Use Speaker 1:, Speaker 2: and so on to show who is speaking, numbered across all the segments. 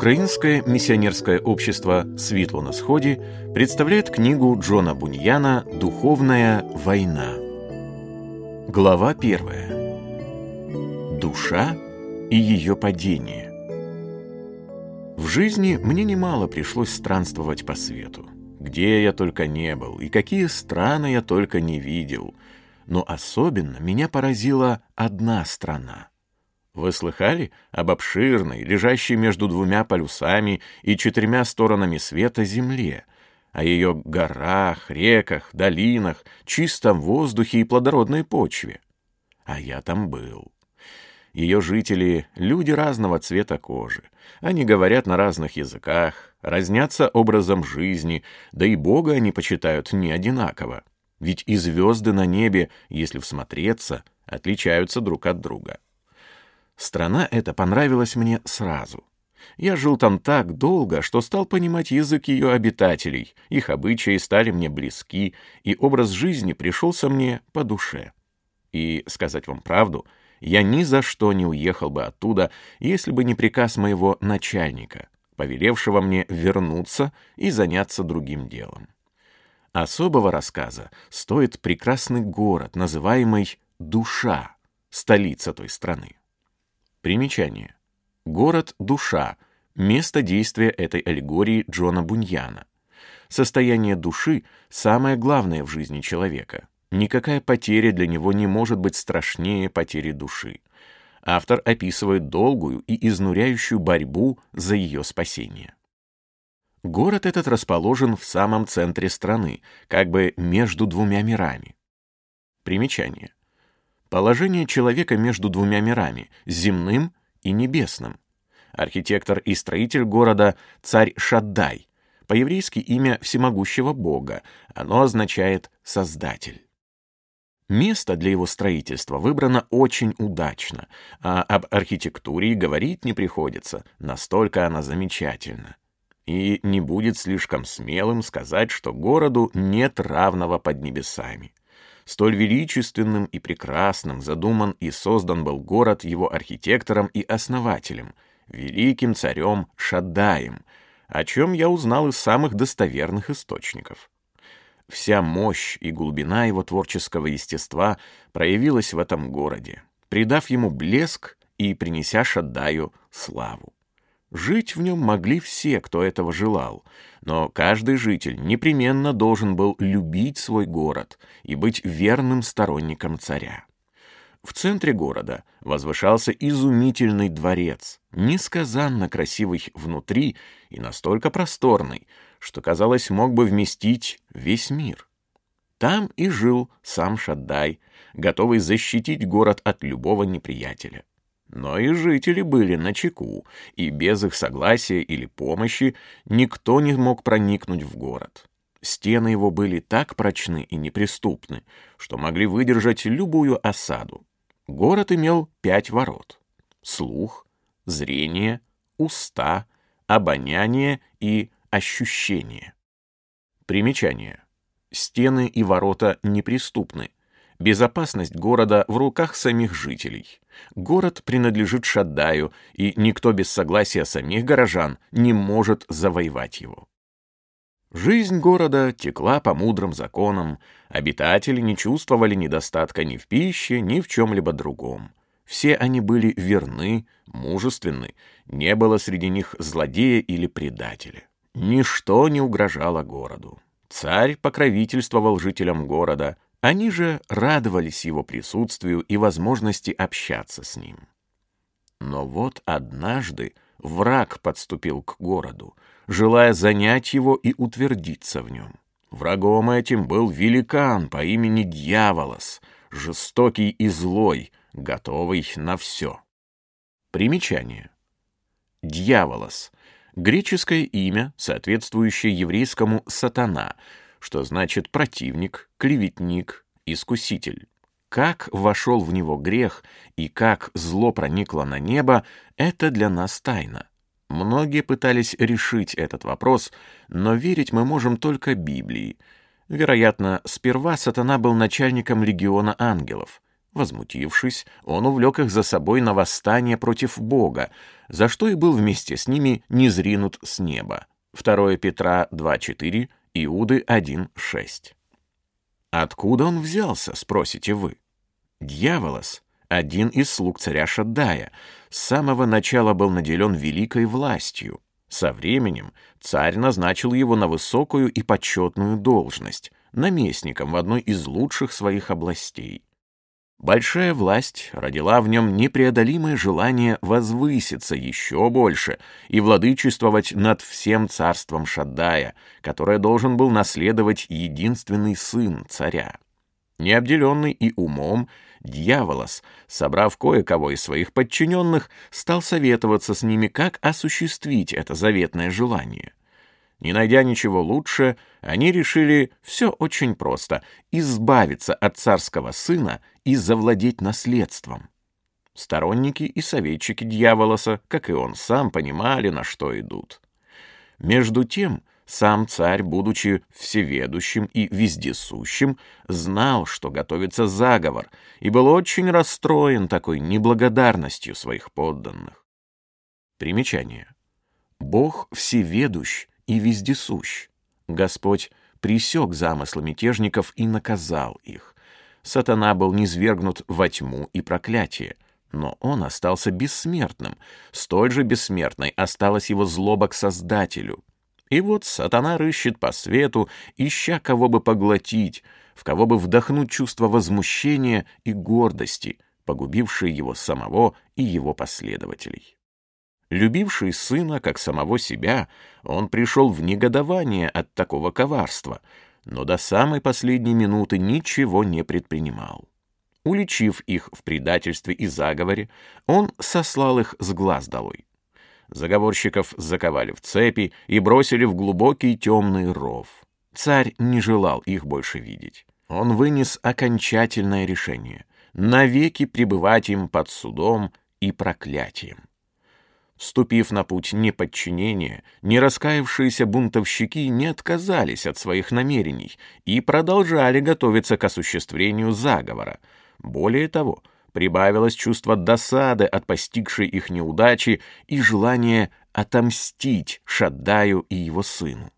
Speaker 1: Украинское миссионерское общество «Светло на сходе» представляет книгу Джона Буньяна «Духовная война». Глава первая. Душа и ее падение. В жизни мне немало пришлось странствовать по свету. Где я только не был, и какие страны я только не видел. Но особенно меня поразила одна страна — вы слыхали об обширной, лежащей между двумя полюсами и четырьмя сторонами света Земле, о ее горах, реках, долинах, чистом воздухе и плодородной почве? А я там был. Ее жители — люди разного цвета кожи. Они говорят на разных языках, разнятся образом жизни, да и Бога они почитают не одинаково. Ведь и звезды на небе, если всмотреться, отличаются друг от друга. Страна эта понравилась мне сразу. Я жил там так долго, что стал понимать язык ее обитателей, их обычаи стали мне близки, и образ жизни пришелся мне по душе. И, сказать вам правду, я ни за что не уехал бы оттуда, если бы не приказ моего начальника, повелевшего мне вернуться и заняться другим делом. Особого рассказа стоит прекрасный город, называемый Душа, столица той страны. Примечание. Город — душа, место действия этой аллегории Джона Буньяна. Состояние души — самое главное в жизни человека. Никакая потеря для него не может быть страшнее потери души. Автор описывает долгую и изнуряющую борьбу за ее спасение. Город этот расположен в самом центре страны, как бы между двумя мирами. Примечание. Положение человека между двумя мирами — земным и небесным. Архитектор и строитель города — царь Шаддай. По-еврейски имя всемогущего бога. Оно означает «создатель». Место для его строительства выбрано очень удачно, а об архитектуре говорить не приходится, настолько она замечательна. И не будет слишком смелым сказать, что городу нет равного под небесами. Столь величественным и прекрасным задуман и создан был город его архитектором и основателем, великим царем Шаддаем, о чем я узнал из самых достоверных источников. Вся мощь и глубина его творческого естества проявилась в этом городе, придав ему блеск и принеся Шаддаю славу. Жить в нем могли все, кто этого желал, но каждый житель непременно должен был любить свой город и быть верным сторонником царя. В центре города возвышался изумительный дворец, несказанно красивый внутри и настолько просторный, что, казалось, мог бы вместить весь мир. Там и жил сам Шаддай, готовый защитить город от любого неприятеля. Но и жители были на чеку, и без их согласия или помощи никто не мог проникнуть в город. Стены его были так прочны и неприступны, что могли выдержать любую осаду. Город имел пять ворот — слух, зрение, уста, обоняние и ощущение. Примечание. Стены и ворота неприступны — Безопасность города в руках самих жителей. Город принадлежит Шаддаю, и никто без согласия самих горожан не может завоевать его. Жизнь города текла по мудрым законам, обитатели не чувствовали недостатка ни в пище, ни в чем-либо другом. Все они были верны, мужественны, не было среди них злодея или предателя. Ничто не угрожало городу. Царь покровительствовал жителям города, они же радовались его присутствию и возможности общаться с ним. Но вот однажды враг подступил к городу, желая занять его и утвердиться в нем. Врагом этим был великан по имени Дьяволос, жестокий и злой, готовый на все. Примечание. Дьяволос — греческое имя, соответствующее еврейскому «сатана», что значит противник, клеветник, искуситель. Как вошел в него грех и как зло проникло на небо, это для нас тайна. Многие пытались решить этот вопрос, но верить мы можем только Библии. Вероятно, сперва сатана был начальником легиона ангелов. Возмутившись, он увлек их за собой на восстание против Бога, за что и был вместе с ними низринут с неба. 2 Петра 2.4, Иуды 1.6. Откуда он взялся, спросите вы? Дьяволос, один из слуг царя Шаддая, с самого начала был наделен великой властью. Со временем царь назначил его на высокую и почетную должность, наместником в одной из лучших своих областей. Большая власть родила в нем непреодолимое желание возвыситься еще больше и владычествовать над всем царством Шаддая, которое должен был наследовать единственный сын царя. Необделенный и умом, Дьяволос, собрав кое-кого из своих подчиненных, стал советоваться с ними, как осуществить это заветное желание. Не найдя ничего лучше, они решили все очень просто — избавиться от царского сына и завладеть наследством. Сторонники и советчики дьяволоса, как и он сам, понимали, на что идут. Между тем, сам царь, будучи всеведущим и вездесущим, знал, что готовится заговор, и был очень расстроен такой неблагодарностью своих подданных. Примечание. Бог всеведущ и вездесущ. Господь пресек замыслы мятежников и наказал их. Сатана был низвергнут во тьму и проклятие, но он остался бессмертным. Столь же бессмертной осталась его злоба к Создателю. И вот сатана рыщет по свету, ища кого бы поглотить, в кого бы вдохнуть чувство возмущения и гордости, погубившие его самого и его последователей. Любивший сына, как самого себя, он пришел в негодование от такого коварства, но до самой последней минуты ничего не предпринимал. Уличив их в предательстве и заговоре, он сослал их с глаз долой. Заговорщиков заковали в цепи и бросили в глубокий темный ров. Царь не желал их больше видеть. Он вынес окончательное решение — навеки пребывать им под судом и проклятием. Вступив на путь неподчинения, не раскаявшиеся бунтовщики не отказались от своих намерений и продолжали готовиться к осуществлению заговора. Более того, прибавилось чувство досады от постигшей их неудачи и желание отомстить Шаддаю и его сыну.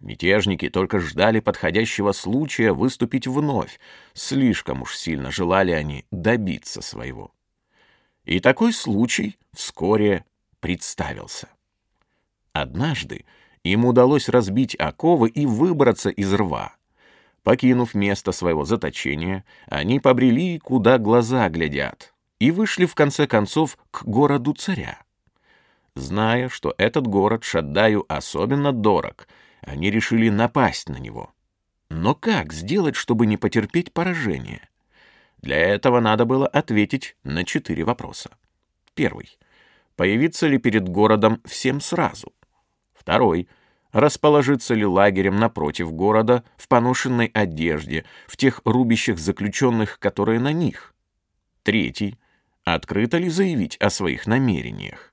Speaker 1: Мятежники только ждали подходящего случая выступить вновь, слишком уж сильно желали они добиться своего. И такой случай вскоре представился. Однажды им удалось разбить оковы и выбраться из рва. Покинув место своего заточения, они побрели, куда глаза глядят, и вышли в конце концов к городу царя. Зная, что этот город Шаддаю особенно дорог, они решили напасть на него. Но как сделать, чтобы не потерпеть поражение? Для этого надо было ответить на четыре вопроса. Первый — появиться ли перед городом всем сразу. Второй — расположиться ли лагерем напротив города в поношенной одежде, в тех рубищах заключенных, которые на них. Третий — открыто ли заявить о своих намерениях.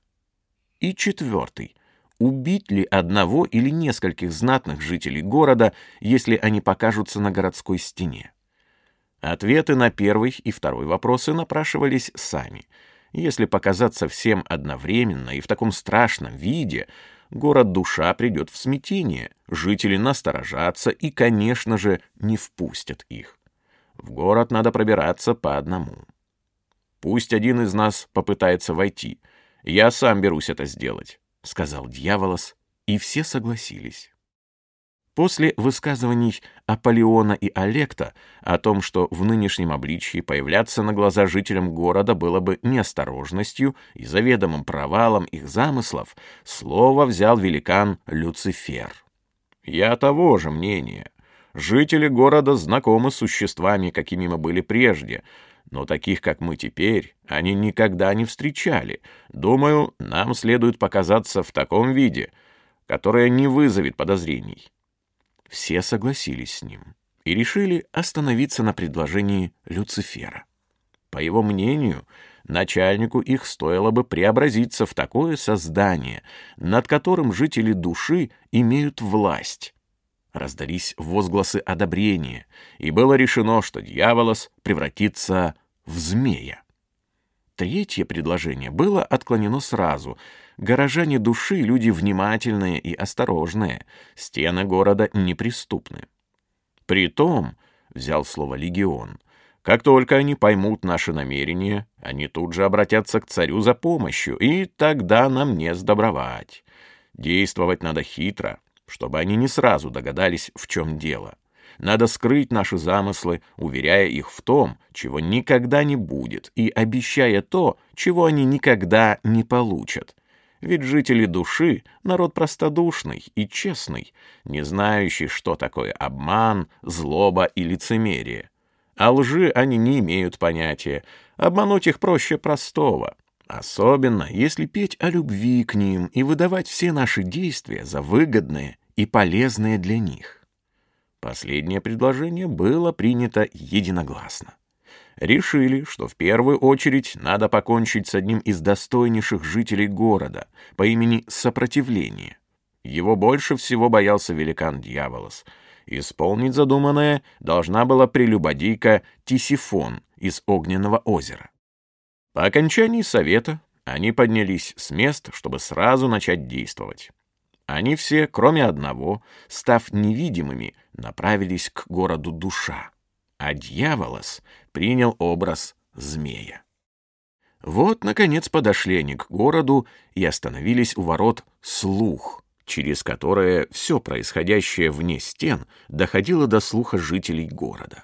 Speaker 1: И четвертый — убить ли одного или нескольких знатных жителей города, если они покажутся на городской стене. Ответы на первый и второй вопросы напрашивались сами — если показаться всем одновременно и в таком страшном виде, город-душа придет в смятение, жители насторожатся и, конечно же, не впустят их. В город надо пробираться по одному. Пусть один из нас попытается войти. Я сам берусь это сделать, — сказал дьяволос, и все согласились. После высказываний Аполеона и Олекта о том, что в нынешнем обличии появляться на глаза жителям города было бы неосторожностью и заведомым провалом их замыслов, слово взял великан Люцифер. «Я того же мнения. Жители города знакомы с существами, какими мы были прежде, но таких, как мы теперь, они никогда не встречали. Думаю, нам следует показаться в таком виде, которое не вызовет подозрений». Все согласились с ним и решили остановиться на предложении Люцифера. По его мнению, начальнику их стоило бы преобразиться в такое создание, над которым жители души имеют власть. Раздались возгласы одобрения, и было решено, что дьяволос превратится в змея. Третье предложение было отклонено сразу. Горожане души — люди внимательные и осторожные, стены города неприступны. Притом, — взял слово легион, — как только они поймут наши намерения, они тут же обратятся к царю за помощью, и тогда нам не сдобровать. Действовать надо хитро, чтобы они не сразу догадались, в чем дело. Надо скрыть наши замыслы, уверяя их в том, чего никогда не будет, и обещая то, чего они никогда не получат. Ведь жители души — народ простодушный и честный, не знающий, что такое обман, злоба и лицемерие. О лжи они не имеют понятия, обмануть их проще простого. Особенно, если петь о любви к ним и выдавать все наши действия за выгодные и полезные для них. Последнее предложение было принято единогласно. Решили, что в первую очередь надо покончить с одним из достойнейших жителей города по имени Сопротивление. Его больше всего боялся великан Дьяволос. Исполнить задуманное должна была прелюбодейка Тисифон из Огненного озера. По окончании совета они поднялись с мест, чтобы сразу начать действовать. Они все, кроме одного, став невидимыми, направились к городу душа, а дьяволос принял образ змея. Вот, наконец, подошли они к городу и остановились у ворот слух, через которые все происходящее вне стен доходило до слуха жителей города.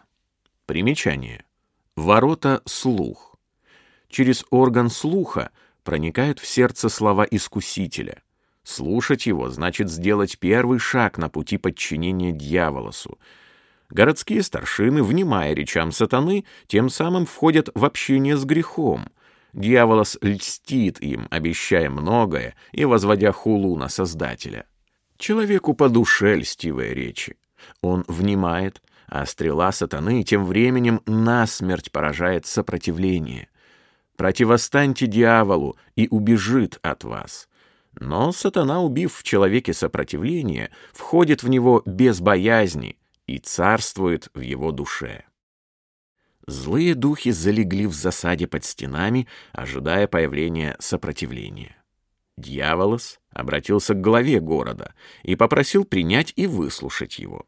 Speaker 1: Примечание. Ворота слух. Через орган слуха проникают в сердце слова искусителя, Слушать его значит сделать первый шаг на пути подчинения дьяволосу. Городские старшины, внимая речам сатаны, тем самым входят в общение с грехом. Дьяволос льстит им, обещая многое и возводя хулу на Создателя. Человеку по душе льстивые речи. Он внимает, а стрела сатаны тем временем насмерть поражает сопротивление. Противостаньте дьяволу и убежит от вас. Но сатана, убив в человеке сопротивление, входит в него без боязни и царствует в его душе. Злые духи залегли в засаде под стенами, ожидая появления сопротивления. Дьяволос обратился к главе города и попросил принять и выслушать его.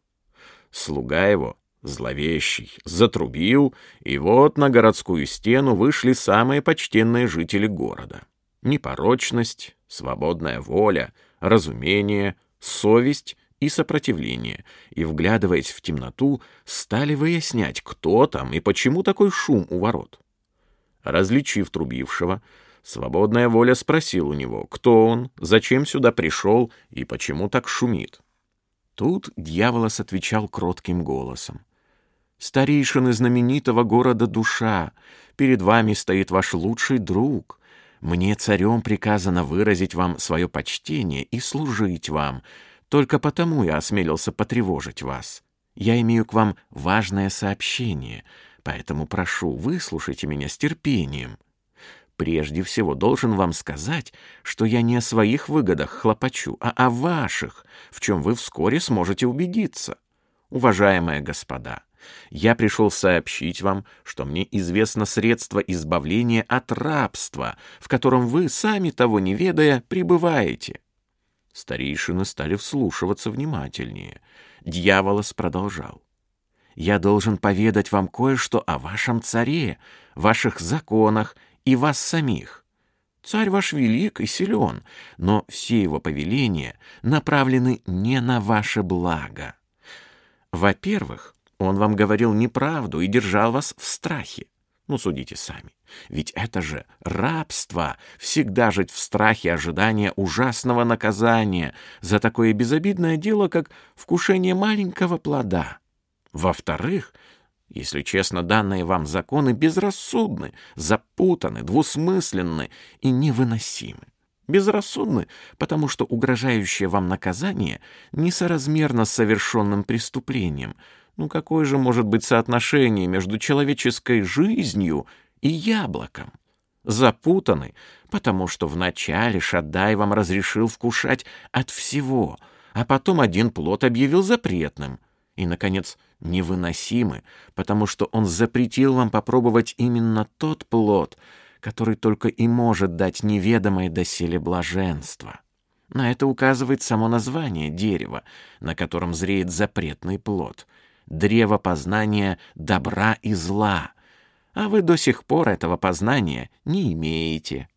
Speaker 1: Слуга его, зловещий, затрубил, и вот на городскую стену вышли самые почтенные жители города. Непорочность, свободная воля, разумение, совесть и сопротивление, и, вглядываясь в темноту, стали выяснять, кто там и почему такой шум у ворот. Различив трубившего, свободная воля спросил у него, кто он, зачем сюда пришел и почему так шумит. Тут дьяволос отвечал кротким голосом. «Старейшины знаменитого города Душа, перед вами стоит ваш лучший друг, мне царем приказано выразить вам свое почтение и служить вам. Только потому я осмелился потревожить вас. Я имею к вам важное сообщение, поэтому прошу, выслушайте меня с терпением. Прежде всего должен вам сказать, что я не о своих выгодах хлопочу, а о ваших, в чем вы вскоре сможете убедиться. Уважаемые господа, я пришел сообщить вам, что мне известно средство избавления от рабства, в котором вы, сами того не ведая, пребываете». Старейшины стали вслушиваться внимательнее. Дьяволос продолжал. «Я должен поведать вам кое-что о вашем царе, ваших законах и вас самих. Царь ваш велик и силен, но все его повеления направлены не на ваше благо. Во-первых, он вам говорил неправду и держал вас в страхе. Ну, судите сами. Ведь это же рабство — всегда жить в страхе ожидания ужасного наказания за такое безобидное дело, как вкушение маленького плода. Во-вторых, если честно, данные вам законы безрассудны, запутаны, двусмысленны и невыносимы. Безрассудны, потому что угрожающее вам наказание несоразмерно с совершенным преступлением — ну какое же может быть соотношение между человеческой жизнью и яблоком? Запутаны, потому что вначале Шаддай вам разрешил вкушать от всего, а потом один плод объявил запретным. и, наконец, невыносимы, потому что он запретил вам попробовать именно тот плод, который только и может дать неведомое доселе блаженство. На это указывает само название дерева, на котором зреет запретный плод — древо познания добра и зла, а вы до сих пор этого познания не имеете.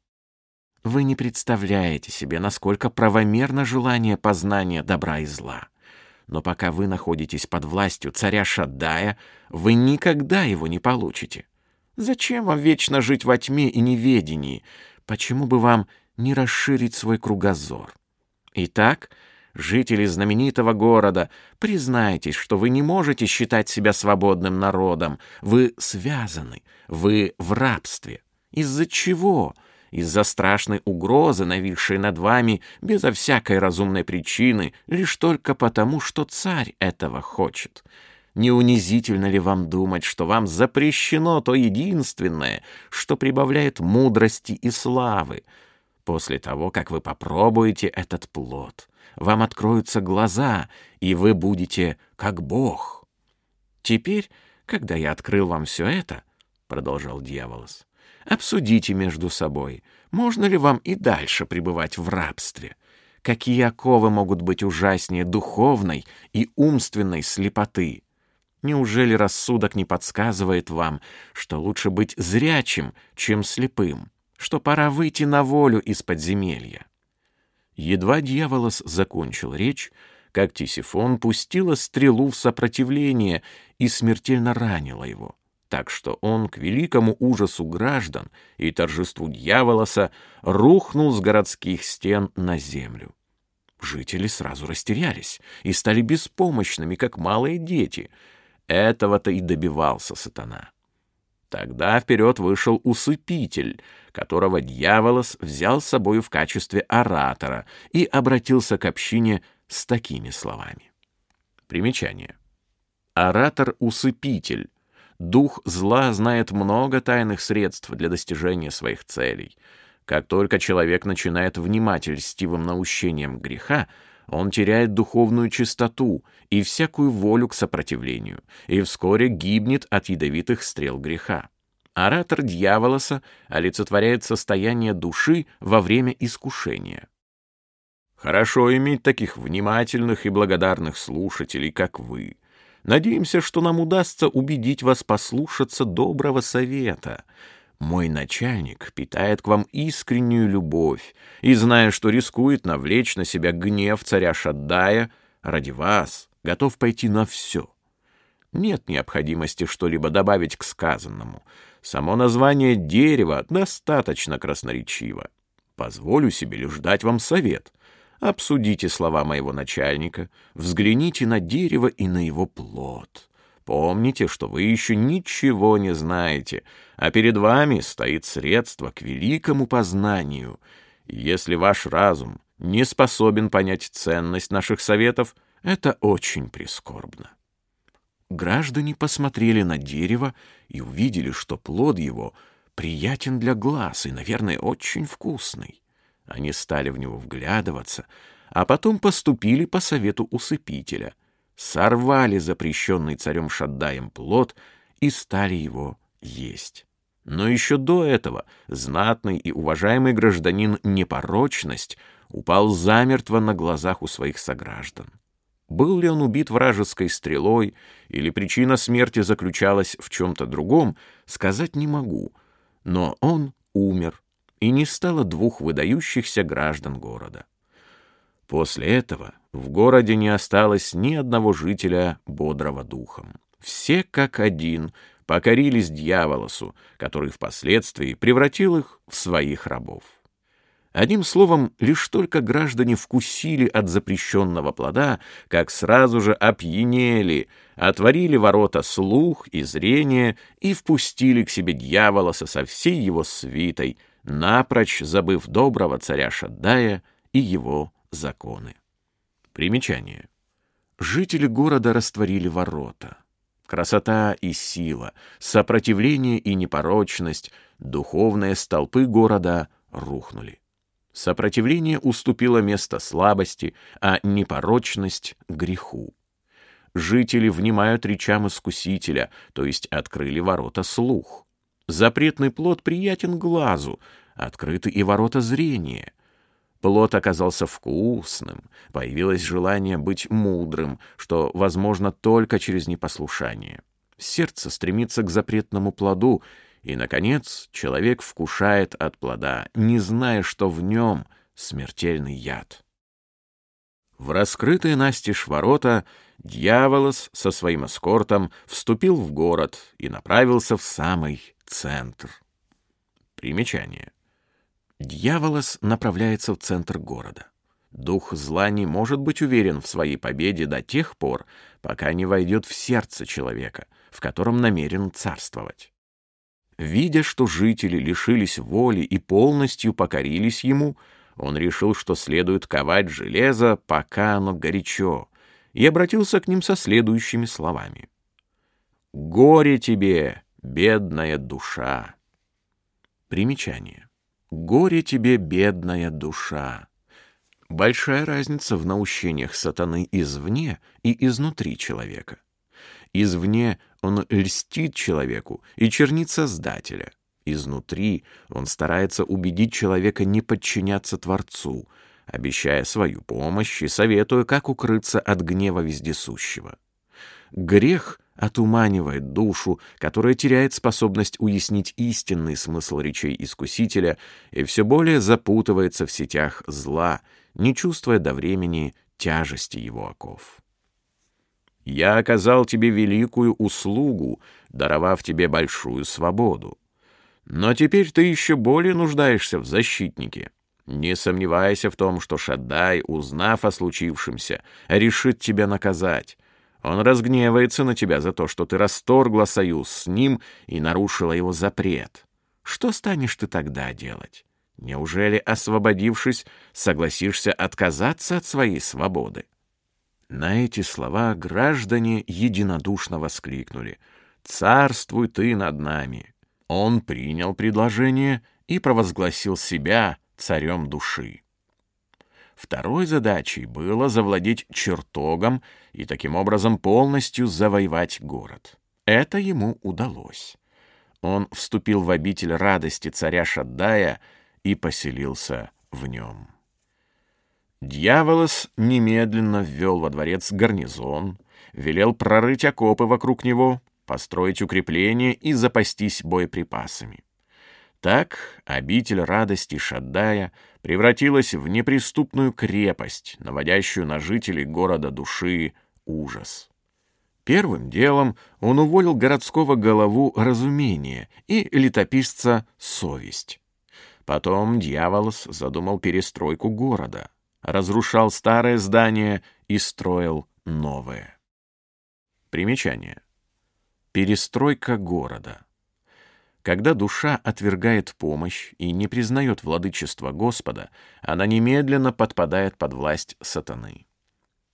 Speaker 1: Вы не представляете себе, насколько правомерно желание познания добра и зла. Но пока вы находитесь под властью царя Шаддая, вы никогда его не получите. Зачем вам вечно жить во тьме и неведении? Почему бы вам не расширить свой кругозор? Итак, жители знаменитого города, признайтесь, что вы не можете считать себя свободным народом. Вы связаны, вы в рабстве. Из-за чего? Из-за страшной угрозы, нависшей над вами безо всякой разумной причины, лишь только потому, что царь этого хочет. Не унизительно ли вам думать, что вам запрещено то единственное, что прибавляет мудрости и славы? После того, как вы попробуете этот плод, вам откроются глаза, и вы будете как Бог. Теперь, когда я открыл вам все это, — продолжал дьяволос, — обсудите между собой, можно ли вам и дальше пребывать в рабстве. Какие оковы могут быть ужаснее духовной и умственной слепоты? Неужели рассудок не подсказывает вам, что лучше быть зрячим, чем слепым, что пора выйти на волю из подземелья? Едва дьяволос закончил речь, как Тисифон пустила стрелу в сопротивление и смертельно ранила его, так что он, к великому ужасу граждан и торжеству дьяволоса, рухнул с городских стен на землю. Жители сразу растерялись и стали беспомощными, как малые дети — этого-то и добивался сатана. Тогда вперед вышел усыпитель, которого дьяволос взял с собой в качестве оратора и обратился к общине с такими словами. Примечание. Оратор-усыпитель. Дух зла знает много тайных средств для достижения своих целей. Как только человек начинает внимать льстивым наущением греха, он теряет духовную чистоту и всякую волю к сопротивлению, и вскоре гибнет от ядовитых стрел греха. Оратор дьяволоса олицетворяет состояние души во время искушения. Хорошо иметь таких внимательных и благодарных слушателей, как вы. Надеемся, что нам удастся убедить вас послушаться доброго совета — мой начальник питает к вам искреннюю любовь и, зная, что рискует навлечь на себя гнев царя Шаддая, ради вас готов пойти на все. Нет необходимости что-либо добавить к сказанному. Само название дерева достаточно красноречиво. Позволю себе лишь дать вам совет. Обсудите слова моего начальника, взгляните на дерево и на его плод. Помните, что вы еще ничего не знаете, а перед вами стоит средство к великому познанию. если ваш разум не способен понять ценность наших советов, это очень прискорбно. Граждане посмотрели на дерево и увидели, что плод его приятен для глаз и, наверное, очень вкусный. Они стали в него вглядываться, а потом поступили по совету усыпителя — сорвали запрещенный царем Шаддаем плод и стали его есть. Но еще до этого знатный и уважаемый гражданин Непорочность упал замертво на глазах у своих сограждан. Был ли он убит вражеской стрелой, или причина смерти заключалась в чем-то другом, сказать не могу, но он умер, и не стало двух выдающихся граждан города. После этого в городе не осталось ни одного жителя бодрого духом. Все как один покорились дьяволосу, который впоследствии превратил их в своих рабов. Одним словом, лишь только граждане вкусили от запрещенного плода, как сразу же опьянели, отворили ворота слух и зрение и впустили к себе дьяволоса со всей его свитой, напрочь забыв доброго царя Шаддая и его законы. Примечание. Жители города растворили ворота. Красота и сила, сопротивление и непорочность, духовные столпы города рухнули. Сопротивление уступило место слабости, а непорочность — греху. жители внимают речам искусителя, то есть открыли ворота слух. Запретный плод приятен глазу, открыты и ворота зрения. Плод оказался вкусным, появилось желание быть мудрым, что возможно только через непослушание. Сердце стремится к запретному плоду, и, наконец, человек вкушает от плода, не зная, что в нем смертельный яд. В раскрытые настежь ворота дьяволос со своим эскортом вступил в город и направился в самый центр. Примечание. Дьяволос направляется в центр города. Дух зла не может быть уверен в своей победе до тех пор, пока не войдет в сердце человека, в котором намерен царствовать. Видя, что жители лишились воли и полностью покорились ему, он решил, что следует ковать железо, пока оно горячо, и обратился к ним со следующими словами. «Горе тебе, бедная душа!» Примечание. «Горе тебе, бедная душа!» Большая разница в наущениях сатаны извне и изнутри человека. Извне он льстит человеку и чернит Создателя. Изнутри он старается убедить человека не подчиняться Творцу, обещая свою помощь и советуя, как укрыться от гнева вездесущего. Грех отуманивает душу, которая теряет способность уяснить истинный смысл речей Искусителя и все более запутывается в сетях зла, не чувствуя до времени тяжести его оков. «Я оказал тебе великую услугу, даровав тебе большую свободу. Но теперь ты еще более нуждаешься в защитнике. Не сомневайся в том, что Шаддай, узнав о случившемся, решит тебя наказать. Он разгневается на тебя за то, что ты расторгла союз с ним и нарушила его запрет. Что станешь ты тогда делать? Неужели, освободившись, согласишься отказаться от своей свободы? На эти слова граждане единодушно воскликнули. «Царствуй ты над нами!» Он принял предложение и провозгласил себя царем души. Второй задачей было завладеть чертогом и таким образом полностью завоевать город. Это ему удалось. Он вступил в обитель радости царя Шаддая и поселился в нем. Дьяволос немедленно ввел во дворец гарнизон, велел прорыть окопы вокруг него, построить укрепления и запастись боеприпасами. Так обитель радости Шаддая превратилась в неприступную крепость, наводящую на жителей города души ужас. Первым делом он уволил городского голову разумение и летописца совесть. Потом дьяволос задумал перестройку города, разрушал старое здание и строил новое. Примечание. Перестройка города. Когда душа отвергает помощь и не признает владычество Господа, она немедленно подпадает под власть сатаны.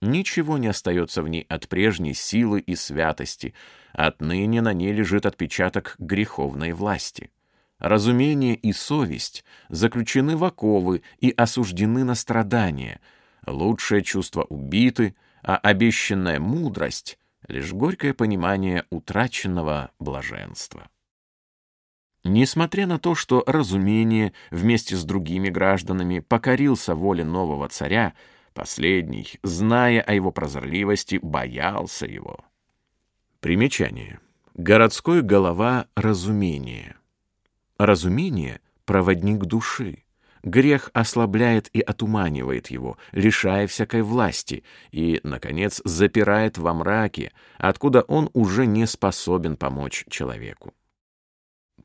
Speaker 1: Ничего не остается в ней от прежней силы и святости, отныне на ней лежит отпечаток греховной власти. Разумение и совесть заключены в оковы и осуждены на страдания, лучшее чувство убиты, а обещанная мудрость лишь горькое понимание утраченного блаженства. Несмотря на то, что разумение вместе с другими гражданами покорился воле нового царя, последний, зная о его прозорливости, боялся его. Примечание. Городской голова разумения. Разумение — проводник души. Грех ослабляет и отуманивает его, лишая всякой власти, и, наконец, запирает во мраке, откуда он уже не способен помочь человеку.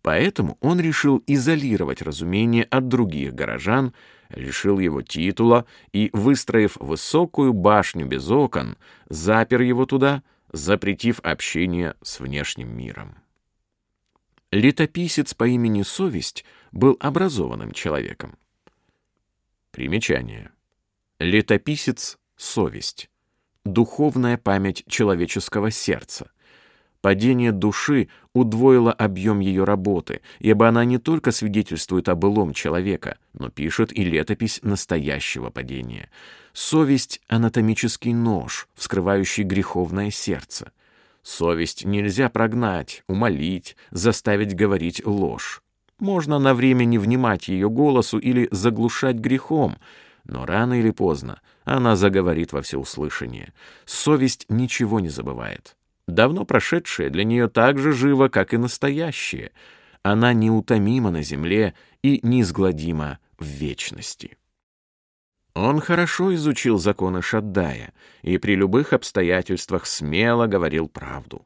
Speaker 1: Поэтому он решил изолировать разумение от других горожан, лишил его титула и, выстроив высокую башню без окон, запер его туда, запретив общение с внешним миром. Летописец по имени Совесть был образованным человеком. Примечание. Летописец — совесть. Духовная память человеческого сердца. Падение души удвоило объем ее работы, ибо она не только свидетельствует о былом человека, но пишет и летопись настоящего падения. Совесть — анатомический нож, вскрывающий греховное сердце. Совесть нельзя прогнать, умолить, заставить говорить ложь. Можно на время не внимать ее голосу или заглушать грехом, но рано или поздно она заговорит во всеуслышание. Совесть ничего не забывает. Давно прошедшее для нее так же живо, как и настоящее. Она неутомима на земле и неизгладима в вечности. Он хорошо изучил законы Шаддая и при любых обстоятельствах смело говорил правду.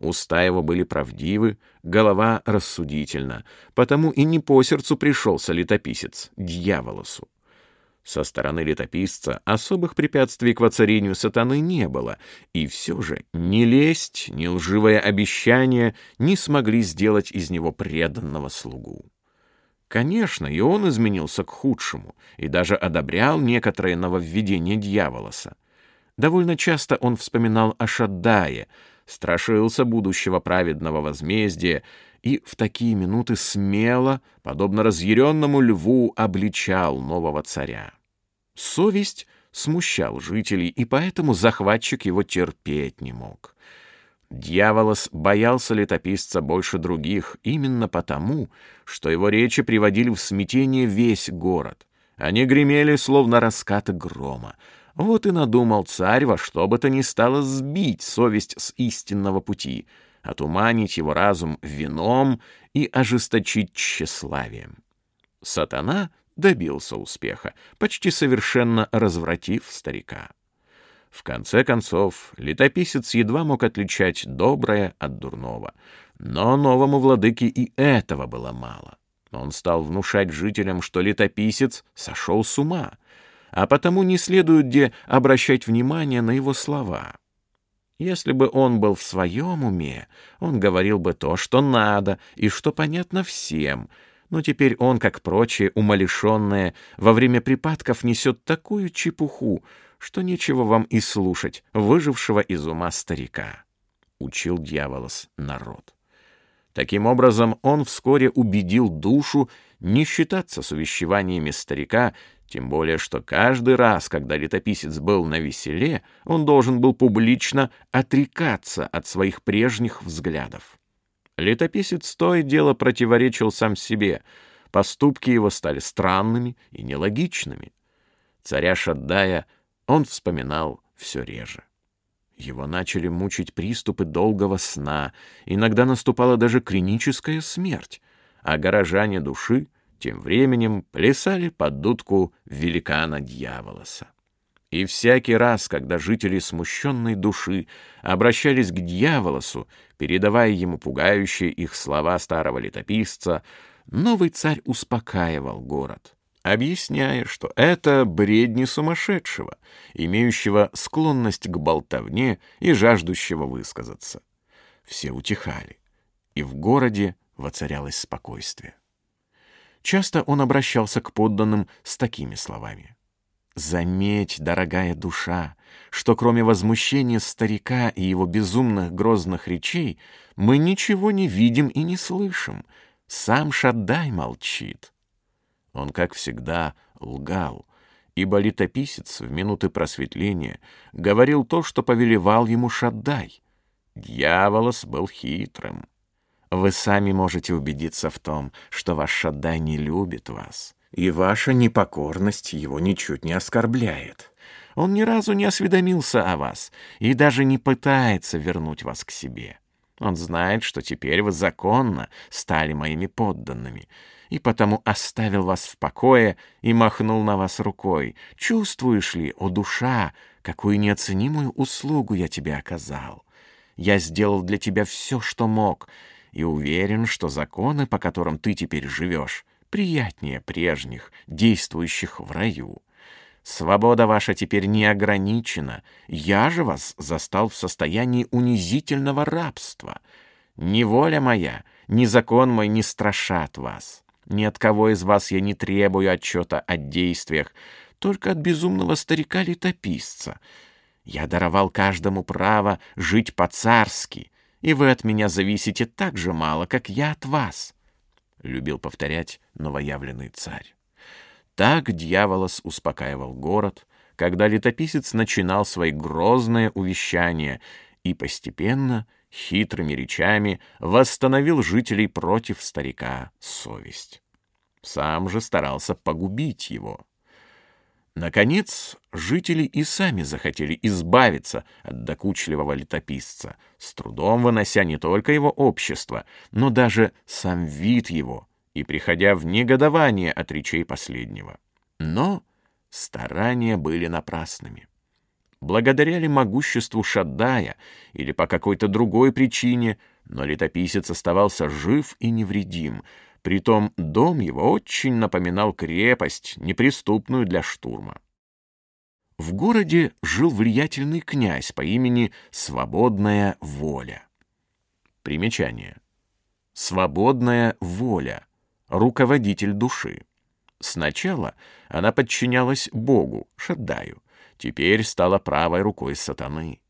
Speaker 1: Уста его были правдивы, голова рассудительна, потому и не по сердцу пришелся летописец, дьяволосу. Со стороны летописца особых препятствий к воцарению сатаны не было, и все же ни лесть, ни лживое обещание не смогли сделать из него преданного слугу. Конечно, и он изменился к худшему и даже одобрял некоторые нововведения дьяволоса. Довольно часто он вспоминал о Шаддае, страшился будущего праведного возмездия и в такие минуты смело, подобно разъяренному льву, обличал нового царя. Совесть смущал жителей, и поэтому захватчик его терпеть не мог. Дьяволос боялся летописца больше других именно потому, что его речи приводили в смятение весь город. Они гремели, словно раскаты грома. Вот и надумал царь во что бы то ни стало сбить совесть с истинного пути — отуманить его разум вином и ожесточить тщеславием. Сатана добился успеха, почти совершенно развратив старика. В конце концов, летописец едва мог отличать доброе от дурного, но новому владыке и этого было мало. Он стал внушать жителям, что летописец сошел с ума, а потому не следует где обращать внимание на его слова. Если бы он был в своем уме, он говорил бы то, что надо и что понятно всем, но теперь он, как прочие умалишенные, во время припадков несет такую чепуху, что нечего вам и слушать выжившего из ума старика. Учил дьяволос народ. Таким образом, он вскоре убедил душу не считаться с увещеваниями старика тем более, что каждый раз, когда летописец был на веселе, он должен был публично отрекаться от своих прежних взглядов. Летописец то и дело противоречил сам себе, поступки его стали странными и нелогичными. Царя Шаддая он вспоминал все реже. Его начали мучить приступы долгого сна, иногда наступала даже клиническая смерть, а горожане души — тем временем плясали под дудку великана Дьяволоса. И всякий раз, когда жители смущенной души обращались к Дьяволосу, передавая ему пугающие их слова старого летописца, новый царь успокаивал город, объясняя, что это бредни сумасшедшего, имеющего склонность к болтовне и жаждущего высказаться. Все утихали, и в городе воцарялось спокойствие. Часто он обращался к подданным с такими словами. «Заметь, дорогая душа, что кроме возмущения старика и его безумных грозных речей мы ничего не видим и не слышим. Сам Шаддай молчит». Он, как всегда, лгал, ибо летописец в минуты просветления говорил то, что повелевал ему Шаддай. Дьяволос был хитрым. Вы сами можете убедиться в том, что ваш Шаддай не любит вас, и ваша непокорность его ничуть не оскорбляет. Он ни разу не осведомился о вас и даже не пытается вернуть вас к себе. Он знает, что теперь вы законно стали моими подданными, и потому оставил вас в покое и махнул на вас рукой. Чувствуешь ли, о душа, какую неоценимую услугу я тебе оказал? Я сделал для тебя все, что мог, и уверен, что законы, по которым ты теперь живешь, приятнее прежних, действующих в раю. Свобода ваша теперь не ограничена. Я же вас застал в состоянии унизительного рабства. Ни воля моя, ни закон мой не страшат вас. Ни от кого из вас я не требую отчета о действиях, только от безумного старика-летописца. Я даровал каждому право жить по-царски, и вы от меня зависите так же мало, как я от вас», — любил повторять новоявленный царь. Так дьяволос успокаивал город, когда летописец начинал свои грозные увещания и постепенно, хитрыми речами, восстановил жителей против старика совесть. Сам же старался погубить его. Наконец, жители и сами захотели избавиться от докучливого летописца, с трудом вынося не только его общество, но даже сам вид его и приходя в негодование от речей последнего. Но старания были напрасными. Благодаря ли могуществу Шаддая или по какой-то другой причине, но летописец оставался жив и невредим, Притом дом его очень напоминал крепость, неприступную для штурма. В городе жил влиятельный князь по имени Свободная Воля. Примечание. Свободная воля. Руководитель души. Сначала она подчинялась Богу, Шаддаю, теперь стала правой рукой сатаны.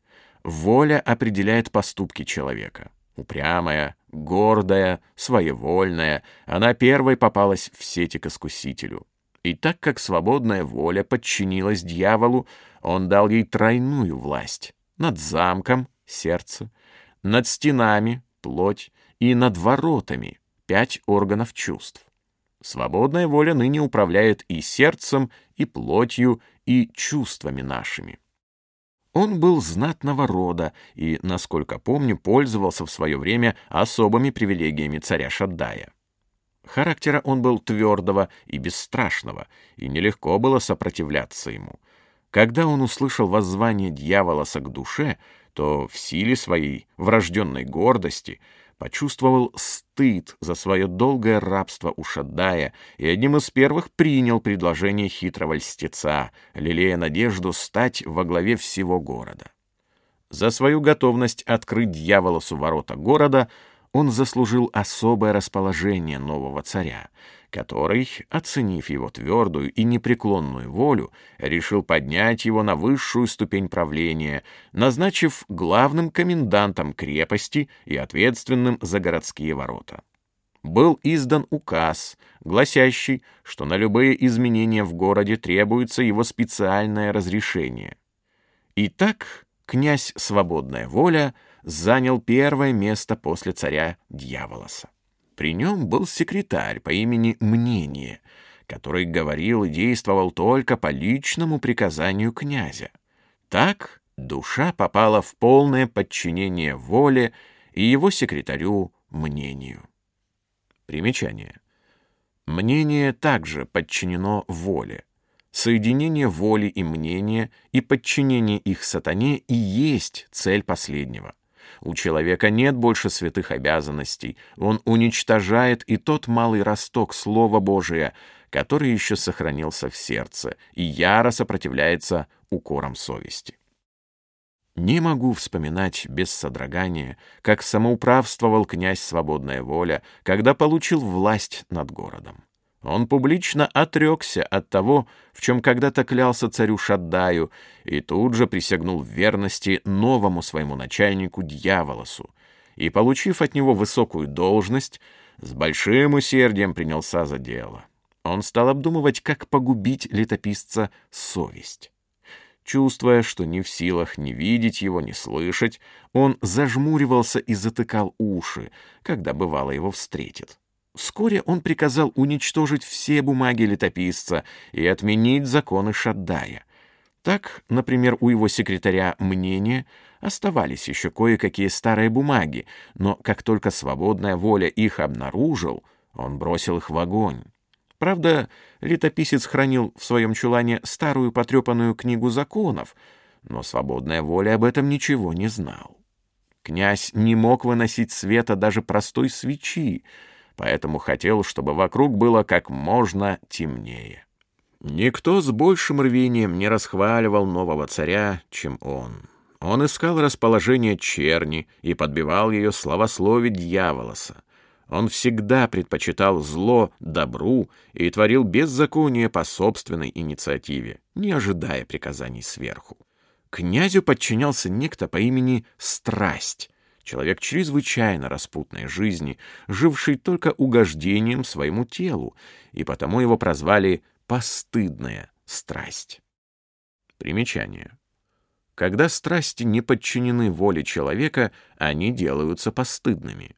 Speaker 1: Воля определяет поступки человека. Упрямая, гордая, своевольная, она первой попалась в сети к искусителю. И так как свободная воля подчинилась дьяволу, он дал ей тройную власть над замком, сердце, над стенами, плоть, и над воротами, пять органов чувств. Свободная воля ныне управляет и сердцем, и плотью, и чувствами нашими. Он был знатного рода и, насколько помню, пользовался в свое время особыми привилегиями царя Шаддая. Характера он был твердого и бесстрашного, и нелегко было сопротивляться ему. Когда он услышал воззвание дьяволоса к душе, то в силе своей врожденной гордости — почувствовал стыд за свое долгое рабство у Шаддая и одним из первых принял предложение хитрого льстеца, лелея надежду стать во главе всего города. За свою готовность открыть дьяволосу ворота города он заслужил особое расположение нового царя, который, оценив его твердую и непреклонную волю, решил поднять его на высшую ступень правления, назначив главным комендантом крепости и ответственным за городские ворота. Был издан указ, гласящий, что на любые изменения в городе требуется его специальное разрешение. Итак, князь Свободная Воля занял первое место после царя Дьяволоса. При нем был секретарь по имени Мнение, который говорил и действовал только по личному приказанию князя. Так душа попала в полное подчинение воле и его секретарю Мнению. Примечание. Мнение также подчинено воле. Соединение воли и мнения и подчинение их сатане и есть цель последнего — у человека нет больше святых обязанностей. Он уничтожает и тот малый росток Слова Божия, который еще сохранился в сердце, и яро сопротивляется укорам совести. Не могу вспоминать без содрогания, как самоуправствовал князь Свободная Воля, когда получил власть над городом. Он публично отрекся от того, в чем когда-то клялся царю Шаддаю, и тут же присягнул в верности новому своему начальнику Дьяволосу, и, получив от него высокую должность, с большим усердием принялся за дело. Он стал обдумывать, как погубить летописца совесть. Чувствуя, что не в силах ни видеть его, ни слышать, он зажмуривался и затыкал уши, когда бывало его встретит. Вскоре он приказал уничтожить все бумаги летописца и отменить законы Шаддая. Так, например, у его секретаря мнения оставались еще кое-какие старые бумаги, но как только свободная воля их обнаружил, он бросил их в огонь. Правда, летописец хранил в своем чулане старую потрепанную книгу законов, но свободная воля об этом ничего не знал. Князь не мог выносить света даже простой свечи, поэтому хотел, чтобы вокруг было как можно темнее. Никто с большим рвением не расхваливал нового царя, чем он. Он искал расположение черни и подбивал ее словословие дьяволоса. Он всегда предпочитал зло добру и творил беззаконие по собственной инициативе, не ожидая приказаний сверху. Князю подчинялся некто по имени Страсть, человек чрезвычайно распутной жизни, живший только угождением своему телу, и потому его прозвали «постыдная страсть». Примечание. Когда страсти не подчинены воле человека, они делаются постыдными.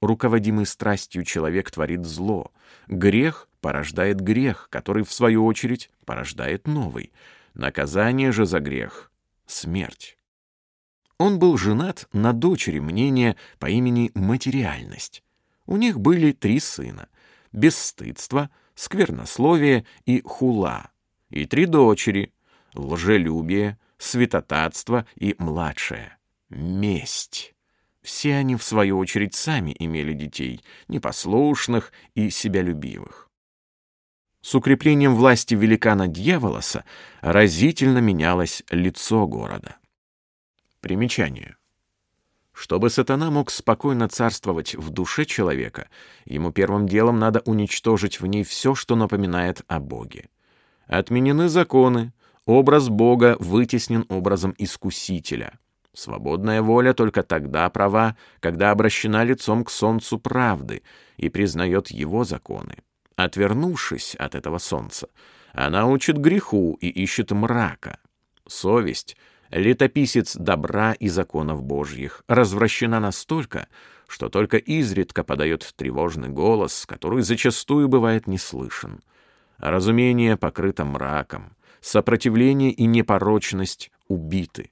Speaker 1: Руководимый страстью человек творит зло. Грех порождает грех, который, в свою очередь, порождает новый. Наказание же за грех — смерть. Он был женат на дочери мнения по имени Материальность. У них были три сына — Бесстыдство, Сквернословие и Хула, и три дочери — Лжелюбие, Святотатство и младшая — Месть. Все они, в свою очередь, сами имели детей, непослушных и себялюбивых. С укреплением власти великана Дьяволоса разительно менялось лицо города. Примечание. Чтобы сатана мог спокойно царствовать в душе человека, ему первым делом надо уничтожить в ней все, что напоминает о Боге. Отменены законы, образ Бога вытеснен образом искусителя. Свободная воля только тогда права, когда обращена лицом к солнцу правды и признает его законы. Отвернувшись от этого солнца, она учит греху и ищет мрака. Совесть — летописец добра и законов Божьих, развращена настолько, что только изредка подает тревожный голос, который зачастую бывает не слышен. Разумение покрыто мраком, сопротивление и непорочность убиты.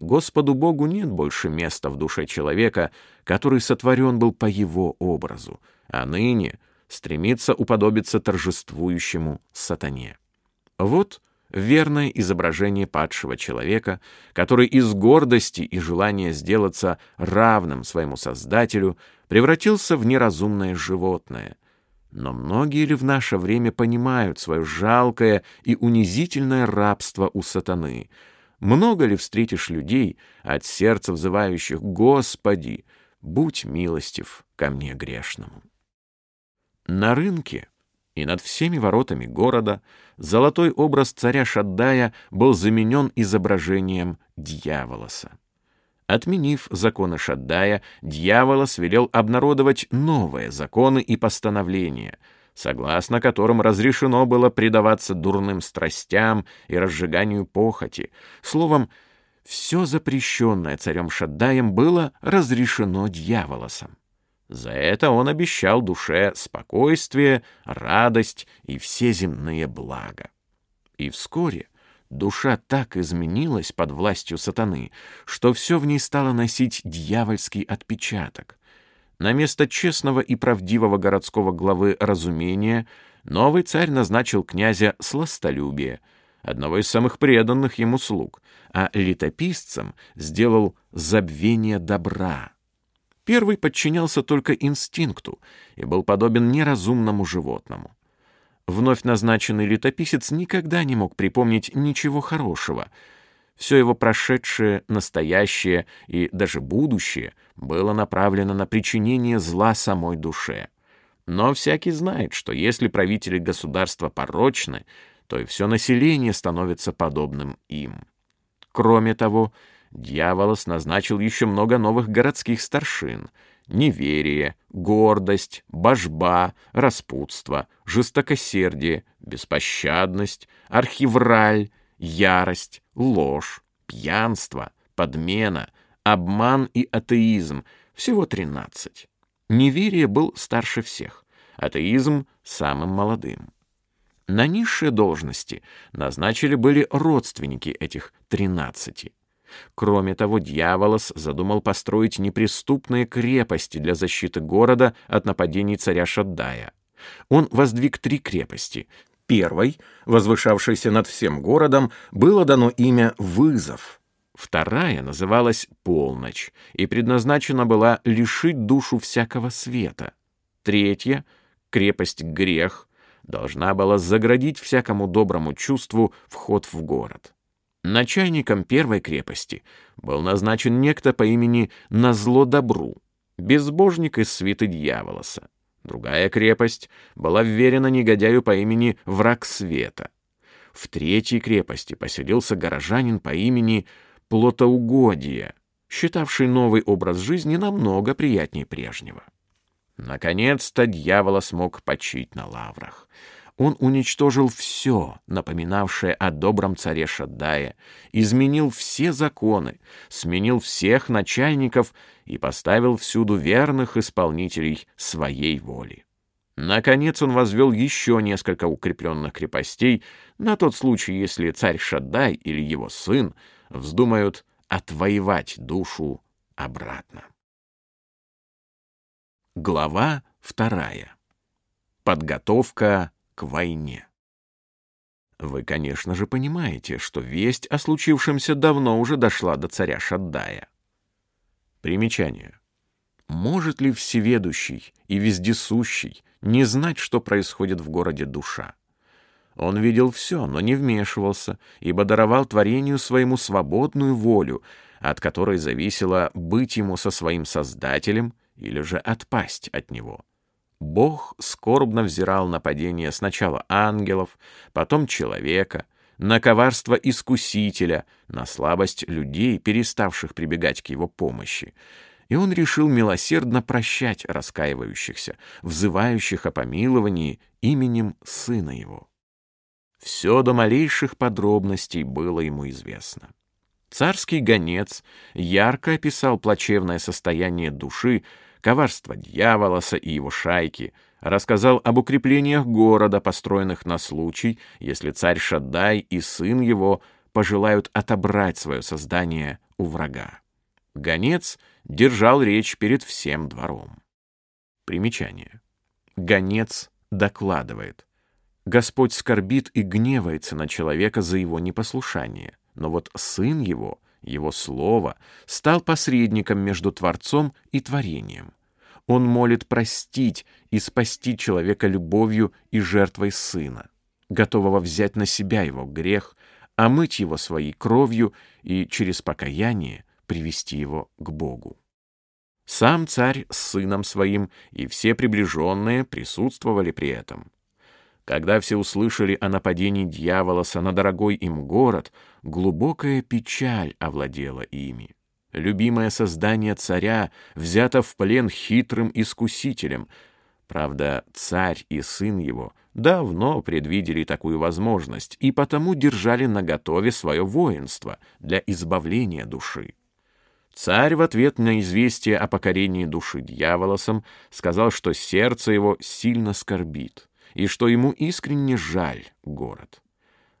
Speaker 1: Господу Богу нет больше места в душе человека, который сотворен был по его образу, а ныне стремится уподобиться торжествующему сатане. Вот — верное изображение падшего человека, который из гордости и желания сделаться равным своему Создателю превратился в неразумное животное. Но многие ли в наше время понимают свое жалкое и унизительное рабство у сатаны? Много ли встретишь людей, от сердца взывающих «Господи, будь милостив ко мне грешному»? На рынке и над всеми воротами города золотой образ царя Шаддая был заменен изображением дьяволоса. Отменив законы Шаддая, дьяволос велел обнародовать новые законы и постановления, согласно которым разрешено было предаваться дурным страстям и разжиганию похоти. Словом, все запрещенное царем Шаддаем было разрешено дьяволосом. За это он обещал душе спокойствие, радость и все земные блага. И вскоре душа так изменилась под властью сатаны, что все в ней стало носить дьявольский отпечаток. На место честного и правдивого городского главы разумения новый царь назначил князя сластолюбие, одного из самых преданных ему слуг, а летописцем сделал забвение добра — Первый подчинялся только инстинкту и был подобен неразумному животному. Вновь назначенный летописец никогда не мог припомнить ничего хорошего. Все его прошедшее, настоящее и даже будущее было направлено на причинение зла самой душе. Но всякий знает, что если правители государства порочны, то и все население становится подобным им. Кроме того, Дьяволос назначил еще много новых городских старшин. Неверие, гордость, божба, распутство, жестокосердие, беспощадность, архивраль, ярость, ложь, пьянство, подмена, обман и атеизм. Всего тринадцать. Неверие был старше всех, атеизм — самым молодым. На низшие должности назначили были родственники этих тринадцати — Кроме того, Дьяволос задумал построить неприступные крепости для защиты города от нападений царя Шаддая. Он воздвиг три крепости. Первой, возвышавшейся над всем городом, было дано имя «Вызов». Вторая называлась «Полночь» и предназначена была лишить душу всякого света. Третья, крепость «Грех», должна была заградить всякому доброму чувству вход в город. Начальником первой крепости был назначен некто по имени Назло Добру, безбожник из свиты Дьяволоса. Другая крепость была вверена негодяю по имени Враг Света. В третьей крепости поселился горожанин по имени Плотоугодие. считавший новый образ жизни намного приятнее прежнего. Наконец-то дьявола смог почить на лаврах. Он уничтожил все, напоминавшее о добром царе Шаддае, изменил все законы, сменил всех начальников и поставил всюду верных исполнителей своей воли. Наконец он возвел еще несколько укрепленных крепостей на тот случай, если царь Шаддай или его сын вздумают отвоевать душу обратно. Глава вторая. Подготовка к войне. Вы, конечно же, понимаете, что весть о случившемся давно уже дошла до царя Шаддая. Примечание. Может ли всеведущий и вездесущий не знать, что происходит в городе душа? Он видел все, но не вмешивался, ибо даровал творению своему свободную волю, от которой зависело быть ему со своим Создателем или же отпасть от него. Бог скорбно взирал на падение сначала ангелов, потом человека, на коварство искусителя, на слабость людей, переставших прибегать к его помощи, и он решил милосердно прощать раскаивающихся, взывающих о помиловании именем сына его. Все до малейших подробностей было ему известно. Царский гонец ярко описал плачевное состояние души, коварство дьяволоса и его шайки, рассказал об укреплениях города, построенных на случай, если царь Шаддай и сын его пожелают отобрать свое создание у врага. Гонец держал речь перед всем двором. Примечание. Гонец докладывает. Господь скорбит и гневается на человека за его непослушание, но вот сын его, его слово, стал посредником между Творцом и творением. Он молит простить и спасти человека любовью и жертвой сына, готового взять на себя его грех, омыть его своей кровью и через покаяние привести его к Богу. Сам царь с сыном своим и все приближенные присутствовали при этом. Когда все услышали о нападении дьяволоса на дорогой им город, глубокая печаль овладела ими. Любимое создание царя взято в плен хитрым искусителем. Правда, царь и сын его давно предвидели такую возможность и потому держали наготове свое воинство для избавления души. Царь в ответ на известие о покорении души дьяволосом сказал, что сердце его сильно скорбит и что ему искренне жаль город.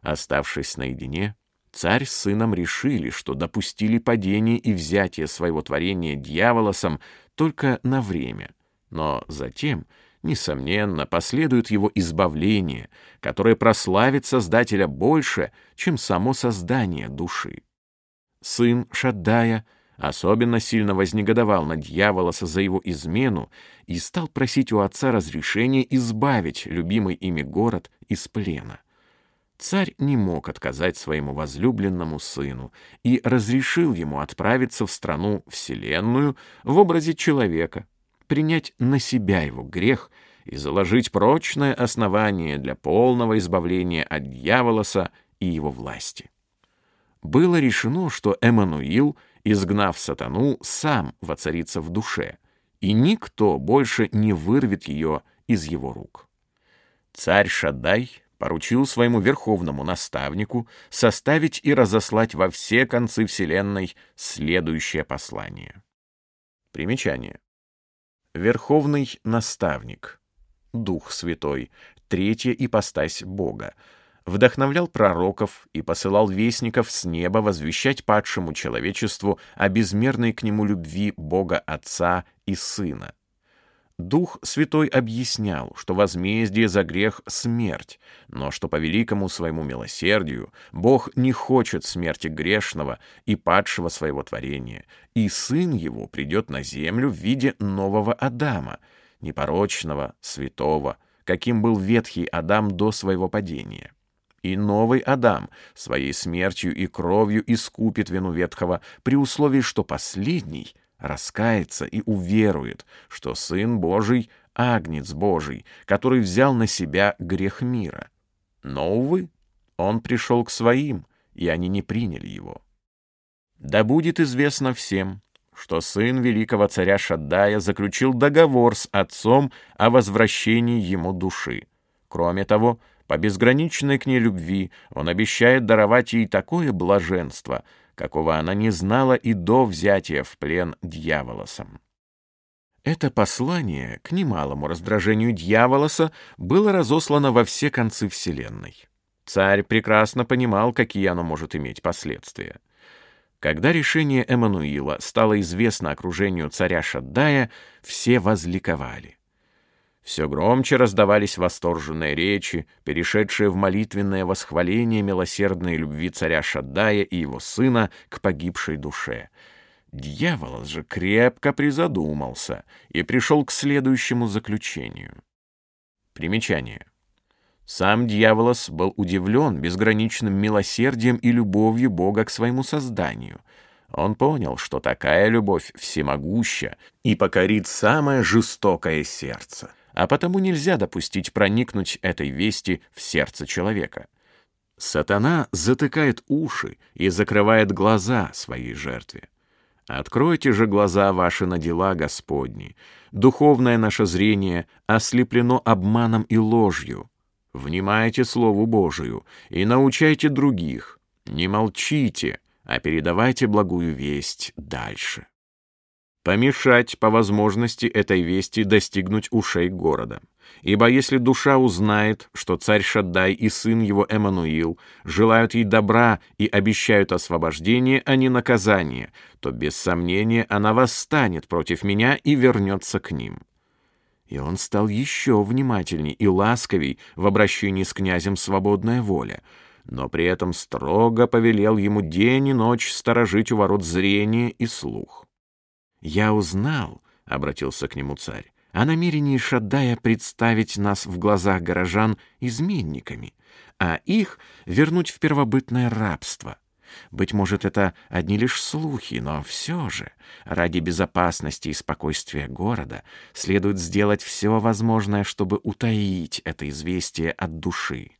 Speaker 1: Оставшись наедине, царь с сыном решили, что допустили падение и взятие своего творения дьяволосом только на время, но затем, несомненно, последует его избавление, которое прославит Создателя больше, чем само создание души. Сын Шаддая — особенно сильно вознегодовал на дьяволоса за его измену и стал просить у отца разрешения избавить любимый ими город из плена. Царь не мог отказать своему возлюбленному сыну и разрешил ему отправиться в страну Вселенную в образе человека, принять на себя его грех и заложить прочное основание для полного избавления от дьяволоса и его власти. Было решено, что Эммануил — изгнав сатану, сам воцарится в душе, и никто больше не вырвет ее из его рук. Царь Шаддай поручил своему верховному наставнику составить и разослать во все концы Вселенной следующее послание. Примечание. Верховный наставник, Дух Святой, третья ипостась Бога, вдохновлял пророков и посылал вестников с неба возвещать падшему человечеству о безмерной к нему любви Бога Отца и Сына. Дух Святой объяснял, что возмездие за грех — смерть, но что по великому своему милосердию Бог не хочет смерти грешного и падшего своего творения, и Сын Его придет на землю в виде нового Адама, непорочного, святого, каким был ветхий Адам до своего падения. И новый Адам своей смертью и кровью искупит вину ветхого при условии, что последний раскается и уверует, что Сын Божий — Агнец Божий, который взял на себя грех мира. Но, увы, он пришел к своим, и они не приняли его. Да будет известно всем, что сын великого царя Шаддая заключил договор с отцом о возвращении ему души. Кроме того, по безграничной к ней любви он обещает даровать ей такое блаженство, какого она не знала и до взятия в плен дьяволосом. Это послание, к немалому раздражению дьяволоса, было разослано во все концы Вселенной. Царь прекрасно понимал, какие оно может иметь последствия. Когда решение Эммануила стало известно окружению царя Шаддая, все возликовали. Все громче раздавались восторженные речи, перешедшие в молитвенное восхваление милосердной любви царя Шаддая и его сына к погибшей душе. Дьявол же крепко призадумался и пришел к следующему заключению. Примечание. Сам дьяволос был удивлен безграничным милосердием и любовью Бога к своему созданию. Он понял, что такая любовь всемогуща и покорит самое жестокое сердце, а потому нельзя допустить проникнуть этой вести в сердце человека. Сатана затыкает уши и закрывает глаза своей жертве. Откройте же глаза ваши на дела Господни. Духовное наше зрение ослеплено обманом и ложью. Внимайте Слову Божию и научайте других. Не молчите, а передавайте благую весть дальше. Помешать по возможности этой вести достигнуть ушей города. Ибо если душа узнает, что царь Шаддай и сын его Эммануил желают ей добра и обещают освобождение, а не наказание, то без сомнения она восстанет против меня и вернется к ним и он стал еще внимательней и ласковей в обращении с князем «Свободная воля», но при этом строго повелел ему день и ночь сторожить у ворот зрение и слух. «Я узнал», — обратился к нему царь, о намерении Шаддая представить нас в глазах горожан изменниками, а их вернуть в первобытное рабство. Быть может, это одни лишь слухи, но все же, ради безопасности и спокойствия города, следует сделать все возможное, чтобы утаить это известие от души.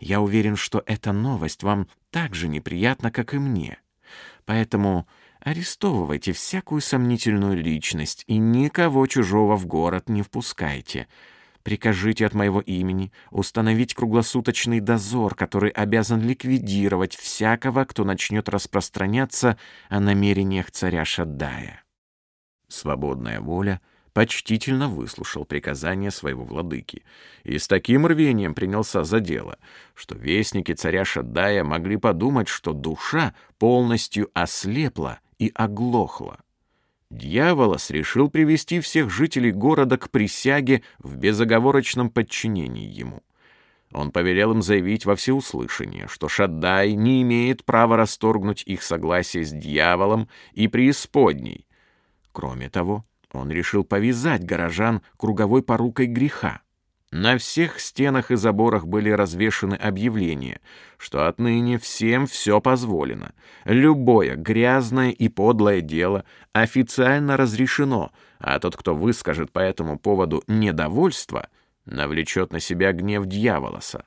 Speaker 1: Я уверен, что эта новость вам так же неприятна, как и мне. Поэтому арестовывайте всякую сомнительную личность и никого чужого в город не впускайте, Прикажите от моего имени установить круглосуточный дозор, который обязан ликвидировать всякого, кто начнет распространяться о намерениях царя Шаддая. Свободная воля почтительно выслушал приказания своего владыки и с таким рвением принялся за дело, что вестники царя Шаддая могли подумать, что душа полностью ослепла и оглохла. Дьяволос решил привести всех жителей города к присяге в безоговорочном подчинении ему. Он повелел им заявить во всеуслышание, что Шаддай не имеет права расторгнуть их согласие с дьяволом и преисподней. Кроме того, он решил повязать горожан круговой порукой греха. На всех стенах и заборах были развешаны объявления, что отныне всем все позволено. Любое грязное и подлое дело официально разрешено, а тот, кто выскажет по этому поводу недовольство, навлечет на себя гнев дьяволоса.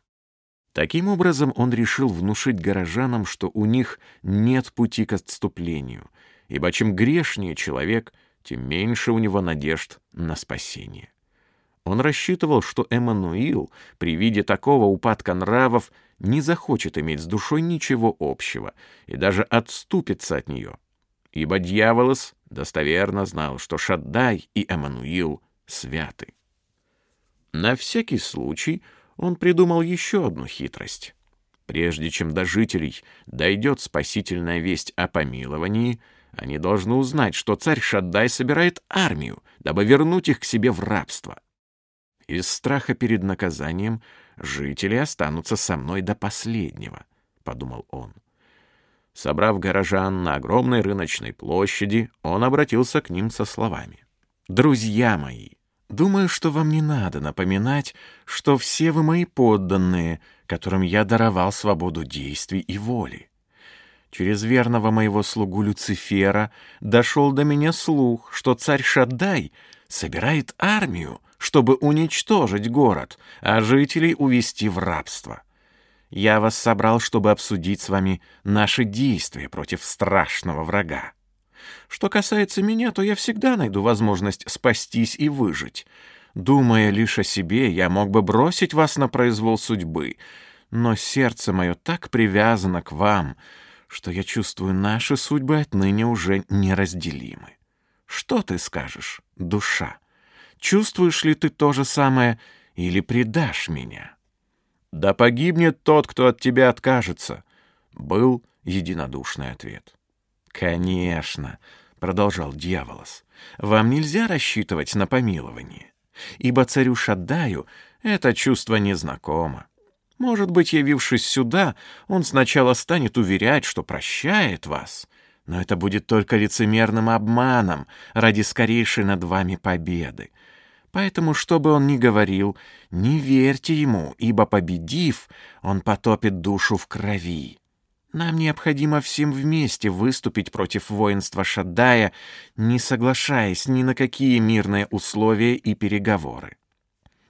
Speaker 1: Таким образом, он решил внушить горожанам, что у них нет пути к отступлению, ибо чем грешнее человек, тем меньше у него надежд на спасение. Он рассчитывал, что Эммануил при виде такого упадка нравов не захочет иметь с душой ничего общего и даже отступится от нее. Ибо дьяволос достоверно знал, что Шаддай и Эммануил святы. На всякий случай он придумал еще одну хитрость. Прежде чем до жителей дойдет спасительная весть о помиловании, они должны узнать, что царь Шаддай собирает армию, дабы вернуть их к себе в рабство. Из страха перед наказанием жители останутся со мной до последнего, — подумал он. Собрав горожан на огромной рыночной площади, он обратился к ним со словами. «Друзья мои, думаю, что вам не надо напоминать, что все вы мои подданные, которым я даровал свободу действий и воли. Через верного моего слугу Люцифера дошел до меня слух, что царь Шаддай собирает армию, чтобы уничтожить город, а жителей увести в рабство. Я вас собрал, чтобы обсудить с вами наши действия против страшного врага. Что касается меня, то я всегда найду возможность спастись и выжить. Думая лишь о себе, я мог бы бросить вас на произвол судьбы, но сердце мое так привязано к вам, что я чувствую, наши судьбы отныне уже неразделимы. Что ты скажешь, душа? Чувствуешь ли ты то же самое или предашь меня? Да погибнет тот, кто от тебя откажется, был единодушный ответ. Конечно, продолжал дьяволос, вам нельзя рассчитывать на помилование, ибо царю Шаддаю это чувство незнакомо. Может быть, явившись сюда, он сначала станет уверять, что прощает вас, но это будет только лицемерным обманом ради скорейшей над вами победы. Поэтому, что бы он ни говорил, не верьте ему, ибо, победив, он потопит душу в крови. Нам необходимо всем вместе выступить против воинства Шаддая, не соглашаясь ни на какие мирные условия и переговоры.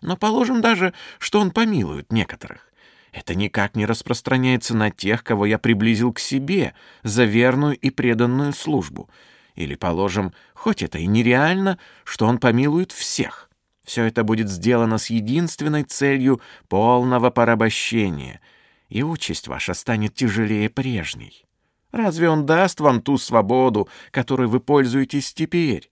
Speaker 1: Но положим даже, что он помилует некоторых. Это никак не распространяется на тех, кого я приблизил к себе за верную и преданную службу. Или, положим, хоть это и нереально, что он помилует всех. Все это будет сделано с единственной целью полного порабощения, и участь ваша станет тяжелее прежней. Разве он даст вам ту свободу, которой вы пользуетесь теперь?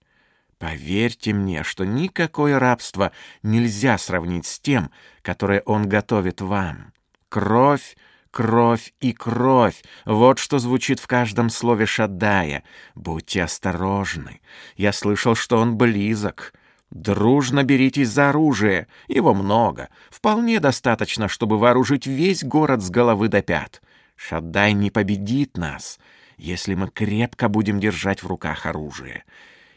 Speaker 1: Поверьте мне, что никакое рабство нельзя сравнить с тем, которое он готовит вам. Кровь, кровь и кровь. Вот что звучит в каждом слове Шадая. Будьте осторожны. Я слышал, что он близок. Дружно беритесь за оружие. Его много. Вполне достаточно, чтобы вооружить весь город с головы до пят. Шаддай не победит нас, если мы крепко будем держать в руках оружие.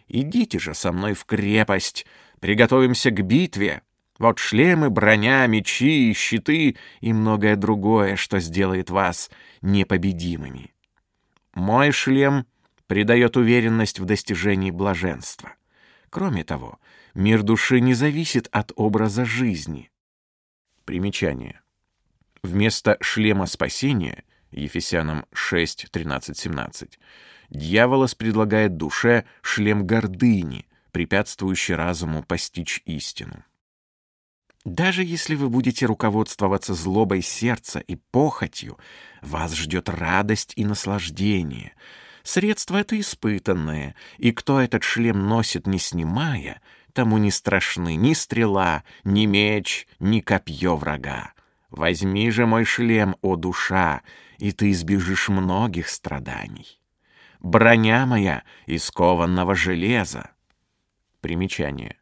Speaker 1: Идите же со мной в крепость. Приготовимся к битве. Вот шлемы, броня, мечи, щиты и многое другое, что сделает вас непобедимыми. Мой шлем придает уверенность в достижении блаженства. Кроме того, мир души не зависит от образа жизни. Примечание. Вместо шлема спасения, Ефесянам 6, 13, 17, дьяволос предлагает душе шлем гордыни, препятствующий разуму постичь истину. Даже если вы будете руководствоваться злобой сердца и похотью, вас ждет радость и наслаждение. Средства это испытанное, и кто этот шлем носит, не снимая, тому не страшны ни стрела, ни меч, ни копье врага. Возьми же мой шлем, о душа, и ты избежишь многих страданий. Броня моя из кованного железа. Примечание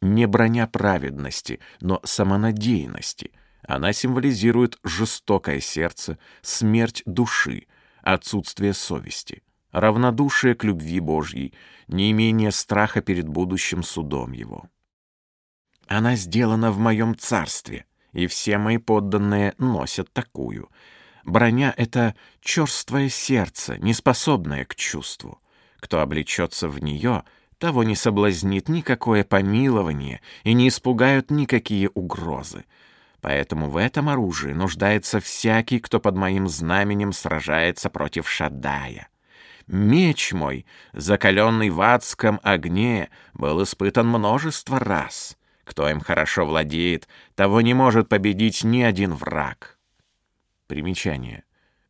Speaker 1: не броня праведности, но самонадеянности. Она символизирует жестокое сердце, смерть души, отсутствие совести, равнодушие к любви Божьей, неимение страха перед будущим судом Его. Она сделана в моем царстве, и все мои подданные носят такую. Броня — это черствое сердце, неспособное к чувству. Кто облечется в нее — того не соблазнит никакое помилование и не испугают никакие угрозы. Поэтому в этом оружии нуждается всякий, кто под моим знаменем сражается против Шадая. Меч мой, закаленный в адском огне, был испытан множество раз. Кто им хорошо владеет, того не может победить ни один враг. Примечание.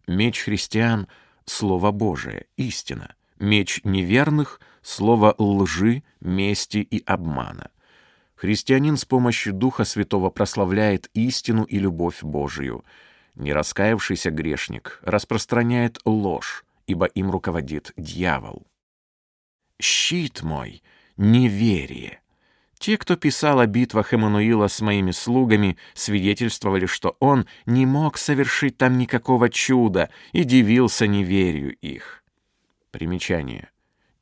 Speaker 1: Меч христиан — Слово Божие, истина. Меч неверных — слово лжи, мести и обмана. Христианин с помощью Духа Святого прославляет истину и любовь Божию. Нераскаявшийся грешник распространяет ложь, ибо им руководит дьявол. «Щит мой — неверие». Те, кто писал о битвах Эммануила с моими слугами, свидетельствовали, что он не мог совершить там никакого чуда и дивился неверию их. Примечание.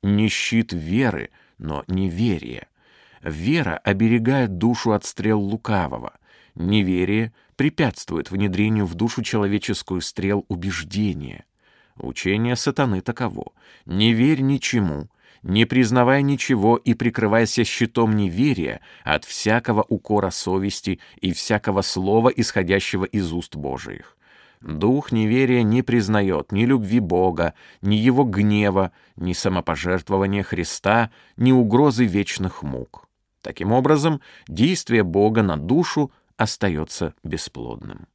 Speaker 1: Не щит веры, но неверие. Вера оберегает душу от стрел лукавого. Неверие препятствует внедрению в душу человеческую стрел убеждения. Учение сатаны таково. Не верь ничему, не признавай ничего и прикрывайся щитом неверия от всякого укора совести и всякого слова, исходящего из уст Божиих. Дух неверия не признает ни любви Бога, ни его гнева, ни самопожертвования Христа, ни угрозы вечных мук. Таким образом, действие Бога на душу остается бесплодным.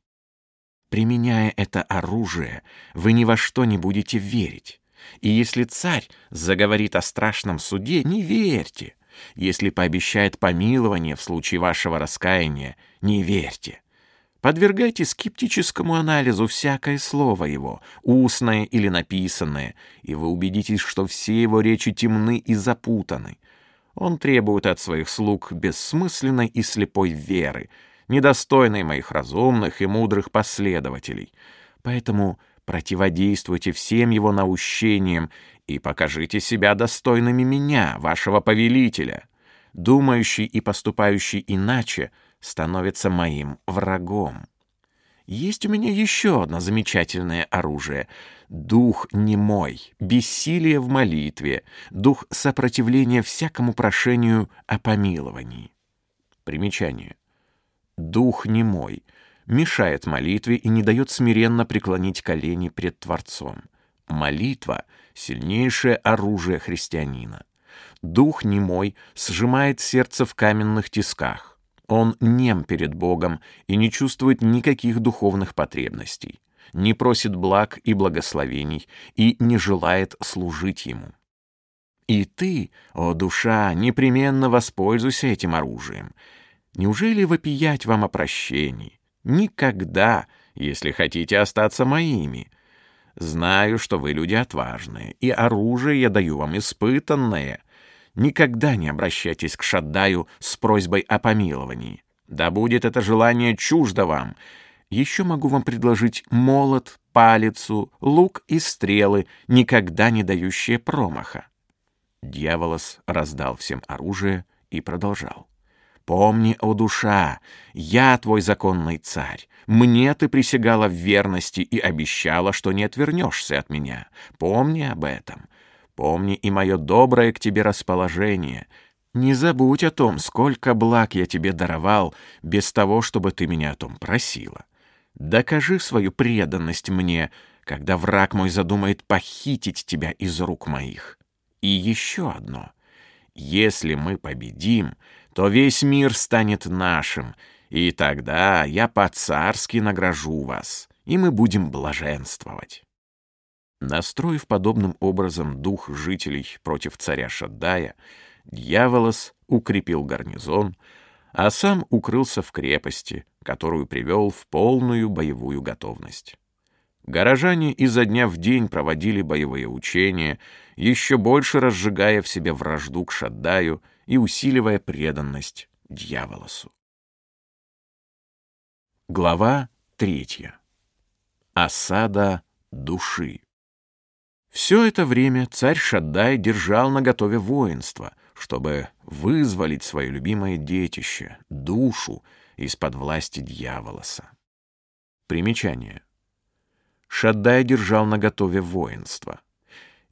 Speaker 1: Применяя это оружие, вы ни во что не будете верить. И если царь заговорит о страшном суде, не верьте. Если пообещает помилование в случае вашего раскаяния, не верьте. Подвергайте скептическому анализу всякое слово его, устное или написанное, и вы убедитесь, что все его речи темны и запутаны. Он требует от своих слуг бессмысленной и слепой веры, недостойной моих разумных и мудрых последователей. Поэтому противодействуйте всем его наущениям и покажите себя достойными меня, вашего повелителя. Думающий и поступающий иначе — становится моим врагом. Есть у меня еще одно замечательное оружие. Дух немой, бессилие в молитве, дух сопротивления всякому прошению о помиловании. Примечание. Дух немой мешает молитве и не дает смиренно преклонить колени пред Творцом. Молитва — сильнейшее оружие христианина. Дух немой сжимает сердце в каменных тисках. Он нем перед Богом и не чувствует никаких духовных потребностей, не просит благ и благословений и не желает служить Ему. И ты, о душа, непременно воспользуйся этим оружием. Неужели вопиять вам о прощении? Никогда, если хотите остаться моими. Знаю, что вы люди отважные, и оружие я даю вам испытанное — никогда не обращайтесь к Шаддаю с просьбой о помиловании. Да будет это желание чуждо вам. Еще могу вам предложить молот, палицу, лук и стрелы, никогда не дающие промаха. Дьяволос раздал всем оружие и продолжал. «Помни, о душа, я твой законный царь. Мне ты присягала в верности и обещала, что не отвернешься от меня. Помни об этом. Помни и мое доброе к тебе расположение. Не забудь о том, сколько благ я тебе даровал, без того, чтобы ты меня о том просила. Докажи свою преданность мне, когда враг мой задумает похитить тебя из рук моих. И еще одно. Если мы победим, то весь мир станет нашим, и тогда я по-царски награжу вас, и мы будем блаженствовать. Настроив подобным образом дух жителей против царя Шаддая, дьяволос укрепил гарнизон, а сам укрылся в крепости, которую привел в полную боевую готовность. Горожане изо дня в день проводили боевые учения, еще больше разжигая в себе вражду к Шаддаю и усиливая преданность дьяволосу. Глава третья. Осада души. Все это время царь Шаддай держал наготове воинство, чтобы вызволить свое любимое детище, душу, из-под власти дьяволоса. Примечание. Шаддай держал наготове воинство.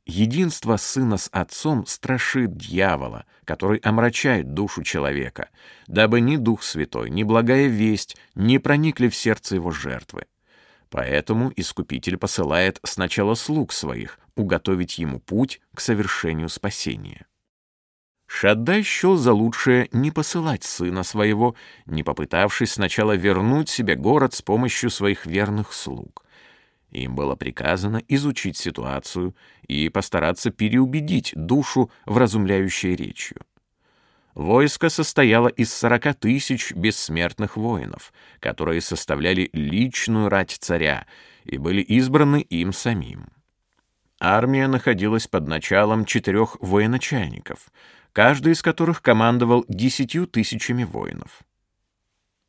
Speaker 1: Единство сына с отцом страшит дьявола, который омрачает душу человека, дабы ни Дух Святой, ни благая весть не проникли в сердце его жертвы. Поэтому Искупитель посылает сначала слуг своих уготовить ему путь к совершению спасения. Шаддай счел за лучшее не посылать сына своего, не попытавшись сначала вернуть себе город с помощью своих верных слуг. Им было приказано изучить ситуацию и постараться переубедить душу вразумляющей речью. Войско состояло из сорока тысяч бессмертных воинов, которые составляли личную рать царя и были избраны им самим. Армия находилась под началом четырех военачальников, каждый из которых командовал десятью тысячами воинов.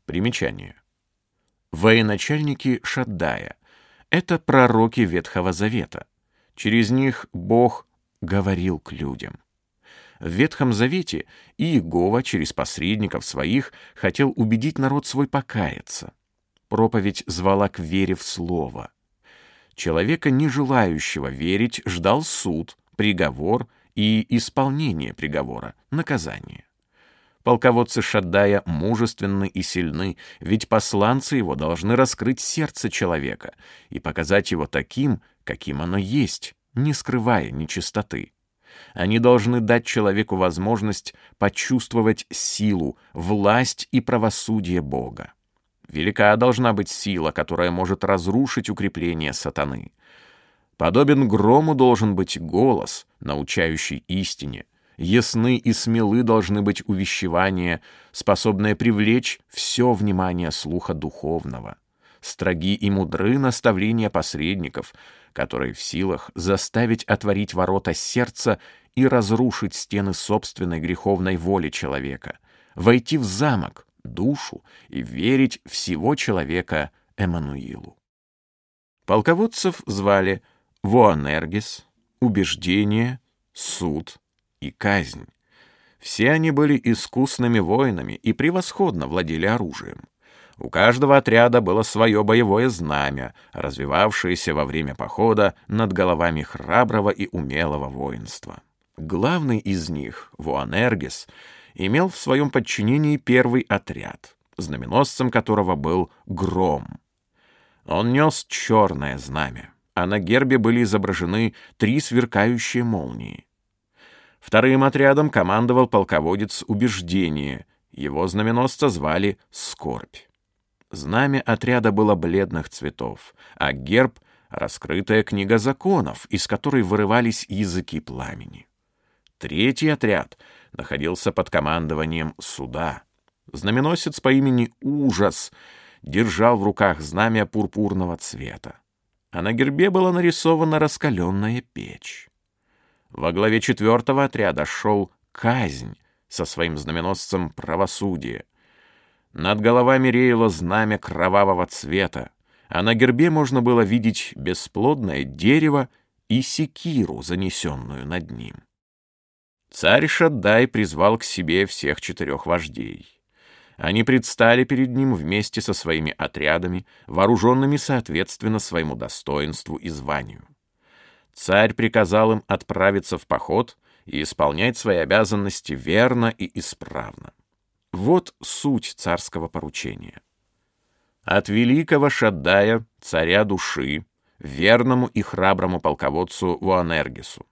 Speaker 1: Примечание. Военачальники Шаддая — это пророки Ветхого Завета. Через них Бог говорил к людям. В Ветхом Завете Иегова через посредников своих хотел убедить народ свой покаяться. Проповедь звала к вере в Слово. Человека, не желающего верить, ждал суд, приговор и исполнение приговора, наказание. Полководцы Шаддая мужественны и сильны, ведь посланцы его должны раскрыть сердце человека и показать его таким, каким оно есть, не скрывая нечистоты. Они должны дать человеку возможность почувствовать силу, власть и правосудие Бога. Велика должна быть сила, которая может разрушить укрепление сатаны. Подобен грому должен быть голос, научающий истине. Ясны и смелы должны быть увещевания, способные привлечь все внимание слуха духовного. Строги и мудры наставления посредников, которые в силах заставить отворить ворота сердца и разрушить стены собственной греховной воли человека, войти в замок, душу и верить всего человека Эммануилу. Полководцев звали Воанергис, убеждение, суд и казнь. Все они были искусными воинами и превосходно владели оружием. У каждого отряда было свое боевое знамя, развивавшееся во время похода над головами храброго и умелого воинства. Главный из них, Вуанергис, имел в своем подчинении первый отряд, знаменосцем которого был Гром. Он нес черное знамя, а на гербе были изображены три сверкающие молнии. Вторым отрядом командовал полководец Убеждение, его знаменосца звали Скорбь. Знамя отряда было бледных цветов, а герб — раскрытая книга законов, из которой вырывались языки пламени. Третий отряд находился под командованием суда. Знаменосец по имени Ужас держал в руках знамя пурпурного цвета, а на гербе была нарисована раскаленная печь. Во главе четвертого отряда шел Казнь со своим знаменосцем правосудия, над головами реяло знамя кровавого цвета, а на гербе можно было видеть бесплодное дерево и секиру, занесенную над ним. Царь Шаддай призвал к себе всех четырех вождей. Они предстали перед ним вместе со своими отрядами, вооруженными соответственно своему достоинству и званию. Царь приказал им отправиться в поход и исполнять свои обязанности верно и исправно. Вот суть царского поручения. От великого Шаддая, царя души, верному и храброму полководцу Вуанергису.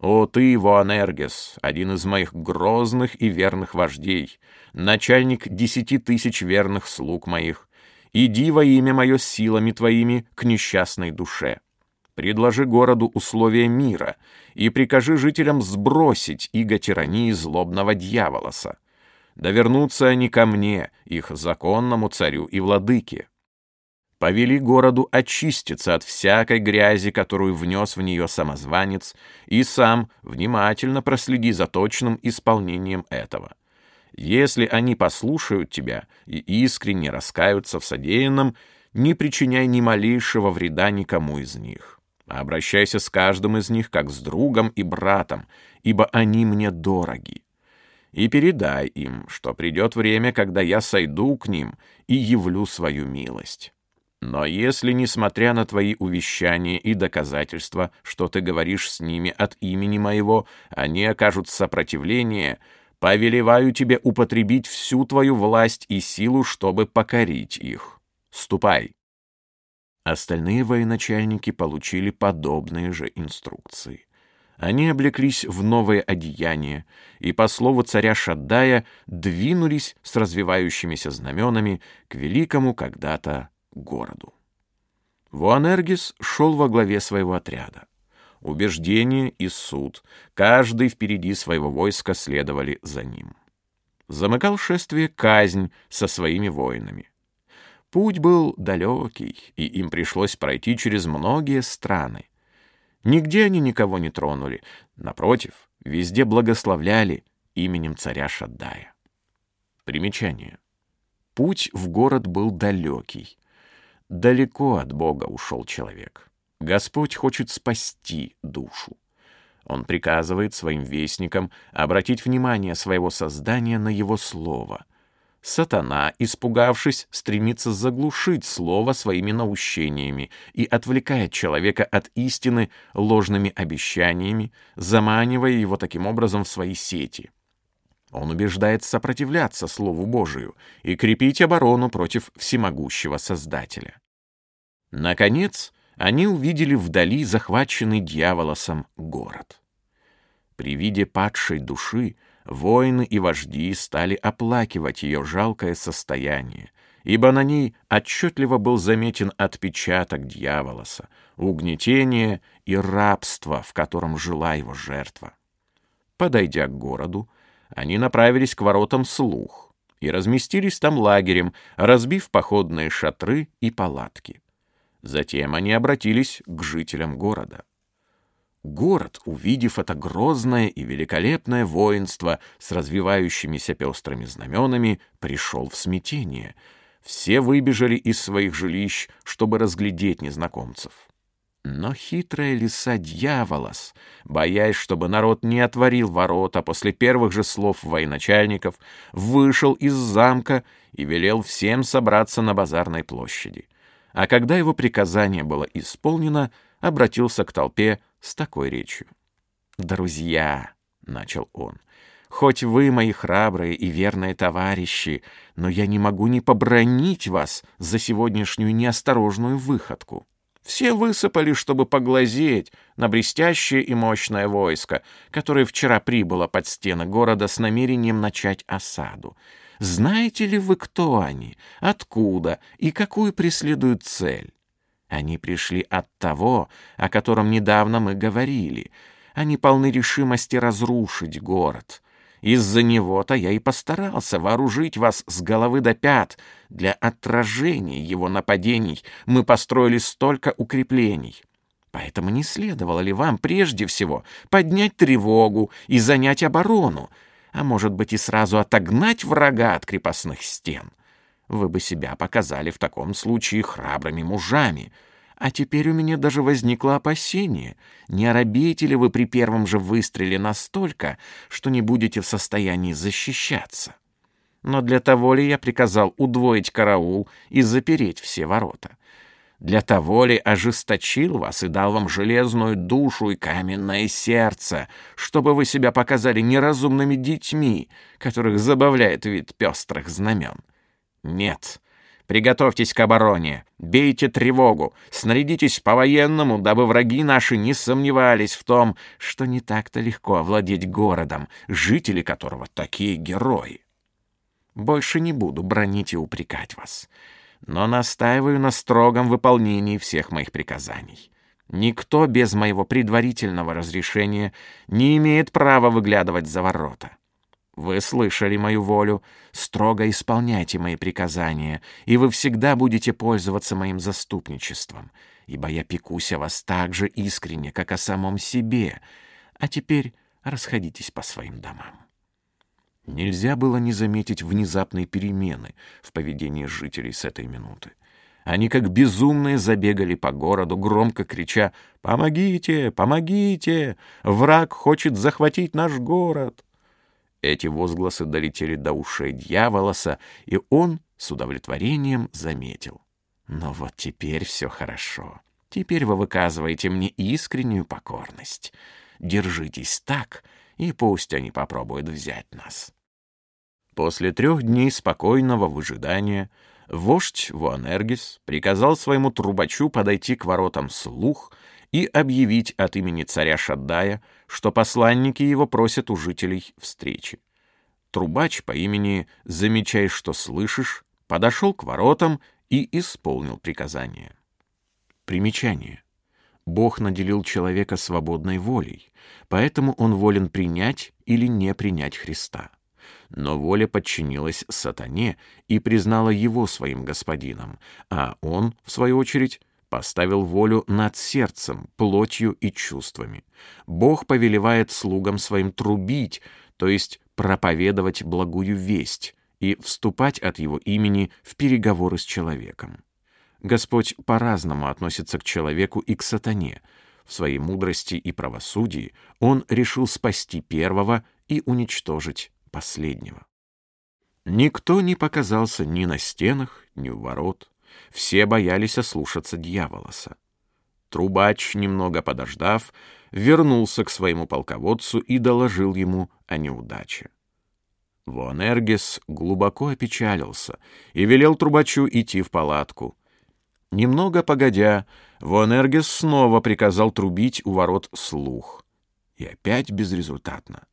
Speaker 1: О ты, Вуанергис, один из моих грозных и верных вождей, начальник десяти тысяч верных слуг моих, иди во имя мое силами твоими к несчастной душе. Предложи городу условия мира и прикажи жителям сбросить иго тирании злобного дьяволоса, да вернутся они ко мне, их законному царю и владыке. Повели городу очиститься от всякой грязи, которую внес в нее самозванец, и сам внимательно проследи за точным исполнением этого. Если они послушают тебя и искренне раскаются в содеянном, не причиняй ни малейшего вреда никому из них. Обращайся с каждым из них как с другом и братом, ибо они мне дороги и передай им, что придет время, когда я сойду к ним и явлю свою милость. Но если, несмотря на твои увещания и доказательства, что ты говоришь с ними от имени моего, они окажут сопротивление, повелеваю тебе употребить всю твою власть и силу, чтобы покорить их. Ступай». Остальные военачальники получили подобные же инструкции. Они облеклись в новое одеяние и, по слову царя Шаддая, двинулись с развивающимися знаменами к великому когда-то городу. Вуанергис шел во главе своего отряда. Убеждение и суд, каждый впереди своего войска следовали за ним. Замыкал шествие казнь со своими воинами. Путь был далекий, и им пришлось пройти через многие страны. Нигде они никого не тронули. Напротив, везде благословляли именем царя Шаддая. Примечание. Путь в город был далекий. Далеко от Бога ушел человек. Господь хочет спасти душу. Он приказывает своим вестникам обратить внимание своего создания на его слово, Сатана, испугавшись, стремится заглушить слово своими наущениями и отвлекает человека от истины ложными обещаниями, заманивая его таким образом в свои сети. Он убеждает сопротивляться Слову Божию и крепить оборону против всемогущего Создателя. Наконец, они увидели вдали захваченный дьяволосом город. При виде падшей души воины и вожди стали оплакивать ее жалкое состояние, ибо на ней отчетливо был заметен отпечаток дьяволоса, угнетение и рабство, в котором жила его жертва. Подойдя к городу, они направились к воротам слух и разместились там лагерем, разбив походные шатры и палатки. Затем они обратились к жителям города. Город, увидев это грозное и великолепное воинство с развивающимися пестрыми знаменами, пришел в смятение. Все выбежали из своих жилищ, чтобы разглядеть незнакомцев. Но хитрая лиса дьяволос, боясь, чтобы народ не отворил ворота после первых же слов военачальников, вышел из замка и велел всем собраться на базарной площади. А когда его приказание было исполнено, обратился к толпе с такой речью. «Друзья», — начал он, — «хоть вы мои храбрые и верные товарищи, но я не могу не побронить вас за сегодняшнюю неосторожную выходку». Все высыпали, чтобы поглазеть на блестящее и мощное войско, которое вчера прибыло под стены города с намерением начать осаду. Знаете ли вы, кто они, откуда и какую преследуют цель? Они пришли от того, о котором недавно мы говорили. Они полны решимости разрушить город. Из-за него-то я и постарался вооружить вас с головы до пят. Для отражения его нападений мы построили столько укреплений. Поэтому не следовало ли вам прежде всего поднять тревогу и занять оборону, а может быть и сразу отогнать врага от крепостных стен? Вы бы себя показали в таком случае храбрыми мужами — а теперь у меня даже возникло опасение, не оробеете ли вы при первом же выстреле настолько, что не будете в состоянии защищаться. Но для того ли я приказал удвоить караул и запереть все ворота? Для того ли ожесточил вас и дал вам железную душу и каменное сердце, чтобы вы себя показали неразумными детьми, которых забавляет вид пестрых знамен? Нет, Приготовьтесь к обороне, бейте тревогу, снарядитесь по-военному, дабы враги наши не сомневались в том, что не так-то легко овладеть городом, жители которого такие герои. Больше не буду бронить и упрекать вас, но настаиваю на строгом выполнении всех моих приказаний. Никто без моего предварительного разрешения не имеет права выглядывать за ворота. Вы слышали мою волю, строго исполняйте мои приказания, и вы всегда будете пользоваться моим заступничеством, ибо я пекусь о вас так же искренне, как о самом себе. А теперь расходитесь по своим домам». Нельзя было не заметить внезапной перемены в поведении жителей с этой минуты. Они как безумные забегали по городу, громко крича «Помогите! Помогите! Враг хочет захватить наш город!» Эти возгласы долетели до ушей дьяволоса, и он с удовлетворением заметил. «Но вот теперь все хорошо. Теперь вы выказываете мне искреннюю покорность. Держитесь так, и пусть они попробуют взять нас». После трех дней спокойного выжидания вождь Вуанергис приказал своему трубачу подойти к воротам слух и объявить от имени царя Шаддая, что посланники его просят у жителей встречи. Трубач по имени «Замечай, что слышишь» подошел к воротам и исполнил приказание. Примечание. Бог наделил человека свободной волей, поэтому он волен принять или не принять Христа. Но воля подчинилась сатане и признала его своим господином, а он, в свою очередь, поставил волю над сердцем, плотью и чувствами. Бог повелевает слугам своим трубить, то есть проповедовать благую весть и вступать от его имени в переговоры с человеком. Господь по-разному относится к человеку и к сатане. В своей мудрости и правосудии он решил спасти первого и уничтожить последнего. Никто не показался ни на стенах, ни у ворот. Все боялись ослушаться дьяволоса. Трубач, немного подождав, вернулся к своему полководцу и доложил ему о неудаче. Вуанергис глубоко опечалился и велел трубачу идти в палатку. Немного погодя, Вуанергис снова приказал трубить у ворот слух. И опять безрезультатно.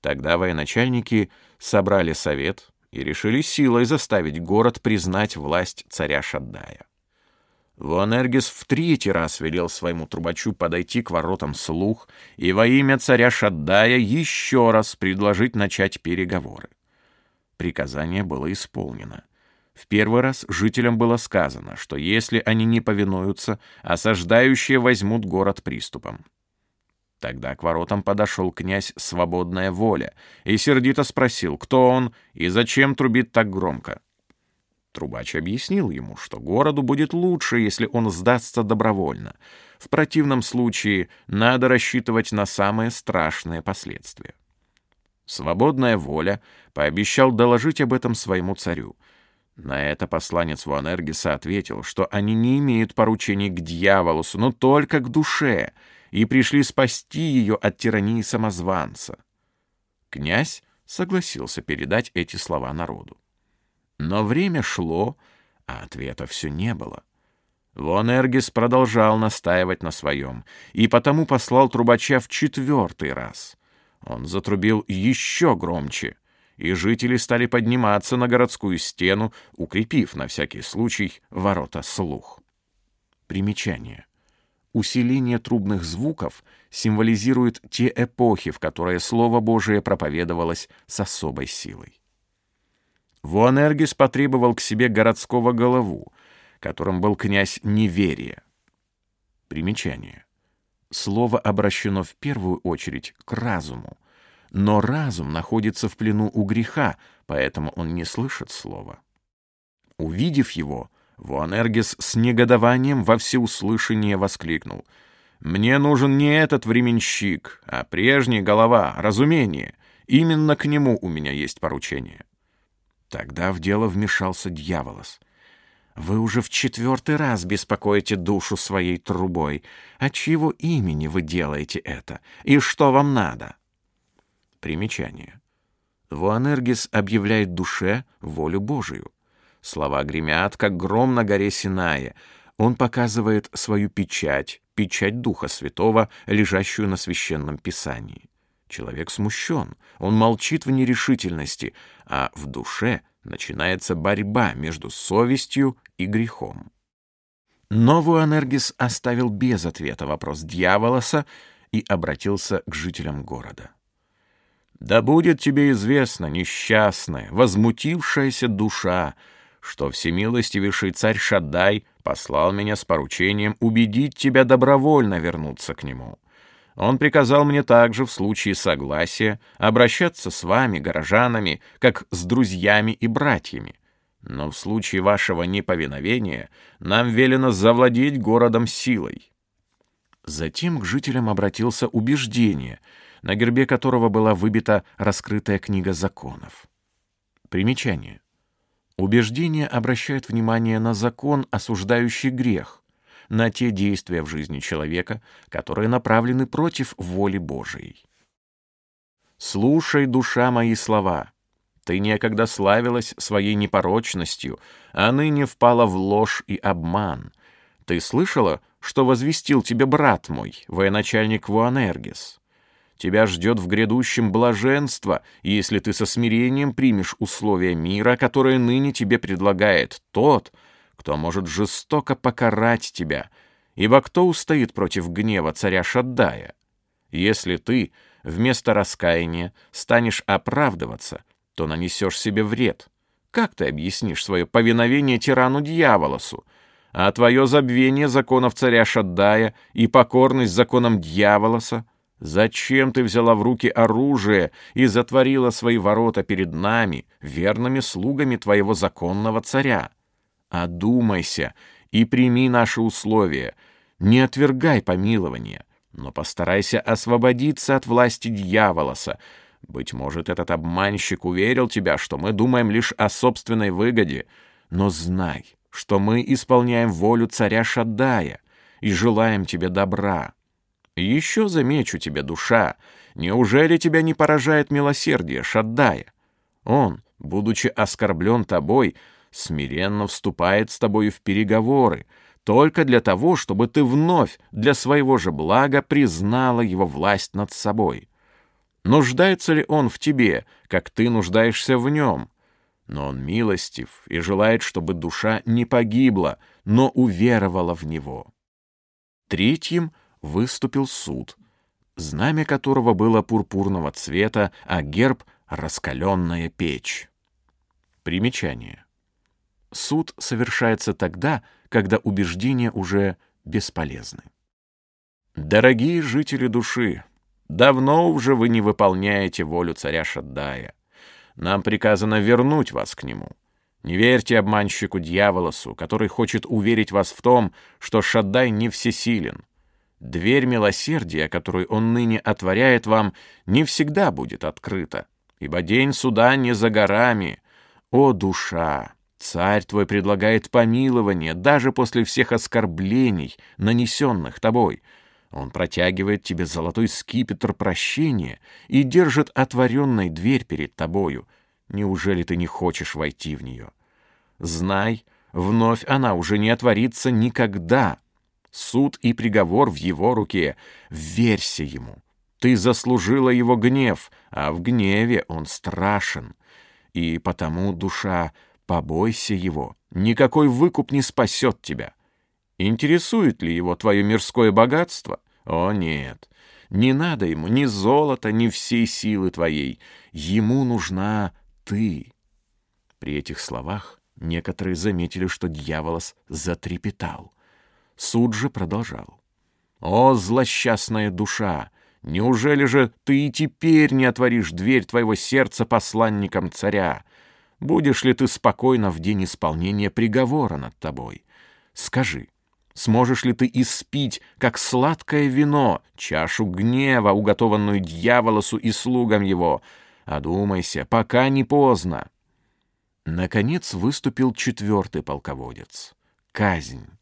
Speaker 1: Тогда военачальники собрали совет и решили силой заставить город признать власть царя Шаддая. Вуанергис в третий раз велел своему трубачу подойти к воротам слух и во имя царя Шаддая еще раз предложить начать переговоры. Приказание было исполнено. В первый раз жителям было сказано, что если они не повинуются, осаждающие возьмут город приступом. Тогда к воротам подошел князь «Свободная воля» и сердито спросил, кто он и зачем трубит так громко. Трубач объяснил ему, что городу будет лучше, если он сдастся добровольно. В противном случае надо рассчитывать на самые страшные последствия. Свободная воля пообещал доложить об этом своему царю. На это посланец Вуанергиса ответил, что они не имеют поручений к дьяволусу, но только к душе, и пришли спасти ее от тирании самозванца. Князь согласился передать эти слова народу. Но время шло, а ответа все не было. Вон Эргис продолжал настаивать на своем, и потому послал трубача в четвертый раз. Он затрубил еще громче, и жители стали подниматься на городскую стену, укрепив на всякий случай ворота слух. Примечание. Усиление трубных звуков символизирует те эпохи, в которые Слово Божие проповедовалось с особой силой. Вуанергис потребовал к себе городского голову, которым был князь Неверия. Примечание. Слово обращено в первую очередь к разуму, но разум находится в плену у греха, поэтому он не слышит слова. Увидев его, Вуанергис с негодованием во всеуслышание воскликнул. «Мне нужен не этот временщик, а прежний голова, разумение. Именно к нему у меня есть поручение». Тогда в дело вмешался дьяволос. «Вы уже в четвертый раз беспокоите душу своей трубой. От чьего имени вы делаете это? И что вам надо?» Примечание. Вуанергис объявляет душе волю Божию. Слова гремят, как гром на горе Синая. Он показывает свою печать, печать Духа Святого, лежащую на Священном Писании. Человек смущен, он молчит в нерешительности, а в душе начинается борьба между совестью и грехом. Новую Анергис оставил без ответа вопрос дьяволоса и обратился к жителям города. «Да будет тебе известно, несчастная, возмутившаяся душа, что всемилостивейший царь Шаддай послал меня с поручением убедить тебя добровольно вернуться к нему. Он приказал мне также в случае согласия обращаться с вами, горожанами, как с друзьями и братьями. Но в случае вашего неповиновения нам велено завладеть городом силой». Затем к жителям обратился убеждение, на гербе которого была выбита раскрытая книга законов. Примечание. Убеждение обращает внимание на закон, осуждающий грех, на те действия в жизни человека, которые направлены против воли Божией. «Слушай, душа, мои слова. Ты некогда славилась своей непорочностью, а ныне впала в ложь и обман. Ты слышала, что возвестил тебе брат мой, военачальник Вуанергис?» Тебя ждет в грядущем блаженство, если ты со смирением примешь условия мира, которые ныне тебе предлагает тот, кто может жестоко покарать тебя, ибо кто устоит против гнева царя Шаддая? Если ты вместо раскаяния станешь оправдываться, то нанесешь себе вред. Как ты объяснишь свое повиновение тирану-дьяволосу, а твое забвение законов царя Шаддая и покорность законам дьяволоса — Зачем ты взяла в руки оружие и затворила свои ворота перед нами, верными слугами твоего законного царя? Одумайся и прими наши условия. Не отвергай помилования, но постарайся освободиться от власти дьяволоса. Быть может, этот обманщик уверил тебя, что мы думаем лишь о собственной выгоде, но знай, что мы исполняем волю царя Шаддая и желаем тебе добра. Еще замечу тебе, душа, неужели тебя не поражает милосердие Шаддая? Он, будучи оскорблен тобой, смиренно вступает с тобою в переговоры, только для того, чтобы ты вновь для своего же блага признала его власть над собой. Нуждается ли он в тебе, как ты нуждаешься в нем? Но он милостив и желает, чтобы душа не погибла, но уверовала в него. Третьим выступил суд, знамя которого было пурпурного цвета, а герб — раскаленная печь. Примечание. Суд совершается тогда, когда убеждения уже бесполезны. Дорогие жители души, давно уже вы не выполняете волю царя Шаддая. Нам приказано вернуть вас к нему. Не верьте обманщику дьяволосу, который хочет уверить вас в том, что Шаддай не всесилен. Дверь милосердия, которую он ныне отворяет вам, не всегда будет открыта, ибо день суда не за горами. О, душа! Царь твой предлагает помилование даже после всех оскорблений, нанесенных тобой. Он протягивает тебе золотой скипетр прощения и держит отворенной дверь перед тобою. Неужели ты не хочешь войти в нее? Знай, вновь она уже не отворится никогда. Суд и приговор в его руке. Верься ему. Ты заслужила его гнев, а в гневе он страшен. И потому, душа, Побойся его, никакой выкуп не спасет тебя. Интересует ли его твое мирское богатство? О, нет. Не надо ему ни золота, ни всей силы твоей. Ему нужна ты. При этих словах некоторые заметили, что дьяволос затрепетал. Суд же продолжал. «О, злосчастная душа! Неужели же ты и теперь не отворишь дверь твоего сердца посланникам царя? Будешь ли ты спокойно в день исполнения приговора над тобой? Скажи, сможешь ли ты испить, как сладкое вино, чашу гнева, уготованную дьяволосу и слугам его? Одумайся, пока не поздно. Наконец выступил четвертый полководец. Казнь.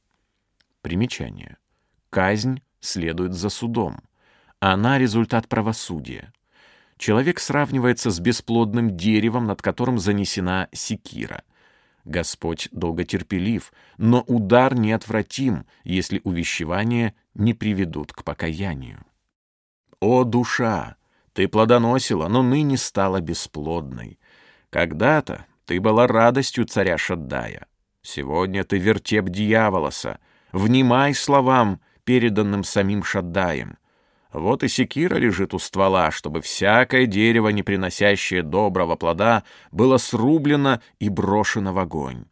Speaker 1: Примечание. Казнь следует за судом. Она результат правосудия человек сравнивается с бесплодным деревом, над которым занесена секира. Господь долготерпелив, но удар неотвратим, если увещевания не приведут к покаянию. О, душа! Ты плодоносила, но ныне стала бесплодной. Когда-то ты была радостью царя Шаддая. Сегодня ты вертеп дьяволоса. Внимай словам, переданным самим Шаддаем. Вот и секира лежит у ствола, чтобы всякое дерево, не приносящее доброго плода, было срублено и брошено в огонь.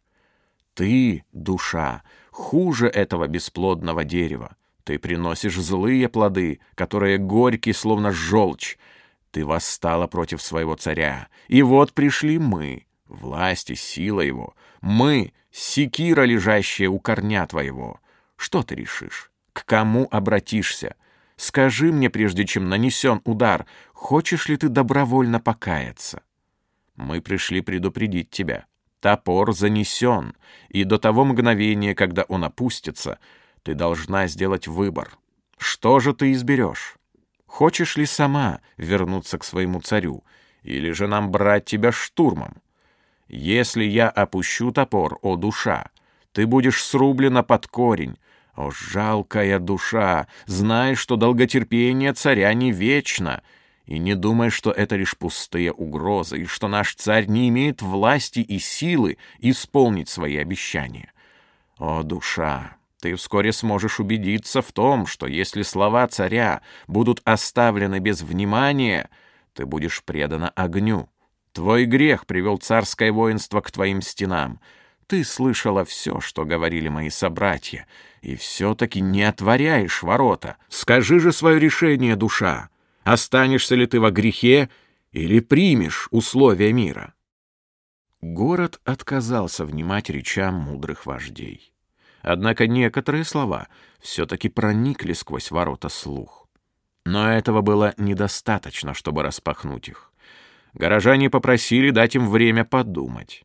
Speaker 1: Ты, душа, хуже этого бесплодного дерева. Ты приносишь злые плоды, которые горькие, словно желчь. Ты восстала против своего царя. И вот пришли мы, власть и сила его. Мы, секира, лежащая у корня твоего. Что ты решишь? К кому обратишься? Скажи мне, прежде чем нанесен удар, хочешь ли ты добровольно покаяться? Мы пришли предупредить тебя. Топор занесен, и до того мгновения, когда он опустится, ты должна сделать выбор. Что же ты изберешь? Хочешь ли сама вернуться к своему царю, или же нам брать тебя штурмом? Если я опущу топор, о душа, ты будешь срублена под корень, о, жалкая душа, знай, что долготерпение царя не вечно, и не думай, что это лишь пустые угрозы, и что наш царь не имеет власти и силы исполнить свои обещания. О, душа, ты вскоре сможешь убедиться в том, что если слова царя будут оставлены без внимания, ты будешь предана огню. Твой грех привел царское воинство к твоим стенам — ты слышала все, что говорили мои собратья, и все-таки не отворяешь ворота. Скажи же свое решение, душа. Останешься ли ты во грехе или примешь условия мира?» Город отказался внимать речам мудрых вождей. Однако некоторые слова все-таки проникли сквозь ворота слух. Но этого было недостаточно, чтобы распахнуть их. Горожане попросили дать им время подумать.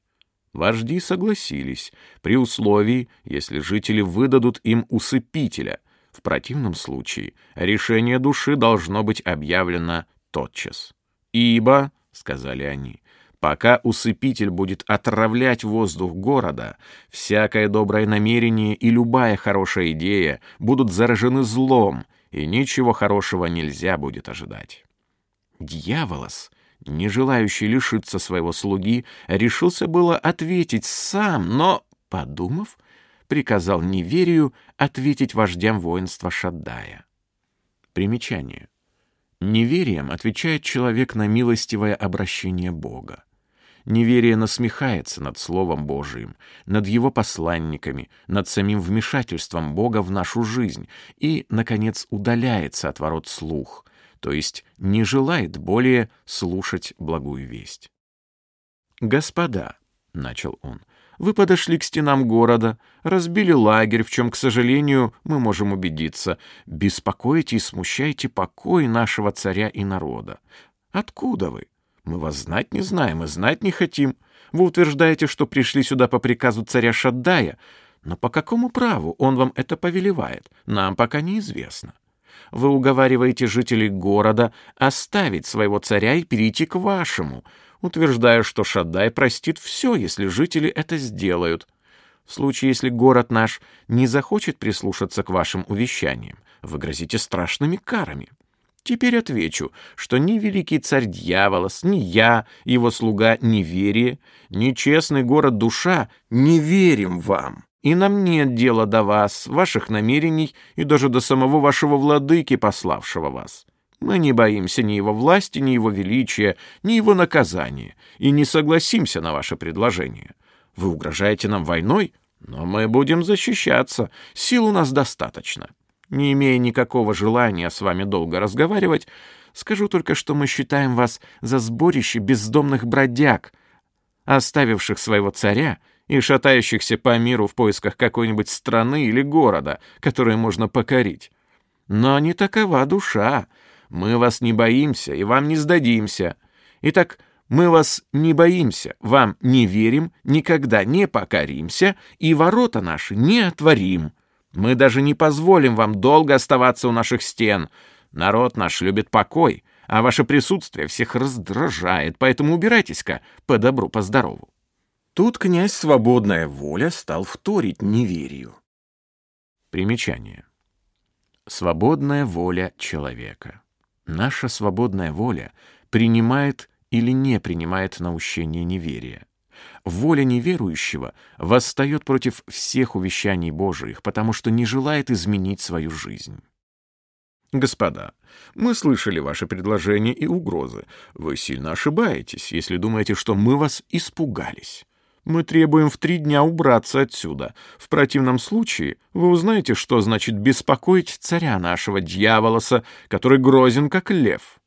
Speaker 1: Вожди согласились, при условии, если жители выдадут им усыпителя. В противном случае решение души должно быть объявлено тотчас. «Ибо», — сказали они, — Пока усыпитель будет отравлять воздух города, всякое доброе намерение и любая хорошая идея будут заражены злом, и ничего хорошего нельзя будет ожидать. Дьяволос, не желающий лишиться своего слуги, решился было ответить сам, но, подумав, приказал неверию ответить вождям воинства Шаддая. Примечание. Неверием отвечает человек на милостивое обращение Бога. Неверие насмехается над Словом Божиим, над Его посланниками, над самим вмешательством Бога в нашу жизнь и, наконец, удаляется от ворот слух, то есть не желает более слушать благую весть. «Господа», — начал он, — «вы подошли к стенам города, разбили лагерь, в чем, к сожалению, мы можем убедиться, беспокоите и смущаете покой нашего царя и народа. Откуда вы? Мы вас знать не знаем и знать не хотим. Вы утверждаете, что пришли сюда по приказу царя Шаддая, но по какому праву он вам это повелевает, нам пока неизвестно. Вы уговариваете жителей города оставить своего царя и перейти к вашему, утверждая, что Шаддай простит все, если жители это сделают. В случае, если город наш не захочет прислушаться к вашим увещаниям, вы грозите страшными карами. Теперь отвечу, что ни великий царь Дьяволос, ни я, его слуга Неверие, ни честный город Душа не верим вам. И нам нет дела до вас, ваших намерений и даже до самого вашего владыки, пославшего вас. Мы не боимся ни его власти, ни его величия, ни его наказания, и не согласимся на ваше предложение. Вы угрожаете нам войной, но мы будем защищаться, сил у нас достаточно. Не имея никакого желания с вами долго разговаривать, скажу только, что мы считаем вас за сборище бездомных бродяг, оставивших своего царя и шатающихся по миру в поисках какой-нибудь страны или города, которые можно покорить. Но не такова душа. Мы вас не боимся и вам не сдадимся. Итак, мы вас не боимся, вам не верим, никогда не покоримся и ворота наши не отворим. Мы даже не позволим вам долго оставаться у наших стен. Народ наш любит покой, а ваше присутствие всех раздражает, поэтому убирайтесь-ка по добру, по здорову. Тут князь Свободная Воля стал вторить неверию. Примечание. Свободная воля человека. Наша свободная воля принимает или не принимает наущение неверия воля неверующего восстает против всех увещаний Божиих, потому что не желает изменить свою жизнь. Господа, мы слышали ваши предложения и угрозы. Вы сильно ошибаетесь, если думаете, что мы вас испугались. Мы требуем в три дня убраться отсюда. В противном случае вы узнаете, что значит беспокоить царя нашего дьяволоса, который грозен, как лев.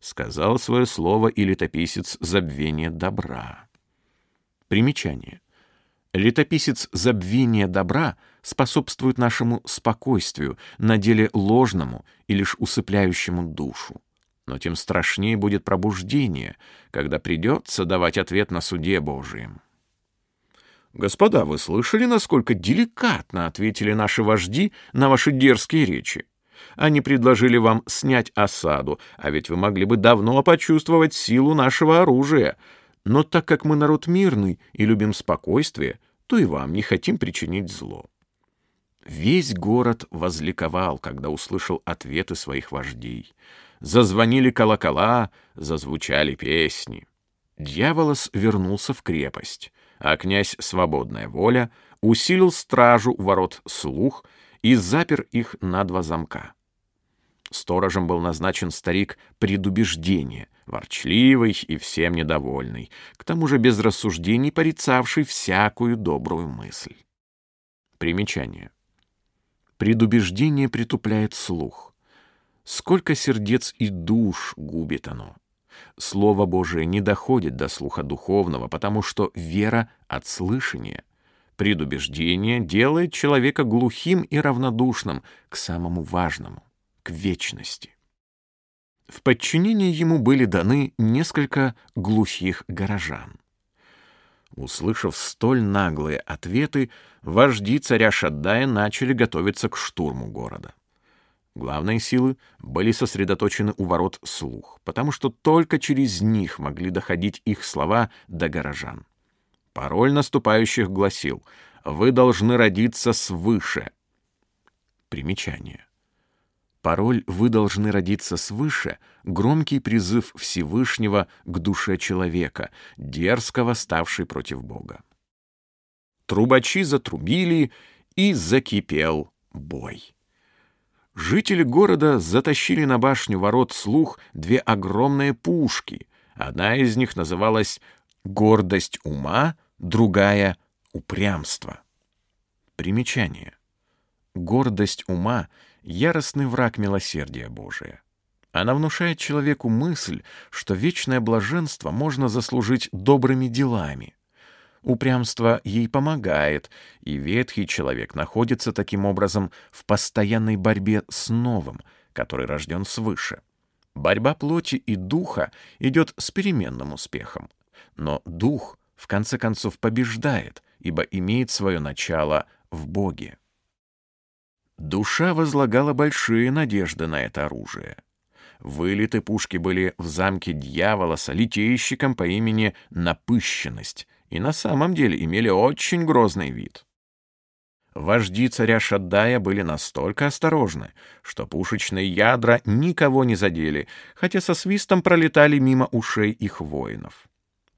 Speaker 1: Сказал свое слово и летописец забвения добра. Примечание. Летописец забвения добра способствует нашему спокойствию, на деле ложному и лишь усыпляющему душу. Но тем страшнее будет пробуждение, когда придется давать ответ на суде Божием. Господа, вы слышали, насколько деликатно ответили наши вожди на ваши дерзкие речи? Они предложили вам снять осаду, а ведь вы могли бы давно почувствовать силу нашего оружия — но так как мы народ мирный и любим спокойствие, то и вам не хотим причинить зло. Весь город возликовал, когда услышал ответы своих вождей. Зазвонили колокола, зазвучали песни. Дьяволос вернулся в крепость, а князь Свободная Воля усилил стражу ворот слух и запер их на два замка. Сторожем был назначен старик предубеждение, ворчливый и всем недовольный, к тому же без рассуждений порицавший всякую добрую мысль. Примечание. Предубеждение притупляет слух. Сколько сердец и душ губит оно. Слово Божие не доходит до слуха духовного, потому что вера от слышания. Предубеждение делает человека глухим и равнодушным к самому важному к вечности. В подчинение ему были даны несколько глухих горожан. Услышав столь наглые ответы, вожди царя Шаддая начали готовиться к штурму города. Главные силы были сосредоточены у ворот слух, потому что только через них могли доходить их слова до горожан. Пароль наступающих гласил «Вы должны родиться свыше». Примечание. Пароль «Вы должны родиться свыше» — громкий призыв Всевышнего к душе человека, дерзко восставший против Бога. Трубачи затрубили, и закипел бой. Жители города затащили на башню ворот слух две огромные пушки. Одна из них называлась «Гордость ума», другая — «Упрямство». Примечание. Гордость ума — яростный враг милосердия Божия. Она внушает человеку мысль, что вечное блаженство можно заслужить добрыми делами — Упрямство ей помогает, и ветхий человек находится таким образом в постоянной борьбе с новым, который рожден свыше. Борьба плоти и духа идет с переменным успехом. Но дух, в конце концов, побеждает, ибо имеет свое начало в Боге. Душа возлагала большие надежды на это оружие. Вылеты пушки были в замке дьявола с литейщиком по имени Напыщенность, и на самом деле имели очень грозный вид. Вожди царя Шаддая были настолько осторожны, что пушечные ядра никого не задели, хотя со свистом пролетали мимо ушей их воинов.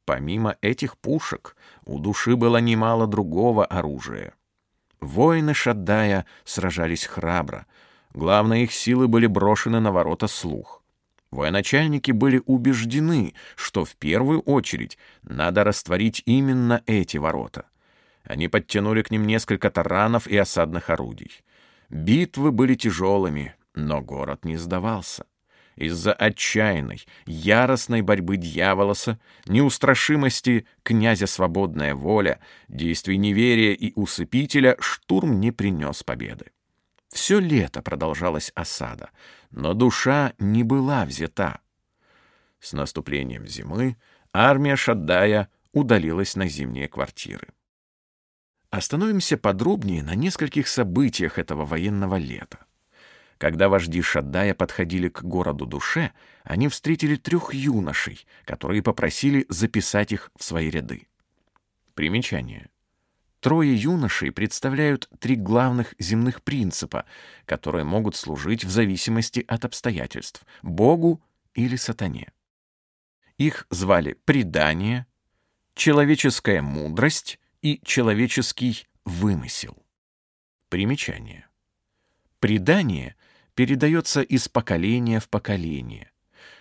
Speaker 1: Помимо этих пушек у души было немало другого оружия. Воины Шаддая сражались храбро, главные их силы были брошены на ворота слух. Военачальники были убеждены, что в первую очередь надо растворить именно эти ворота. Они подтянули к ним несколько таранов и осадных орудий. Битвы были тяжелыми, но город не сдавался. Из-за отчаянной, яростной борьбы дьяволоса, неустрашимости князя свободная воля, действий неверия и усыпителя штурм не принес победы. Все лето продолжалась осада, но душа не была взята. С наступлением зимы армия Шаддая удалилась на зимние квартиры. Остановимся подробнее на нескольких событиях этого военного лета. Когда вожди Шаддая подходили к городу Душе, они встретили трех юношей, которые попросили записать их в свои ряды. Примечание. Трое юношей представляют три главных земных принципа, которые могут служить в зависимости от обстоятельств — Богу или сатане. Их звали предание, человеческая мудрость и человеческий вымысел. Примечание. Предание передается из поколения в поколение.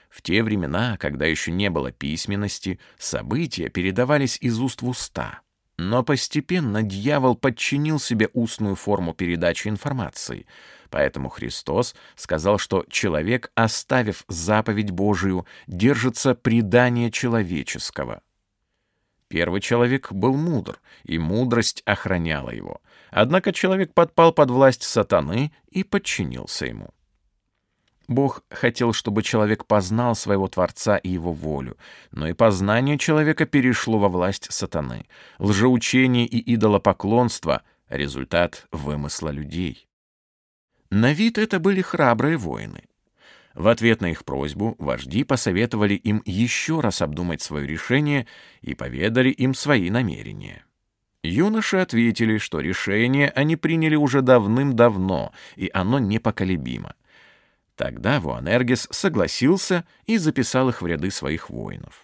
Speaker 1: В те времена, когда еще не было письменности, события передавались из уст в уста — но постепенно дьявол подчинил себе устную форму передачи информации. Поэтому Христос сказал, что человек, оставив заповедь Божию, держится предания человеческого. Первый человек был мудр, и мудрость охраняла его. Однако человек подпал под власть сатаны и подчинился ему. Бог хотел, чтобы человек познал своего Творца и его волю, но и познание человека перешло во власть сатаны. Лжеучение и идолопоклонство — результат вымысла людей. На вид это были храбрые воины. В ответ на их просьбу вожди посоветовали им еще раз обдумать свое решение и поведали им свои намерения. Юноши ответили, что решение они приняли уже давным-давно, и оно непоколебимо. Тогда Вуанергис согласился и записал их в ряды своих воинов.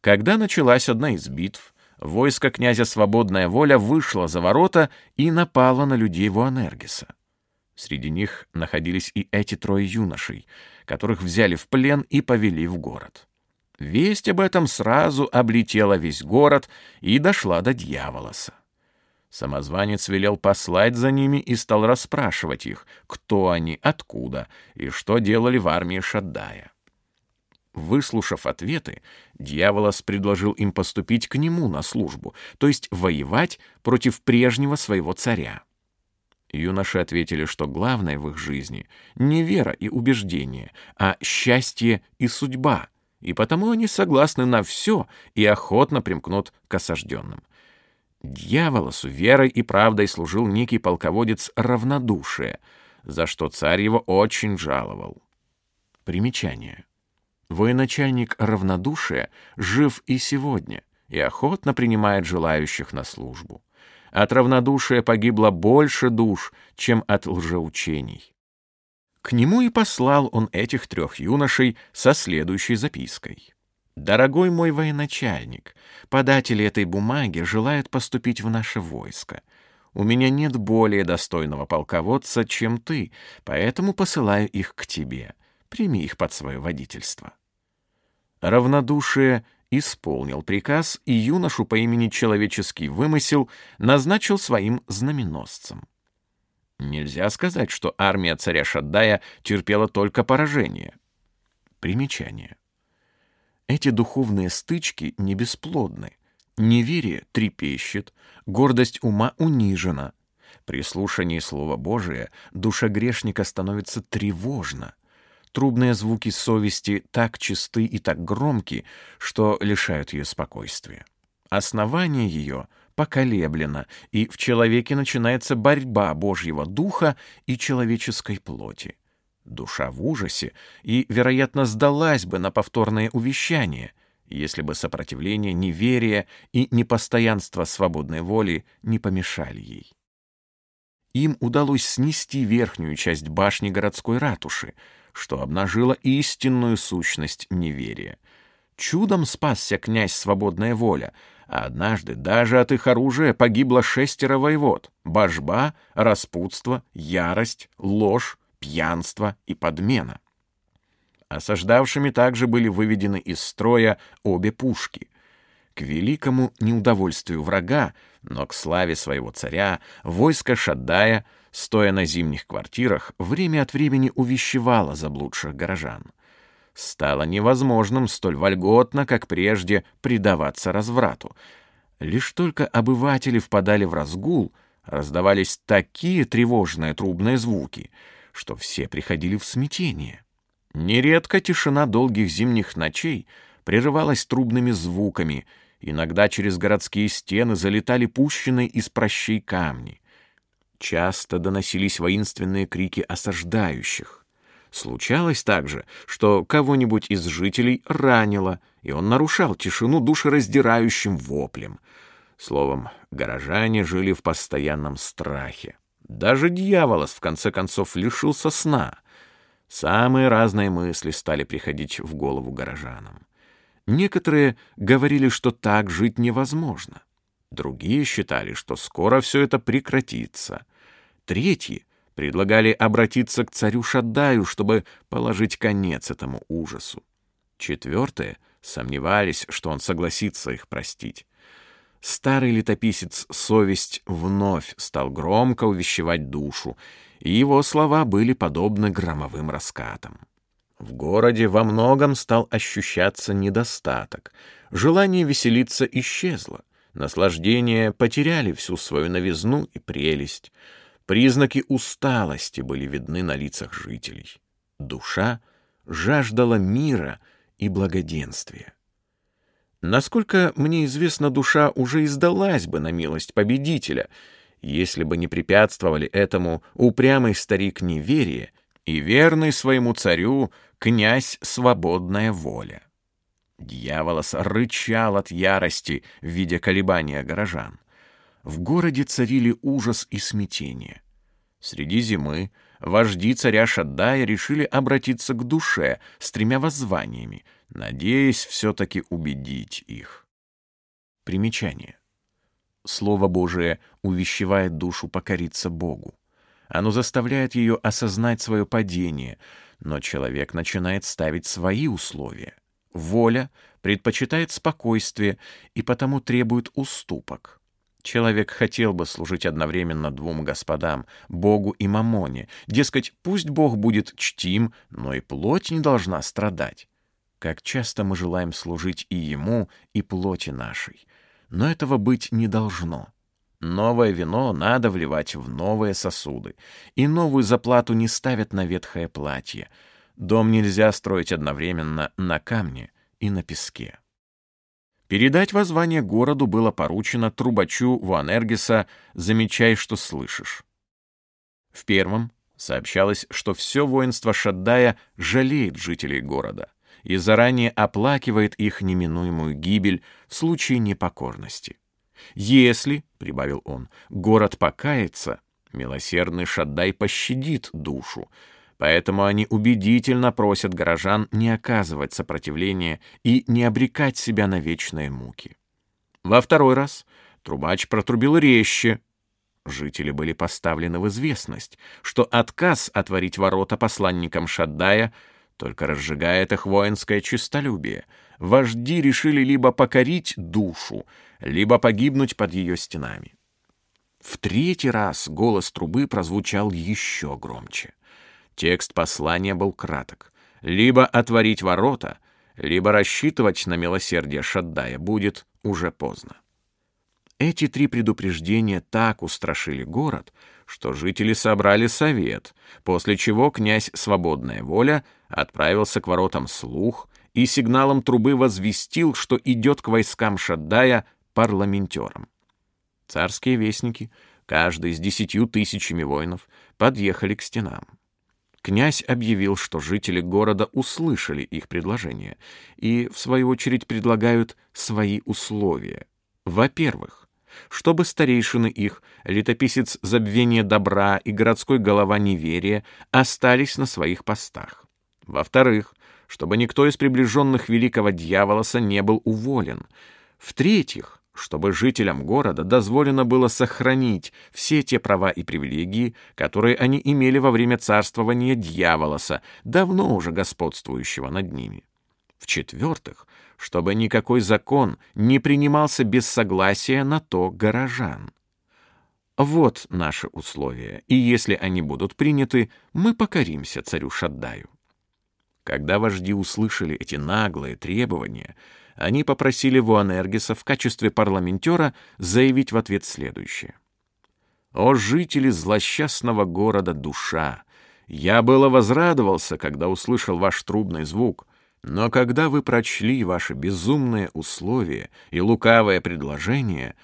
Speaker 1: Когда началась одна из битв, войско князя Свободная Воля вышло за ворота и напало на людей Вуанергиса. Среди них находились и эти трое юношей, которых взяли в плен и повели в город. Весть об этом сразу облетела весь город и дошла до дьяволоса. Самозванец велел послать за ними и стал расспрашивать их, кто они, откуда и что делали в армии Шаддая. Выслушав ответы, дьяволос предложил им поступить к нему на службу, то есть воевать против прежнего своего царя. Юноши ответили, что главное в их жизни не вера и убеждение, а счастье и судьба, и потому они согласны на все и охотно примкнут к осажденным — Дьяволосу верой и правдой служил некий полководец равнодушия. за что царь его очень жаловал. Примечание. Военачальник равнодушия жив и сегодня и охотно принимает желающих на службу. От равнодушия погибло больше душ, чем от лжеучений. К нему и послал он этих трех юношей со следующей запиской. «Дорогой мой военачальник, податели этой бумаги желают поступить в наше войско. У меня нет более достойного полководца, чем ты, поэтому посылаю их к тебе. Прими их под свое водительство». Равнодушие исполнил приказ, и юношу по имени Человеческий Вымысел назначил своим знаменосцем. Нельзя сказать, что армия царя Шаддая терпела только поражение. Примечание. Эти духовные стычки не бесплодны. Неверие трепещет, гордость ума унижена. При слушании Слова Божия душа грешника становится тревожна. Трубные звуки совести так чисты и так громки, что лишают ее спокойствия. Основание ее поколеблено, и в человеке начинается борьба Божьего духа и человеческой плоти. Душа в ужасе и, вероятно, сдалась бы на повторное увещание, если бы сопротивление неверия и непостоянство свободной воли не помешали ей. Им удалось снести верхнюю часть башни городской ратуши — что обнажило истинную сущность неверия. Чудом спасся князь Свободная Воля, а однажды даже от их оружия погибло шестеро воевод — божба, распутство, ярость, ложь, пьянство и подмена. Осаждавшими также были выведены из строя обе пушки. К великому неудовольствию врага, но к славе своего царя, войско Шаддая — стоя на зимних квартирах, время от времени увещевала заблудших горожан. Стало невозможным столь вольготно, как прежде, предаваться разврату. Лишь только обыватели впадали в разгул, раздавались такие тревожные трубные звуки, что все приходили в смятение. Нередко тишина долгих зимних ночей прерывалась трубными звуками, иногда через городские стены залетали пущенные из прощей камни — Часто доносились воинственные крики осаждающих. Случалось также, что кого-нибудь из жителей ранило, и он нарушал тишину душераздирающим воплем. Словом, горожане жили в постоянном страхе. Даже дьяволос, в конце концов, лишился сна. Самые разные мысли стали приходить в голову горожанам. Некоторые говорили, что так жить невозможно. Другие считали, что скоро все это прекратится. Третьи предлагали обратиться к царю Шаддаю, чтобы положить конец этому ужасу. Четвертые сомневались, что он согласится их простить. Старый летописец «Совесть» вновь стал громко увещевать душу, и его слова были подобны громовым раскатам. В городе во многом стал ощущаться недостаток. Желание веселиться исчезло. Наслаждения потеряли всю свою новизну и прелесть. Признаки усталости были видны на лицах жителей. Душа жаждала мира и благоденствия. Насколько мне известно, душа уже издалась бы на милость победителя, если бы не препятствовали этому упрямый старик неверия и верный своему царю князь свободная воля. Дьяволос рычал от ярости, видя колебания горожан. В городе царили ужас и смятение. Среди зимы вожди царя Шаддая решили обратиться к душе с тремя воззваниями, надеясь все-таки убедить их. Примечание. Слово Божие увещевает душу покориться Богу. Оно заставляет ее осознать свое падение, но человек начинает ставить свои условия — Воля предпочитает спокойствие и потому требует уступок. Человек хотел бы служить одновременно двум господам, Богу и Мамоне. Дескать, пусть Бог будет чтим, но и плоть не должна страдать. Как часто мы желаем служить и Ему, и плоти нашей. Но этого быть не должно. Новое вино надо вливать в новые сосуды, и новую заплату не ставят на ветхое платье — Дом нельзя строить одновременно на камне и на песке. Передать воззвание городу было поручено трубачу Вуанергиса «Замечай, что слышишь». В первом Сообщалось, что все воинство Шаддая жалеет жителей города и заранее оплакивает их неминуемую гибель в случае непокорности. «Если, — прибавил он, — город покается, милосердный Шаддай пощадит душу, поэтому они убедительно просят горожан не оказывать сопротивления и не обрекать себя на вечные муки. Во второй раз трубач протрубил резче, Жители были поставлены в известность, что отказ отворить ворота посланникам Шаддая только разжигает их воинское честолюбие. Вожди решили либо покорить душу, либо погибнуть под ее стенами. В третий раз голос трубы прозвучал еще громче. Текст послания был краток. Либо отворить ворота, либо рассчитывать на милосердие Шаддая будет уже поздно. Эти три предупреждения так устрашили город, что жители собрали совет, после чего князь Свободная Воля отправился к воротам слух и сигналом трубы возвестил, что идет к войскам Шаддая парламентером. Царские вестники, каждый с десятью тысячами воинов, подъехали к стенам. Князь объявил, что жители города услышали их предложение и, в свою очередь, предлагают свои условия. Во-первых, чтобы старейшины их, летописец забвения добра и городской голова неверия, остались на своих постах. Во-вторых, чтобы никто из приближенных великого дьяволоса не был уволен. В-третьих, чтобы жителям города дозволено было сохранить все те права и привилегии, которые они имели во время царствования дьяволоса, давно уже господствующего над ними. В-четвертых, чтобы никакой закон не принимался без согласия на то горожан. Вот наши условия, и если они будут приняты, мы покоримся царю Шаддаю. Когда вожди услышали эти наглые требования, они попросили Вуанергиса в качестве парламентера заявить в ответ следующее. «О жители злосчастного города душа! Я было возрадовался, когда услышал ваш трубный звук, но когда вы прочли ваши безумные условия и лукавое предложение,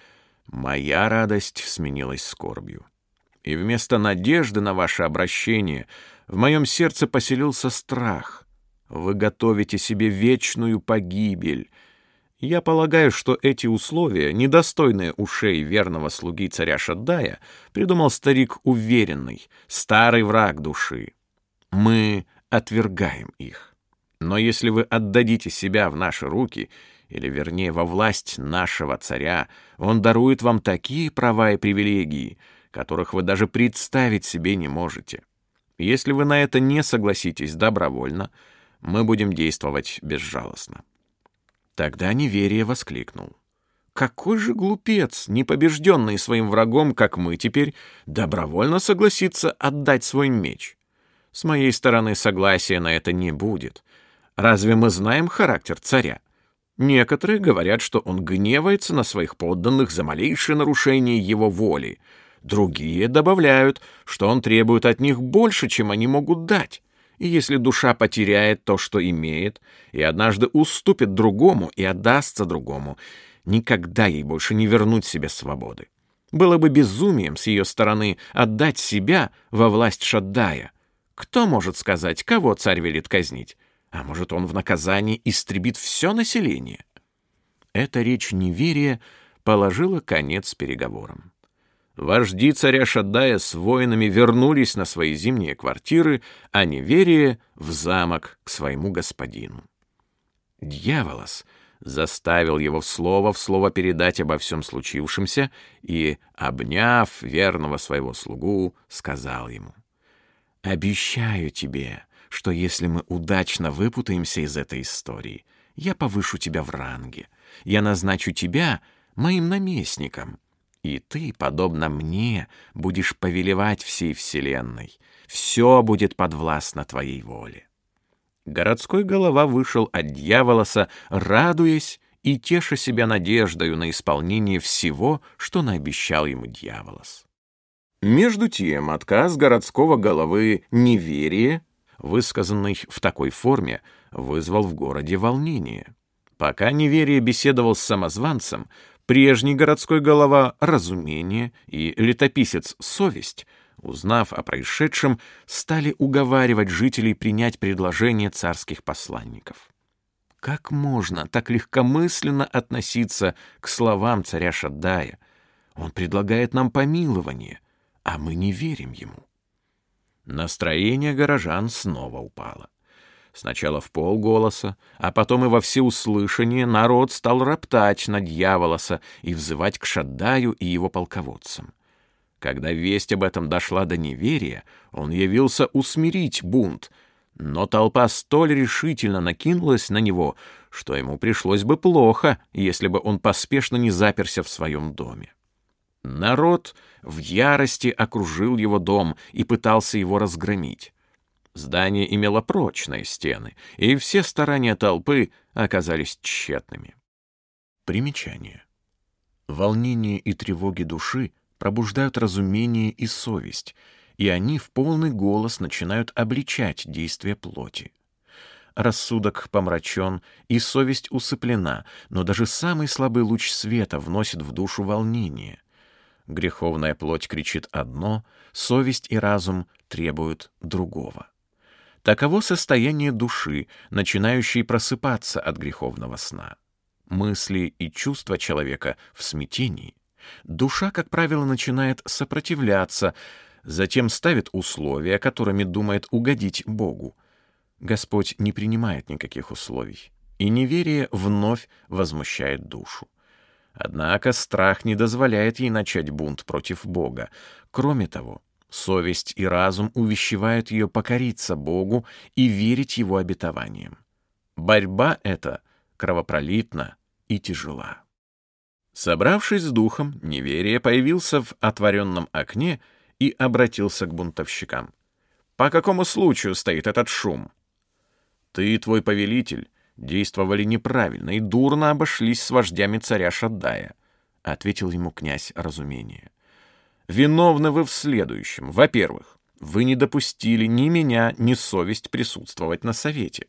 Speaker 1: моя радость сменилась скорбью. И вместо надежды на ваше обращение в моем сердце поселился страх. Вы готовите себе вечную погибель. Я полагаю, что эти условия, недостойные ушей верного слуги царя Шаддая, придумал старик уверенный, старый враг души. Мы отвергаем их. Но если вы отдадите себя в наши руки, или вернее во власть нашего царя, он дарует вам такие права и привилегии, которых вы даже представить себе не можете. Если вы на это не согласитесь добровольно, мы будем действовать безжалостно». Тогда неверие воскликнул. «Какой же глупец, непобежденный своим врагом, как мы теперь, добровольно согласится отдать свой меч? С моей стороны согласия на это не будет. Разве мы знаем характер царя? Некоторые говорят, что он гневается на своих подданных за малейшее нарушение его воли. Другие добавляют, что он требует от них больше, чем они могут дать. И если душа потеряет то, что имеет, и однажды уступит другому и отдастся другому, никогда ей больше не вернуть себе свободы. Было бы безумием с ее стороны отдать себя во власть Шаддая. Кто может сказать, кого царь велит казнить? А может, он в наказании истребит все население? Эта речь неверия положила конец переговорам. Вожди царя Шаддая с воинами вернулись на свои зимние квартиры, а неверие — в замок к своему господину. Дьяволос заставил его слово в слово передать обо всем случившемся и, обняв верного своего слугу, сказал ему, «Обещаю тебе, что если мы удачно выпутаемся из этой истории, я повышу тебя в ранге, я назначу тебя моим наместником, и ты, подобно мне, будешь повелевать всей вселенной. Все будет подвластно твоей воле. Городской голова вышел от дьяволоса, радуясь и теша себя надеждою на исполнение всего, что наобещал ему дьяволос. Между тем, отказ городского головы неверие высказанный в такой форме, вызвал в городе волнение. Пока неверие беседовал с самозванцем, прежний городской голова «Разумение» и летописец «Совесть» узнав о происшедшем, стали уговаривать жителей принять предложение царских посланников. Как можно так легкомысленно относиться к словам царя Шаддая? Он предлагает нам помилование, а мы не верим ему. Настроение горожан снова упало. Сначала в полголоса, а потом и во всеуслышание народ стал роптать на дьяволоса и взывать к Шаддаю и его полководцам. Когда весть об этом дошла до неверия, он явился усмирить бунт — но толпа столь решительно накинулась на него, что ему пришлось бы плохо, если бы он поспешно не заперся в своем доме. Народ в ярости окружил его дом и пытался его разгромить. Здание имело прочные стены, и все старания толпы оказались тщетными. Примечание. Волнение и тревоги души пробуждают разумение и совесть — и они в полный голос начинают обличать действия плоти. Рассудок помрачен, и совесть усыплена, но даже самый слабый луч света вносит в душу волнение. Греховная плоть кричит одно, совесть и разум требуют другого. Таково состояние души, начинающей просыпаться от греховного сна. Мысли и чувства человека в смятении. Душа, как правило, начинает сопротивляться, затем ставит условия, которыми думает угодить Богу. Господь не принимает никаких условий, и неверие вновь возмущает душу. Однако страх не дозволяет ей начать бунт против Бога. Кроме того, совесть и разум увещевают ее покориться Богу и верить Его обетованиям. Борьба эта кровопролитна и тяжела. Собравшись с духом, неверие появился в отворенном окне и обратился к бунтовщикам. «По какому случаю стоит этот шум?» «Ты твой повелитель действовали неправильно и дурно обошлись с вождями царя Шаддая», — ответил ему князь разумение. «Виновны вы в следующем. Во-первых, вы не допустили ни меня, ни совесть присутствовать на совете.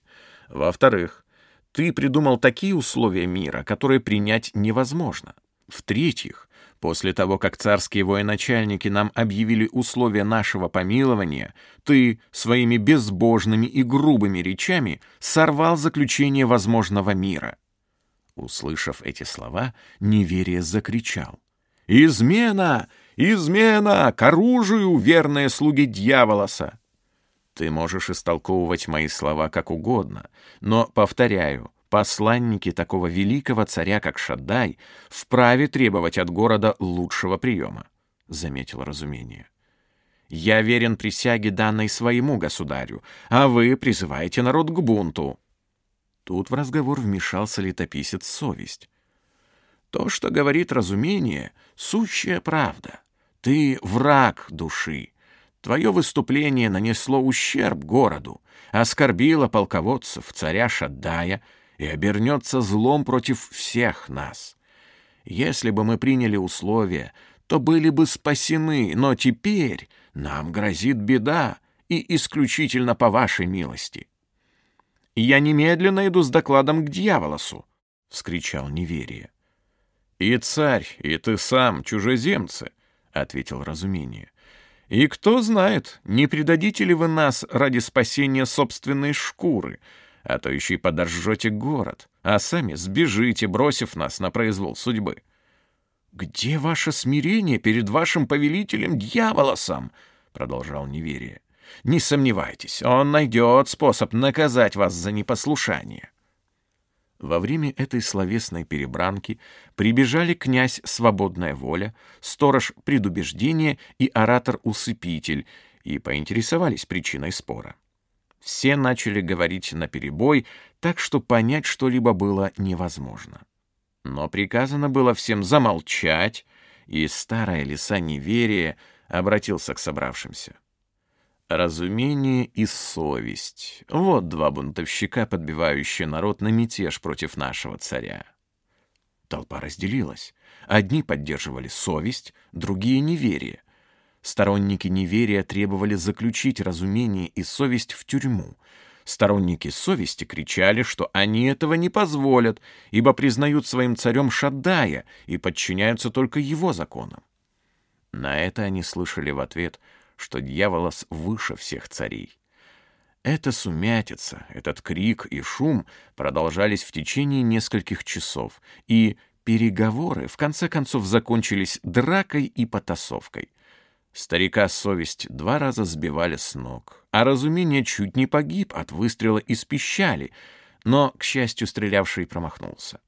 Speaker 1: Во-вторых, ты придумал такие условия мира, которые принять невозможно. В-третьих, После того, как царские военачальники нам объявили условия нашего помилования, ты своими безбожными и грубыми речами сорвал заключение возможного мира». Услышав эти слова, неверие закричал. «Измена! Измена! К оружию, верные слуги дьяволоса!» Ты можешь истолковывать мои слова как угодно, но, повторяю, посланники такого великого царя, как Шаддай, вправе требовать от города лучшего приема, — заметил разумение. Я верен присяге, данной своему государю, а вы призываете народ к бунту. Тут в разговор вмешался летописец совесть. То, что говорит разумение, — сущая правда. Ты враг души. Твое выступление нанесло ущерб городу, оскорбило полководцев, царя Шаддая и обернется злом против всех нас. Если бы мы приняли условия, то были бы спасены, но теперь нам грозит беда, и исключительно по вашей милости. «Я немедленно иду с докладом к дьяволосу!» — вскричал неверие. «И царь, и ты сам, чужеземцы!» — ответил разумение. «И кто знает, не предадите ли вы нас ради спасения собственной шкуры, а то еще и подожжете город, а сами сбежите, бросив нас на произвол судьбы. «Где ваше смирение перед вашим повелителем дьяволосом?» — продолжал неверие. «Не сомневайтесь, он найдет способ наказать вас за непослушание». Во время этой словесной перебранки прибежали князь «Свободная воля», сторож «Предубеждение» и оратор-усыпитель и поинтересовались причиной спора. Все начали говорить наперебой, так что понять что-либо было невозможно. Но приказано было всем замолчать, и старая лиса неверия обратился к собравшимся. Разумение и совесть — вот два бунтовщика, подбивающие народ на мятеж против нашего царя. Толпа разделилась. Одни поддерживали совесть, другие — неверие. Сторонники неверия требовали заключить разумение и совесть в тюрьму. Сторонники совести кричали, что они этого не позволят, ибо признают своим царем Шаддая и подчиняются только его законам. На это они слышали в ответ, что дьяволос выше всех царей. Эта сумятица, этот крик и шум продолжались в течение нескольких часов, и переговоры в конце концов закончились дракой и потасовкой. Старика совесть два раза сбивали с ног, а разумение чуть не погиб от выстрела из пищали, но, к счастью, стрелявший промахнулся.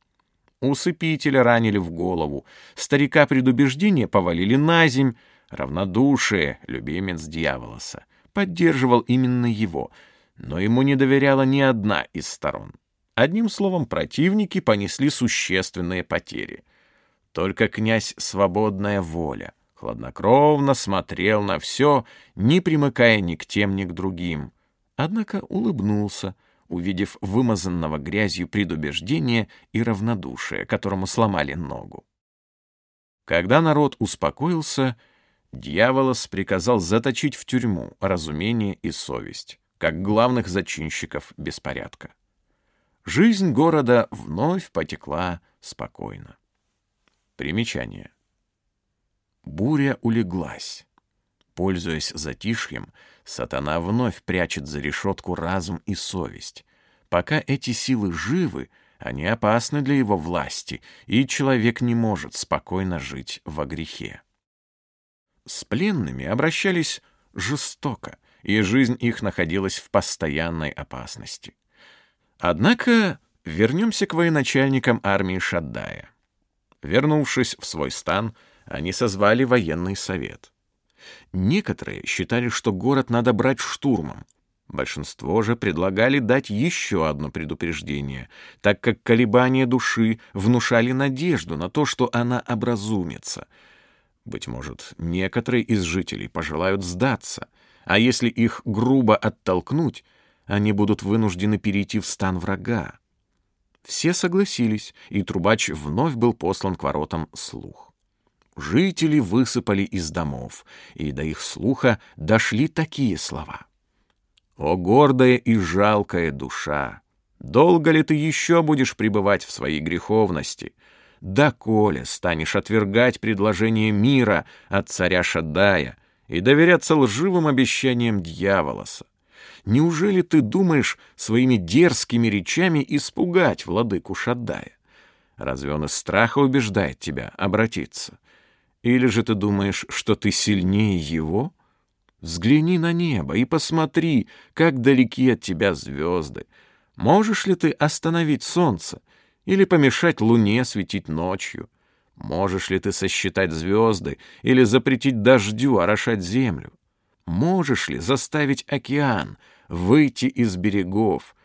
Speaker 1: Усыпителя ранили в голову, старика предубеждения повалили на земь, равнодушие, любимец дьяволоса, поддерживал именно его, но ему не доверяла ни одна из сторон. Одним словом, противники понесли существенные потери. Только князь «Свободная воля» хладнокровно смотрел на все, не примыкая ни к тем, ни к другим. Однако улыбнулся, увидев вымазанного грязью предубеждение и равнодушие, которому сломали ногу. Когда народ успокоился, дьяволос приказал заточить в тюрьму разумение и совесть, как главных зачинщиков беспорядка. Жизнь города вновь потекла спокойно. Примечание. Буря улеглась. Пользуясь затишьем, сатана вновь прячет за решетку разум и совесть. Пока эти силы живы, они опасны для его власти, и человек не может спокойно жить во грехе. С пленными обращались жестоко, и жизнь их находилась в постоянной опасности. Однако вернемся к военачальникам армии Шаддая. Вернувшись в свой стан, они созвали военный совет. Некоторые считали, что город надо брать штурмом. Большинство же предлагали дать еще одно предупреждение, так как колебания души внушали надежду на то, что она образумится. Быть может, некоторые из жителей пожелают сдаться, а если их грубо оттолкнуть, они будут вынуждены перейти в стан врага. Все согласились, и трубач вновь был послан к воротам слух. Жители высыпали из домов, и до их слуха дошли такие слова. «О гордая и жалкая душа! Долго ли ты еще будешь пребывать в своей греховности? Доколе станешь отвергать предложение мира от царя Шаддая и доверяться лживым обещаниям дьяволоса? Неужели ты думаешь своими дерзкими речами испугать владыку Шаддая? Разве он из страха убеждает тебя обратиться? Или же ты думаешь, что ты сильнее его? Взгляни на небо и посмотри, как далеки от тебя звезды. Можешь ли ты остановить солнце или помешать луне светить ночью? Можешь ли ты сосчитать звезды или запретить дождю орошать землю? Можешь ли заставить океан выйти из берегов,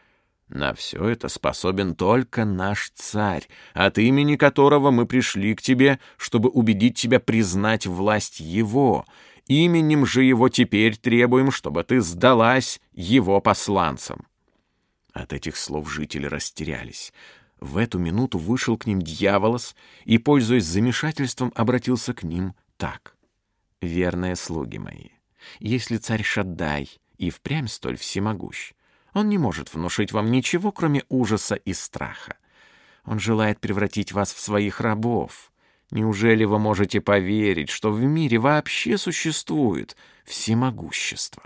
Speaker 1: на все это способен только наш царь, от имени которого мы пришли к тебе, чтобы убедить тебя признать власть его. Именем же его теперь требуем, чтобы ты сдалась его посланцам». От этих слов жители растерялись. В эту минуту вышел к ним дьяволос и, пользуясь замешательством, обратился к ним так. «Верные слуги мои, если царь Шаддай и впрямь столь всемогущ, он не может внушить вам ничего, кроме ужаса и страха. Он желает превратить вас в своих рабов. Неужели вы можете поверить, что в мире вообще существует всемогущество?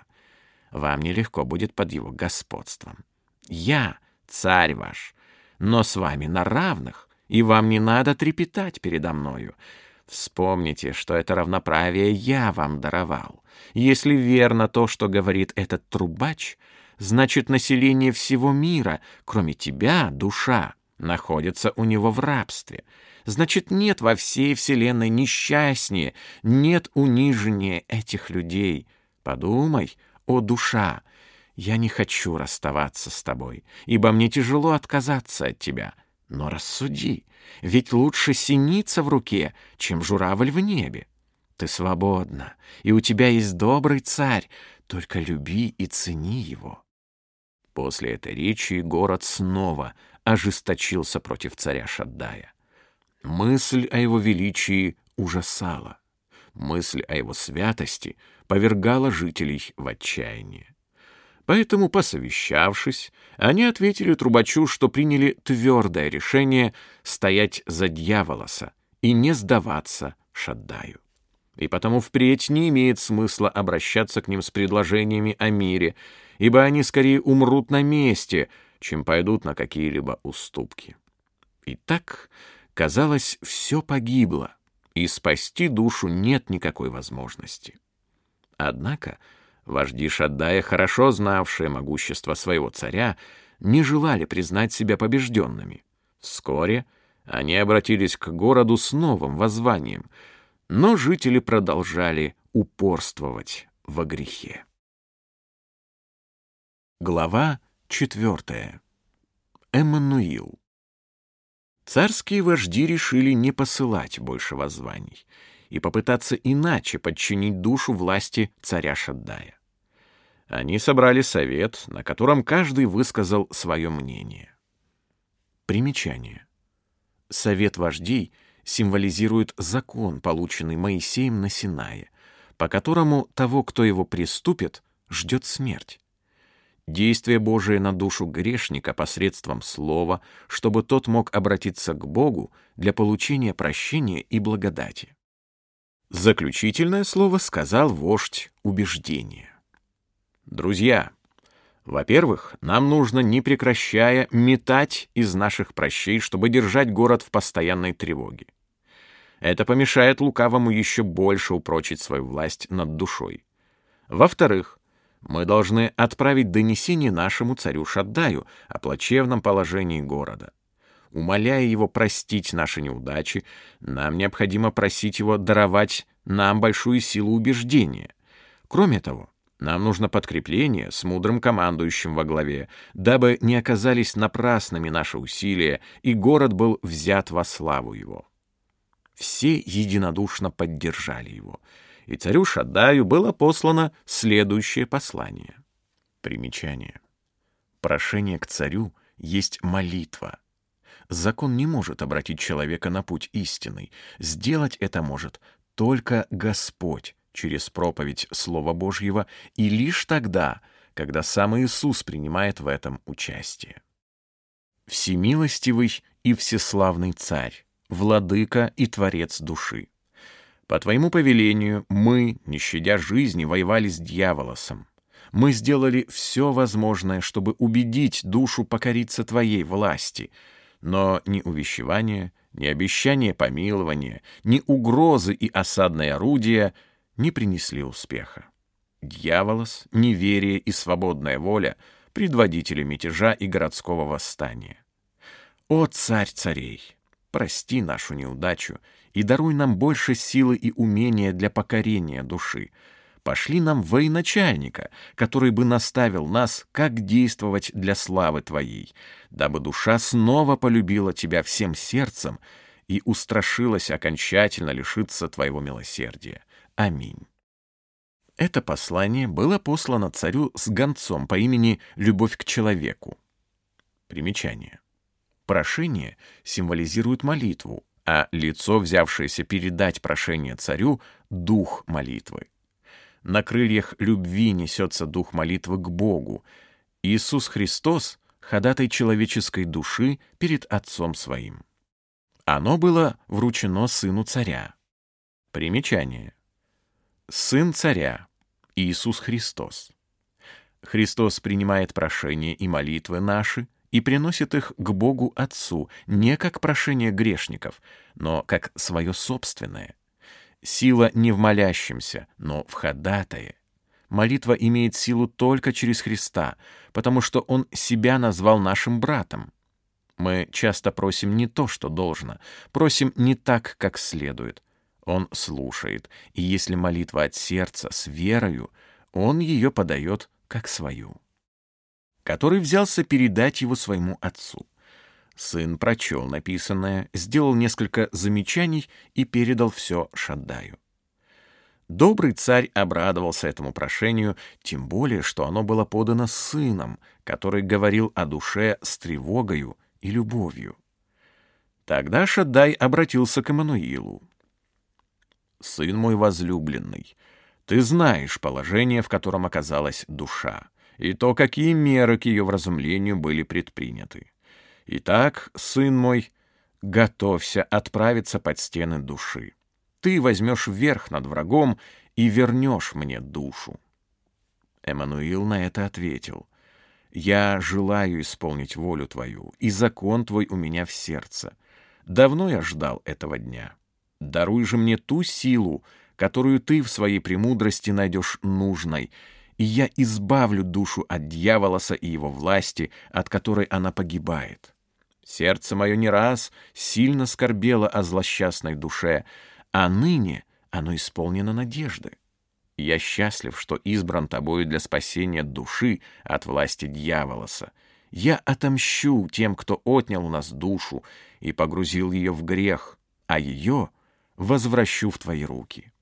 Speaker 1: Вам нелегко будет под его господством. Я царь ваш, но с вами на равных, и вам не надо трепетать передо мною. Вспомните, что это равноправие я вам даровал. Если верно то, что говорит этот трубач — значит, население всего мира, кроме тебя, душа, находится у него в рабстве. Значит, нет во всей вселенной несчастнее, нет унижения этих людей. Подумай, о душа, я не хочу расставаться с тобой, ибо мне тяжело отказаться от тебя. Но рассуди, ведь лучше синица в руке, чем журавль в небе. Ты свободна, и у тебя есть добрый царь, только люби и цени его. После этой речи город снова ожесточился против царя Шаддая. Мысль о его величии ужасала. Мысль о его святости повергала жителей в отчаяние. Поэтому, посовещавшись, они ответили трубачу, что приняли твердое решение стоять за дьяволоса и не сдаваться Шаддаю. И потому впредь не имеет смысла обращаться к ним с предложениями о мире, ибо они скорее умрут на месте, чем пойдут на какие-либо уступки. Итак, казалось, все погибло, и спасти душу нет никакой возможности. Однако вожди Шаддая, хорошо знавшие могущество своего царя, не желали признать себя побежденными. Вскоре они обратились к городу с новым воззванием — но жители продолжали упорствовать во грехе. Глава четвертая. Эммануил. Царские вожди решили не посылать больше воззваний и попытаться иначе подчинить душу власти царя Шаддая. Они собрали совет, на котором каждый высказал свое мнение. Примечание. Совет вождей — символизирует закон, полученный Моисеем на Синае, по которому того, кто его приступит, ждет смерть. Действие Божие на душу грешника посредством слова, чтобы тот мог обратиться к Богу для получения прощения и благодати. Заключительное слово сказал вождь убеждения. Друзья, во-первых, нам нужно, не прекращая, метать из наших прощей, чтобы держать город в постоянной тревоге. Это помешает лукавому еще больше упрочить свою власть над душой. Во-вторых, мы должны отправить донесение нашему царю Шаддаю о плачевном положении города. Умоляя его простить наши неудачи, нам необходимо просить его даровать нам большую силу убеждения. Кроме того, нам нужно подкрепление с мудрым командующим во главе, дабы не оказались напрасными наши усилия, и город был взят во славу его. Все единодушно поддержали его, и царю Шадаю было послано следующее послание. Примечание. Прошение к царю есть молитва. Закон не может обратить человека на путь истинный. Сделать это может только Господь через проповедь Слова Божьего и лишь тогда, когда сам Иисус принимает в этом участие. Всемилостивый и всеславный Царь, владыка и творец души. По твоему повелению мы, не щадя жизни, воевали с дьяволосом. Мы сделали все возможное, чтобы убедить душу покориться твоей власти, но ни увещевание, ни обещание помилования, ни угрозы и осадное орудие не принесли успеха. Дьяволос, неверие и свободная воля — предводители мятежа и городского восстания. О, царь царей! Прости нашу неудачу и даруй нам больше силы и умения для покорения души. Пошли нам военачальника, который бы наставил нас, как действовать для славы Твоей, дабы душа снова полюбила Тебя всем сердцем и устрашилась окончательно лишиться Твоего милосердия. Аминь. Это послание было послано царю с гонцом по имени Любовь к человеку. Примечание. Прошение символизирует молитву, а лицо, взявшееся передать прошение царю, — дух молитвы. На крыльях любви несется дух молитвы к Богу. Иисус Христос — ходатай человеческой души перед Отцом Своим. Оно было вручено сыну царя. Примечание. Сын царя, Иисус Христос. Христос принимает прошения и молитвы наши, и приносит их к Богу Отцу не как прошение грешников, но как свое собственное. Сила не в молящемся, но в ходатае. Молитва имеет силу только через Христа, потому что Он себя назвал нашим братом. Мы часто просим не то, что должно, просим не так, как следует. Он слушает, и если молитва от сердца, с верою, Он ее подает как свою который взялся передать его своему отцу. Сын прочел написанное, сделал несколько замечаний и передал все Шаддаю. Добрый царь обрадовался этому прошению, тем более, что оно было подано сыном, который говорил о душе с тревогою и любовью. Тогда Шаддай обратился к Эммануилу. «Сын мой возлюбленный, ты знаешь положение, в котором оказалась душа и то, какие меры к ее вразумлению были предприняты. Итак, сын мой, готовься отправиться под стены души. ты возьмешь верх над врагом и вернешь мне душу. Эммануил на это ответил, «Я желаю исполнить волю твою, и закон твой у меня в сердце. Давно я ждал этого дня. Даруй же мне ту силу, которую ты в своей премудрости найдешь нужной, и я избавлю душу от дьяволоса и его власти, от которой она погибает. Сердце мое не раз сильно скорбело о злосчастной душе, а ныне оно исполнено надежды. Я счастлив, что избран тобою для спасения души от власти дьяволоса. Я отомщу тем, кто отнял у нас душу и погрузил ее в грех, а ее возвращу в твои руки».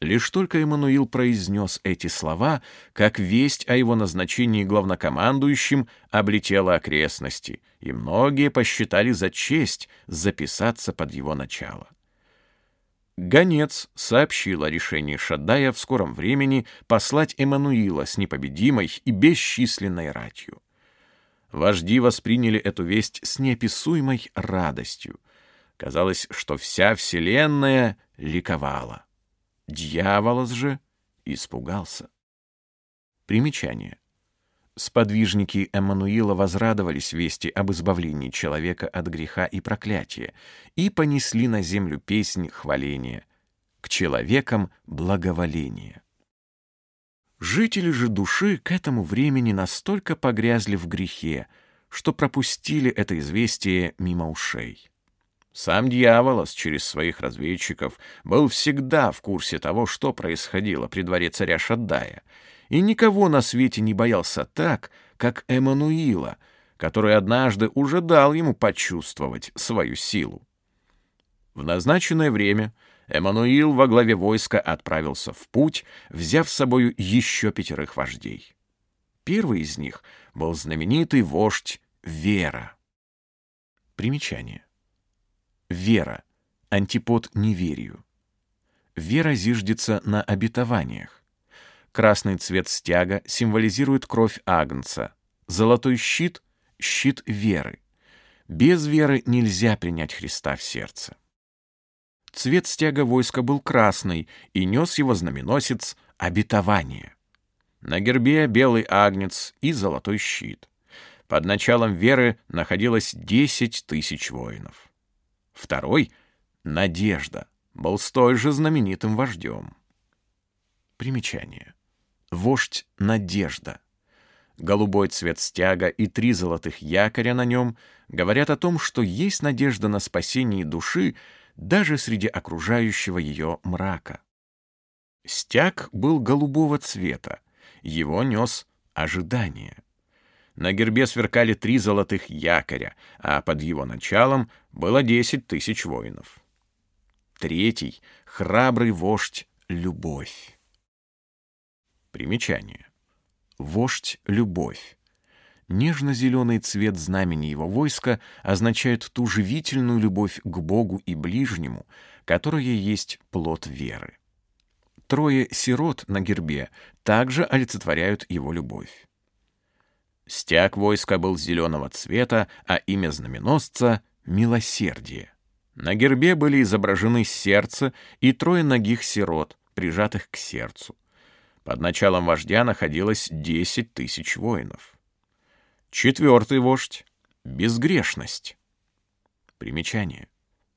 Speaker 1: Лишь только Эммануил произнес эти слова, как весть о его назначении главнокомандующим облетела окрестности, и многие посчитали за честь записаться под его начало. Гонец сообщил о решении Шаддая в скором времени послать Эммануила с непобедимой и бесчисленной ратью. Вожди восприняли эту весть с неописуемой радостью. Казалось, что вся вселенная ликовала. Дьяволос же испугался. Примечание. Сподвижники Эммануила возрадовались вести об избавлении человека от греха и проклятия и понесли на землю песнь хваления, к человекам благоволение. Жители же души к этому времени настолько погрязли в грехе, что пропустили это известие мимо ушей. Сам дьяволос через своих разведчиков был всегда в курсе того, что происходило при дворе царя Шаддая, и никого на свете не боялся так, как Эммануила, который однажды уже дал ему почувствовать свою силу. В назначенное время Эммануил во главе войска отправился в путь, взяв с собою еще пятерых вождей. Первый из них был знаменитый вождь Вера. Примечание. Вера — антипод неверию. Вера зиждется на обетованиях. Красный цвет стяга символизирует кровь Агнца. Золотой щит — щит веры. Без веры нельзя принять Христа в сердце. Цвет стяга войска был красный, и нес его знаменосец обетование. На гербе белый агнец и золотой щит. Под началом веры находилось десять тысяч воинов. Второй — Надежда, был столь же знаменитым вождем. Примечание. Вождь Надежда. Голубой цвет стяга и три золотых якоря на нем говорят о том, что есть надежда на спасение души даже среди окружающего ее мрака. Стяг был голубого цвета, его нес ожидание. На гербе сверкали три золотых якоря, а под его началом было десять тысяч воинов. Третий — храбрый вождь — любовь. Примечание. Вождь — любовь. Нежно-зеленый цвет знамени его войска означает ту живительную любовь к Богу и ближнему, которая есть плод веры. Трое сирот на гербе также олицетворяют его любовь. Стяг войска был зеленого цвета, а имя знаменосца — Милосердие. На гербе были изображены сердце и трое ногих сирот, прижатых к сердцу. Под началом вождя находилось десять тысяч воинов. Четвертый вождь — безгрешность. Примечание.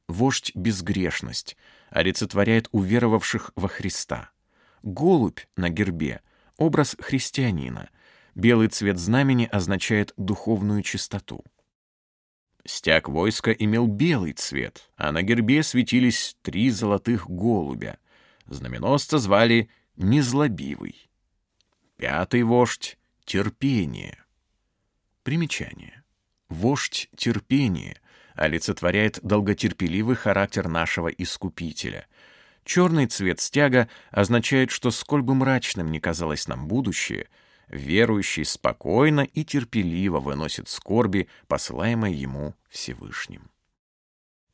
Speaker 1: Вождь — безгрешность олицетворяет уверовавших во Христа. Голубь на гербе — образ христианина — Белый цвет знамени означает духовную чистоту. Стяг войска имел белый цвет, а на гербе светились три золотых голубя. Знаменосца звали Незлобивый. Пятый вождь — терпение. Примечание. Вождь терпения олицетворяет долготерпеливый характер нашего Искупителя. Черный цвет стяга означает, что сколь бы мрачным ни казалось нам будущее — верующий спокойно и терпеливо выносит скорби, посылаемые ему Всевышним.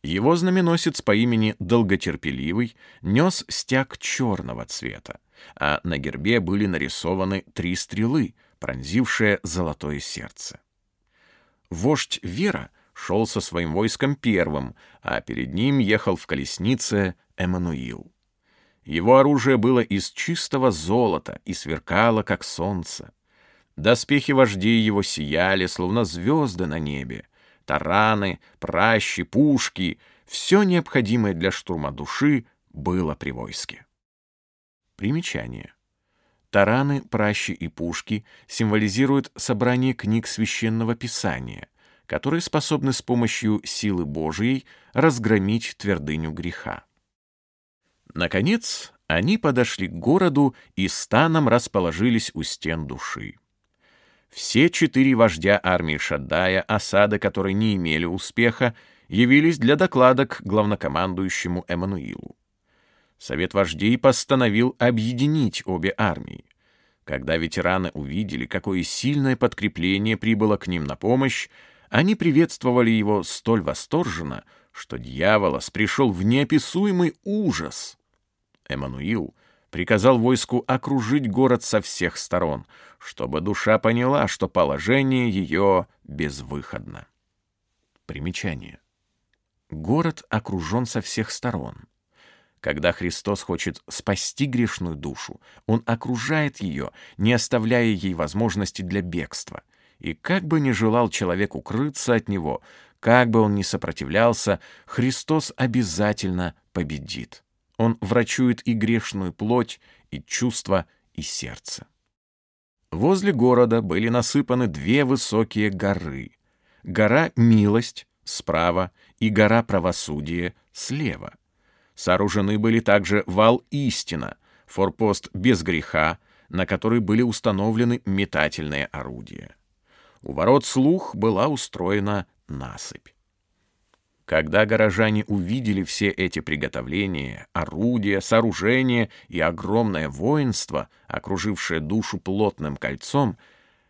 Speaker 1: Его знаменосец по имени Долготерпеливый нес стяг черного цвета, а на гербе были нарисованы три стрелы, пронзившие золотое сердце. Вождь Вера шел со своим войском первым, а перед ним ехал в колеснице Эммануил. Его оружие было из чистого золота и сверкало, как солнце. Доспехи вождей его сияли, словно звезды на небе. Тараны, пращи, пушки — все необходимое для штурма души было при войске. Примечание. Тараны, пращи и пушки символизируют собрание книг священного писания, которые способны с помощью силы Божией разгромить твердыню греха. Наконец, они подошли к городу и станом расположились у стен души. Все четыре вождя армии Шаддая, осады которой не имели успеха, явились для доклада к главнокомандующему Эммануилу. Совет вождей постановил объединить обе армии. Когда ветераны увидели, какое сильное подкрепление прибыло к ним на помощь, они приветствовали его столь восторженно, что дьяволос пришел в неописуемый ужас. Эммануил приказал войску окружить город со всех сторон, чтобы душа поняла, что положение ее безвыходно. Примечание. Город окружен со всех сторон. Когда Христос хочет спасти грешную душу, Он окружает ее, не оставляя ей возможности для бегства. И как бы ни желал человек укрыться от Него, как бы он ни сопротивлялся, Христос обязательно победит. Он врачует и грешную плоть, и чувства, и сердце. Возле города были насыпаны две высокие горы. Гора Милость справа и гора Правосудие слева. Сооружены были также вал Истина, форпост без греха, на который были установлены метательные орудия. У ворот Слух была устроена насыпь. Когда горожане увидели все эти приготовления, орудия, сооружения и огромное воинство, окружившее душу плотным кольцом,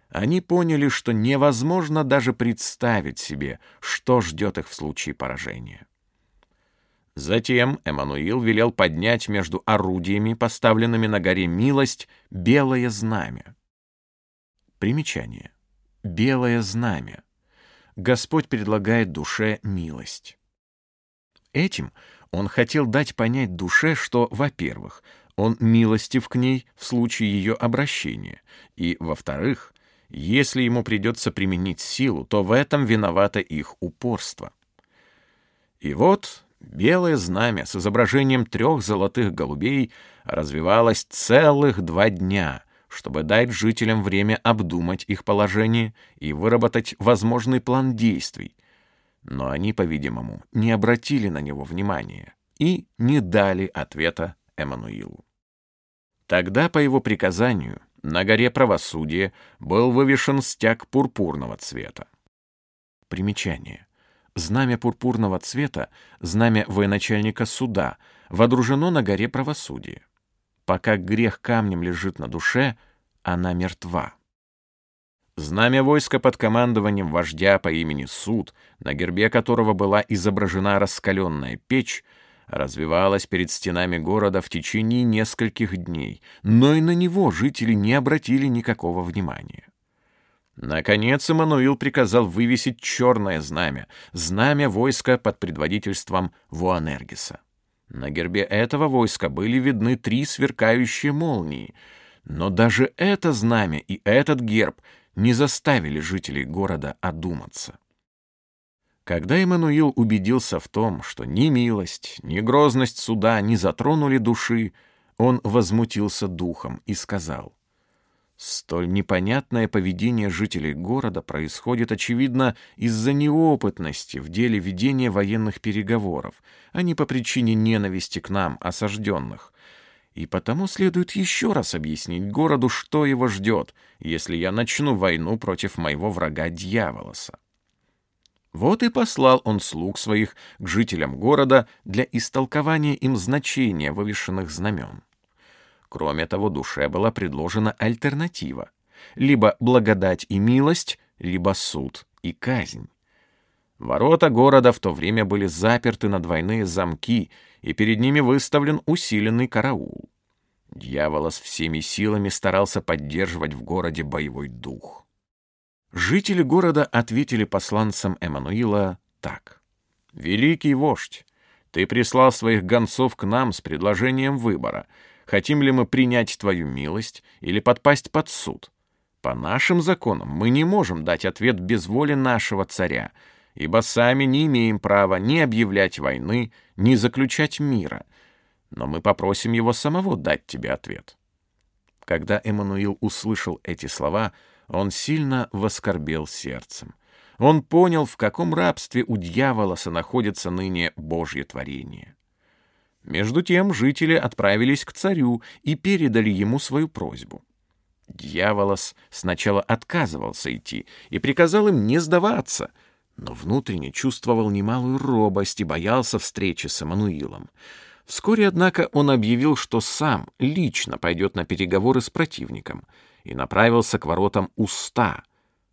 Speaker 1: они поняли, что невозможно даже представить себе, что ждет их в случае поражения. Затем Эммануил велел поднять между орудиями, поставленными на горе Милость, белое знамя. Примечание. Белое знамя. Господь предлагает душе милость. Этим он хотел дать понять душе, что, во-первых, он милостив к ней в случае ее обращения, и, во-вторых, если ему придется применить силу, то в этом виновато их упорство. И вот белое знамя с изображением трех золотых голубей развивалось целых два дня, чтобы дать жителям время обдумать их положение и выработать возможный план действий. Но они, по-видимому, не обратили на него внимания и не дали ответа Эммануилу. Тогда, по его приказанию, на горе правосудия был вывешен стяг пурпурного цвета. Примечание. Знамя пурпурного цвета, знамя военачальника суда, водружено на горе правосудия. Пока грех камнем лежит на душе, она мертва. Знамя войска под командованием вождя по имени Суд, на гербе которого была изображена раскаленная печь, развивалось перед стенами города в течение нескольких дней, но и на него жители не обратили никакого внимания. Наконец Эммануил приказал вывесить черное знамя, знамя войска под предводительством Вуанергиса. На гербе этого войска были видны три сверкающие молнии, но даже это знамя и этот герб не заставили жителей города одуматься. Когда Эммануил убедился в том, что ни милость, ни грозность суда не затронули души, он возмутился духом и сказал, Столь непонятное поведение жителей города происходит, очевидно, из-за неопытности в деле ведения военных переговоров, а не по причине ненависти к нам, осажденных. И потому следует еще раз объяснить городу, что его ждет, если я начну войну против моего врага Дьяволоса. Вот и послал он слуг своих к жителям города для истолкования им значения вывешенных знамен. Кроме того, душе была предложена альтернатива. Либо благодать и милость, либо суд и казнь. Ворота города в то время были заперты на двойные замки, и перед ними выставлен усиленный караул. Дьяволос всеми силами старался поддерживать в городе боевой дух. Жители города ответили посланцам Эммануила так. «Великий вождь, ты прислал своих гонцов к нам с предложением выбора, хотим ли мы принять твою милость или подпасть под суд. По нашим законам мы не можем дать ответ без воли нашего царя, ибо сами не имеем права ни объявлять войны, ни заключать мира. Но мы попросим его самого дать тебе ответ». Когда Эммануил услышал эти слова, он сильно воскорбел сердцем. Он понял, в каком рабстве у дьяволоса находится ныне Божье творение. Между тем жители отправились к царю и передали ему свою просьбу. Дьяволос сначала отказывался идти и приказал им не сдаваться, но внутренне чувствовал немалую робость и боялся встречи с Эммануилом. Вскоре, однако, он объявил, что сам лично пойдет на переговоры с противником и направился к воротам Уста,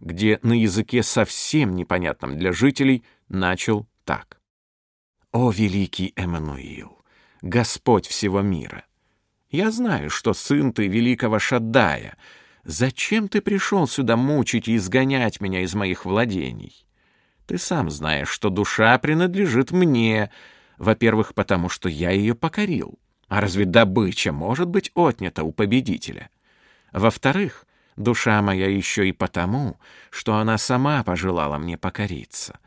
Speaker 1: где на языке совсем непонятном для жителей начал так. «О, великий Эммануил, Господь всего мира! Я знаю, что сын ты великого Шаддая. Зачем ты пришел сюда мучить и изгонять меня из моих владений? Ты сам знаешь, что душа принадлежит мне, во-первых, потому что я ее покорил. А разве добыча может быть отнята у победителя? Во-вторых, душа моя еще и потому, что она сама пожелала мне покориться.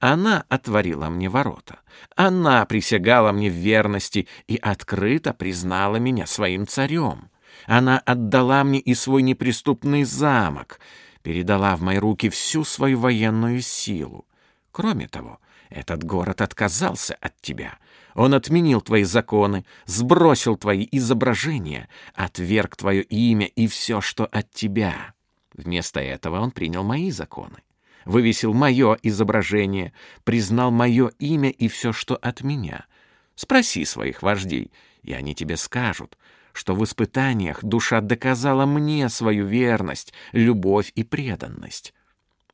Speaker 1: Она отворила мне ворота. Она присягала мне в верности и открыто признала меня своим царем. Она отдала мне и свой неприступный замок, передала в мои руки всю свою военную силу. Кроме того, этот город отказался от тебя. Он отменил твои законы, сбросил твои изображения, отверг твое имя и все, что от тебя. Вместо этого он принял мои законы, вывесил мое изображение, признал мое имя и все, что от меня. Спроси своих вождей, и они тебе скажут, что в испытаниях душа доказала мне свою верность, любовь и преданность.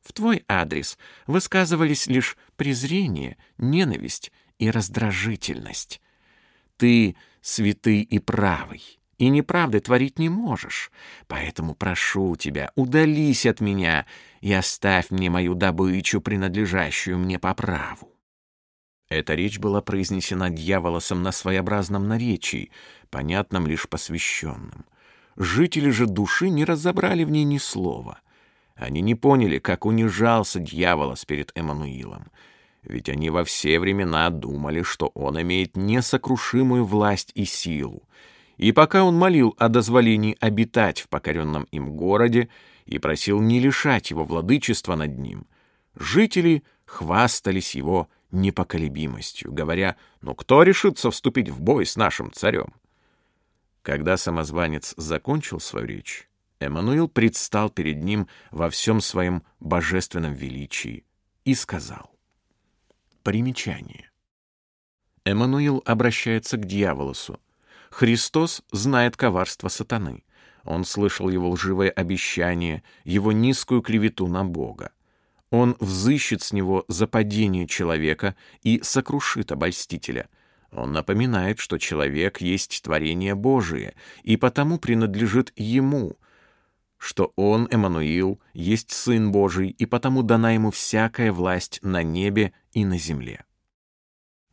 Speaker 1: В твой адрес высказывались лишь презрение, ненависть и раздражительность. Ты святый и правый, и неправды творить не можешь, поэтому прошу тебя, удались от меня и оставь мне мою добычу, принадлежащую мне по праву. Эта речь была произнесена дьяволосом на своеобразном наречии, понятном лишь посвященным. Жители же души не разобрали в ней ни слова — они не поняли, как унижался дьяволос перед Эммануилом, ведь они во все времена думали, что он имеет несокрушимую власть и силу. И пока он молил о дозволении обитать в покоренном им городе и просил не лишать его владычества над ним, жители хвастались его непоколебимостью, говоря, «Ну кто решится вступить в бой с нашим царем?» Когда самозванец закончил свою речь, Эммануил предстал перед ним во всем своем божественном величии и сказал. Примечание. Эммануил обращается к дьяволосу. Христос знает коварство сатаны. Он слышал его лживое обещание, его низкую клевету на Бога. Он взыщет с него за падение человека и сокрушит обольстителя. Он напоминает, что человек есть творение Божие, и потому принадлежит ему — что он, Эммануил, есть Сын Божий, и потому дана ему всякая власть на небе и на земле.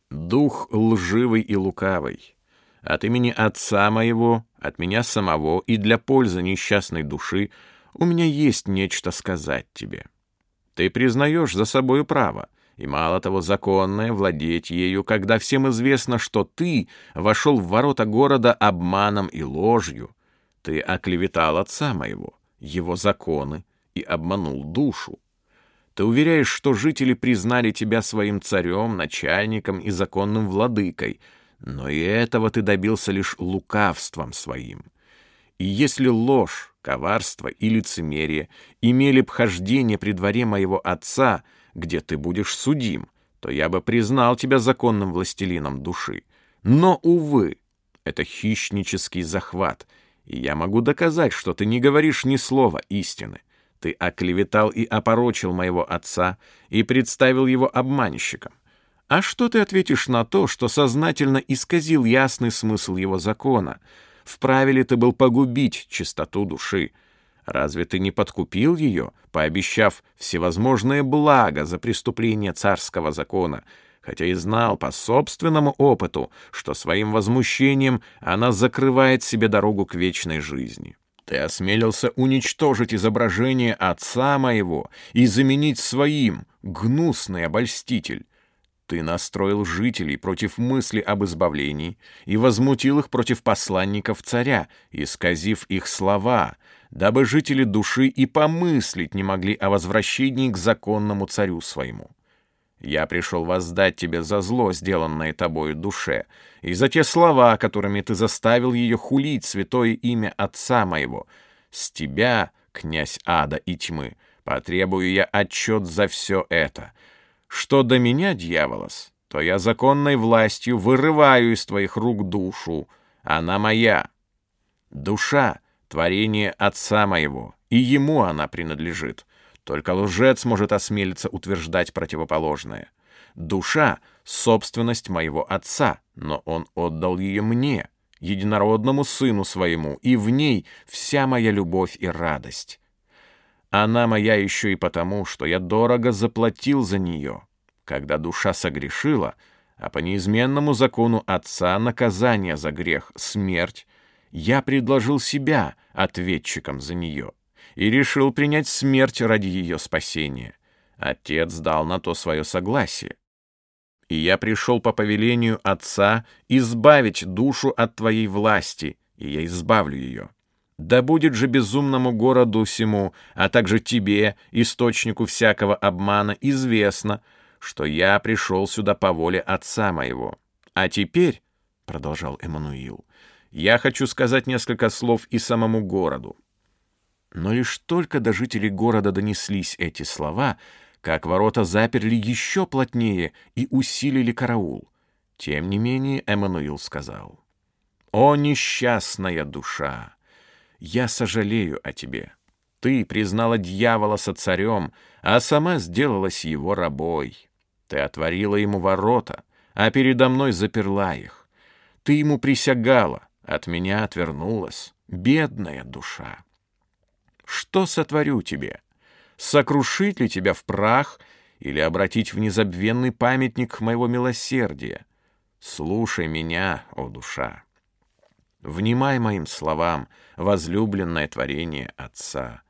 Speaker 1: Дух лживый и лукавый, от имени Отца моего, от меня самого и для пользы несчастной души у меня есть нечто сказать тебе. Ты признаешь за собою право, и мало того законное владеть ею, когда всем известно, что ты вошел в ворота города обманом и ложью, ты оклеветал отца моего, его законы и обманул душу. Ты уверяешь, что жители признали тебя своим царем, начальником и законным владыкой, но и этого ты добился лишь лукавством своим. И если ложь, коварство и лицемерие имели б хождение при дворе моего отца, где ты будешь судим, то я бы признал тебя законным властелином души. Но, увы, это хищнический захват — и я могу доказать, что ты не говоришь ни слова истины. Ты оклеветал и опорочил моего отца и представил его обманщиком. А что ты ответишь на то, что сознательно исказил ясный смысл его закона? Вправе ли ты был погубить чистоту души? Разве ты не подкупил ее, пообещав всевозможные блага за преступление царского закона, хотя и знал по собственному опыту, что своим возмущением она закрывает себе дорогу к вечной жизни? Ты осмелился уничтожить изображение отца моего и заменить своим, гнусный обольститель. Ты настроил жителей против мысли об избавлении и возмутил их против посланников царя, исказив их слова, дабы жители души и помыслить не могли о возвращении к законному царю своему. Я пришел воздать тебе за зло, сделанное тобою душе, и за те слова, которыми ты заставил ее хулить святое имя Отца моего. С тебя, князь ада и тьмы, потребую я отчет за все это. Что до меня, дьяволос, то я законной властью вырываю из твоих рук душу. Она моя. Душа — творение Отца моего, и ему она принадлежит. Только лжец может осмелиться утверждать противоположное. Душа — собственность моего отца, но он отдал ее мне, единородному сыну своему, и в ней вся моя любовь и радость. Она моя еще и потому, что я дорого заплатил за нее. Когда душа согрешила, а по неизменному закону отца наказание за грех — смерть, я предложил себя ответчиком за нее и решил принять смерть ради ее спасения. Отец дал на то свое согласие. И я пришел по повелению Отца избавить душу от твоей власти, и я избавлю ее. Да будет же безумному городу всему, а также тебе, источнику всякого обмана, известно, что я пришел сюда по воле Отца моего. А теперь, — продолжал Эммануил, — я хочу сказать несколько слов и самому городу. Но лишь только до жителей города донеслись эти слова, как ворота заперли еще плотнее и усилили караул. Тем не менее Эммануил сказал, «О, несчастная душа! Я сожалею о тебе. Ты признала дьявола со царем, а сама сделалась его рабой. Ты отворила ему ворота, а передо мной заперла их. Ты ему присягала, от меня отвернулась, бедная душа. Что сотворю тебе? Сокрушить ли тебя в прах или обратить в незабвенный памятник моего милосердия? Слушай меня, о душа. Внимай моим словам, возлюбленное творение Отца.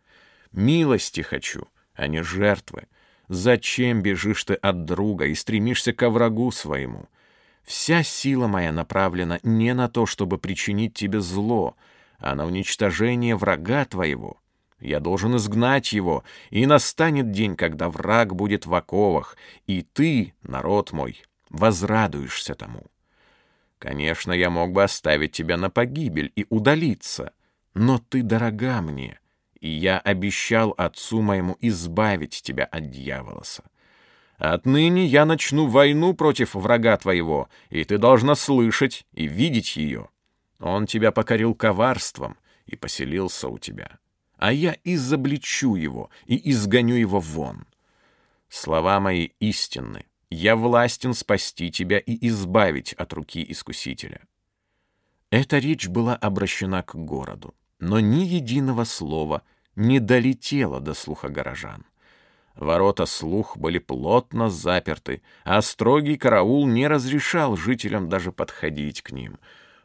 Speaker 1: Милости хочу, а не жертвы. Зачем бежишь ты от друга и стремишься ко врагу своему? Вся сила моя направлена не на то, чтобы причинить тебе зло, а на уничтожение врага твоего. Я должен изгнать его, и настанет день, когда враг будет в оковах, и ты, народ мой, возрадуешься тому. Конечно, я мог бы оставить тебя на погибель и удалиться, но ты дорога мне, и я обещал отцу моему избавить тебя от дьяволоса. Отныне я начну войну против врага твоего, и ты должна слышать и видеть ее. Он тебя покорил коварством и поселился у тебя а я изобличу его и изгоню его вон. Слова мои истинны. Я властен спасти тебя и избавить от руки искусителя. Эта речь была обращена к городу, но ни единого слова не долетело до слуха горожан. Ворота слух были плотно заперты, а строгий караул не разрешал жителям даже подходить к ним.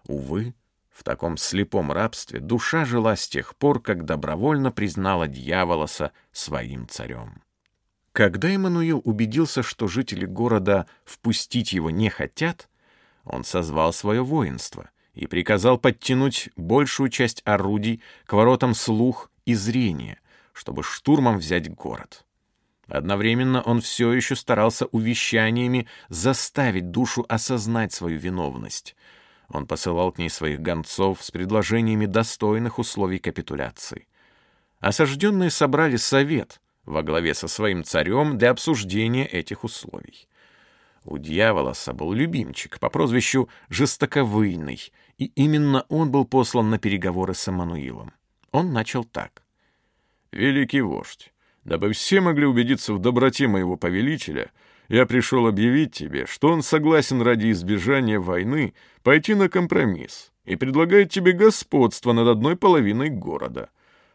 Speaker 1: Увы, в таком слепом рабстве душа жила с тех пор, как добровольно признала дьяволоса своим царем. Когда Эммануил убедился, что жители города впустить его не хотят, он созвал свое воинство и приказал подтянуть большую часть орудий к воротам слух и зрения, чтобы штурмом взять город. Одновременно он все еще старался увещаниями заставить душу осознать свою виновность — он посылал к ней своих гонцов с предложениями достойных условий капитуляции. Осажденные собрали совет во главе со своим царем для обсуждения этих условий. У дьяволоса был любимчик по прозвищу Жестоковыйный, и именно он был послан на переговоры с Эммануилом. Он начал так. «Великий вождь, дабы все могли убедиться в доброте моего повелителя, — я пришел объявить тебе, что он согласен ради избежания войны пойти на компромисс и предлагает тебе господство над одной половиной города.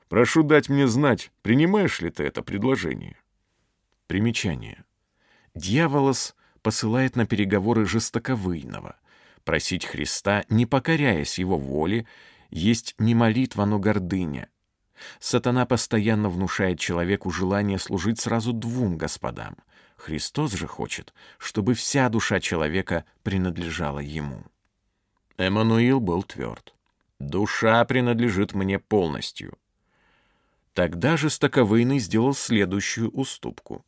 Speaker 2: Прошу дать мне знать, принимаешь ли ты это предложение.
Speaker 1: Примечание. Дьяволос посылает на переговоры жестоковыйного. Просить Христа, не покоряясь его воле, есть не молитва, но гордыня. Сатана постоянно внушает человеку желание служить сразу двум господам. Христос же хочет, чтобы вся душа человека принадлежала ему. Эммануил был тверд. «Душа принадлежит мне полностью». Тогда жестоковыйный сделал следующую уступку.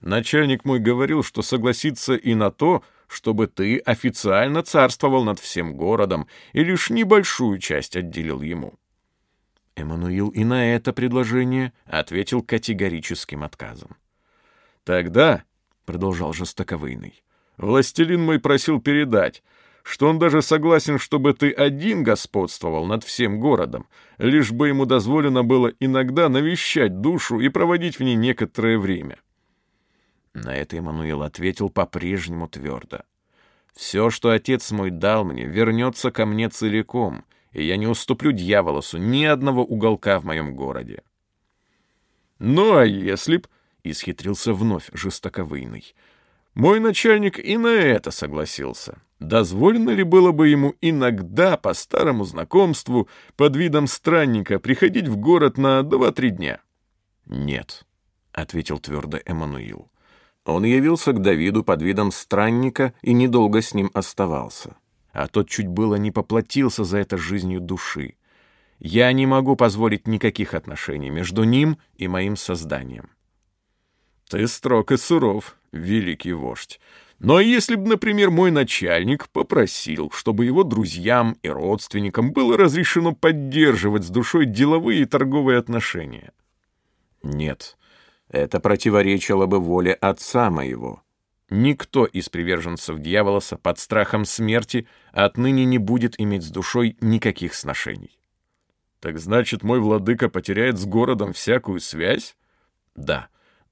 Speaker 2: Начальник мой говорил, что согласится и на то, чтобы ты официально царствовал над всем городом и лишь небольшую часть отделил ему.
Speaker 1: Эммануил и на это предложение ответил категорическим отказом.
Speaker 2: «Тогда», — продолжал жестоковыйный, — «властелин мой просил передать, что он даже согласен, чтобы ты один господствовал над всем городом, лишь бы ему дозволено было иногда навещать душу и проводить в ней некоторое время.
Speaker 1: На это Эммануил ответил по-прежнему твердо. «Все, что отец мой дал мне, вернется ко мне целиком, и я не уступлю дьяволосу ни одного уголка в моем городе».
Speaker 2: «Ну, а если б...» — исхитрился вновь жестоковыйный. «Мой начальник и на это согласился. Дозволено ли было бы ему иногда по старому знакомству под видом странника приходить в город на два-три дня?»
Speaker 1: «Нет», — ответил твердо Эммануил. Он явился к Давиду под видом странника и недолго с ним оставался. А тот чуть было не поплатился за это жизнью души. Я не могу позволить никаких отношений между ним и моим созданием.
Speaker 2: Ты строг и суров, великий вождь. Но если бы, например, мой начальник попросил, чтобы его друзьям и родственникам было разрешено поддерживать с душой деловые и торговые отношения?
Speaker 1: Нет, это противоречило бы воле отца моего. Никто из приверженцев дьяволоса под страхом смерти отныне не будет иметь с душой никаких сношений.
Speaker 2: Так значит, мой владыка потеряет с городом всякую связь?
Speaker 1: Да.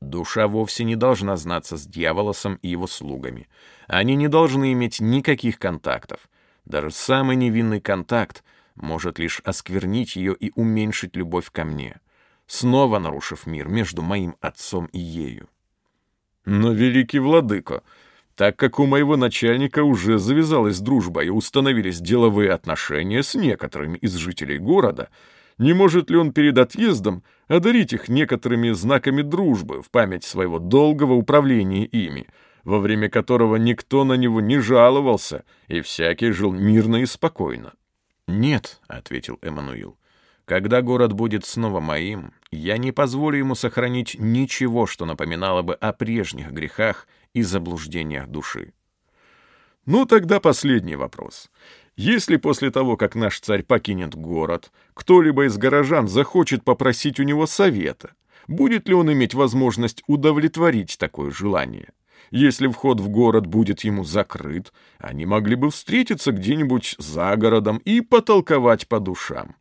Speaker 1: Душа вовсе не должна знаться с дьяволосом и его слугами. Они не должны иметь никаких контактов. Даже самый невинный контакт может лишь осквернить ее и уменьшить любовь ко мне снова нарушив мир между моим отцом и ею.
Speaker 2: Но, великий владыка, так как у моего начальника уже завязалась дружба и установились деловые отношения с некоторыми из жителей города, не может ли он перед отъездом одарить их некоторыми знаками дружбы в память своего долгого управления ими, во время которого никто на него не жаловался, и всякий жил мирно и спокойно?
Speaker 1: «Нет», — ответил Эммануил, когда город будет снова моим, я не позволю ему сохранить ничего, что напоминало бы о прежних грехах и заблуждениях души.
Speaker 2: Ну, тогда последний вопрос. Если после того, как наш царь покинет город, кто-либо из горожан захочет попросить у него совета, будет ли он иметь возможность удовлетворить такое желание? Если вход в город будет ему закрыт, они могли бы встретиться где-нибудь за городом и потолковать по душам.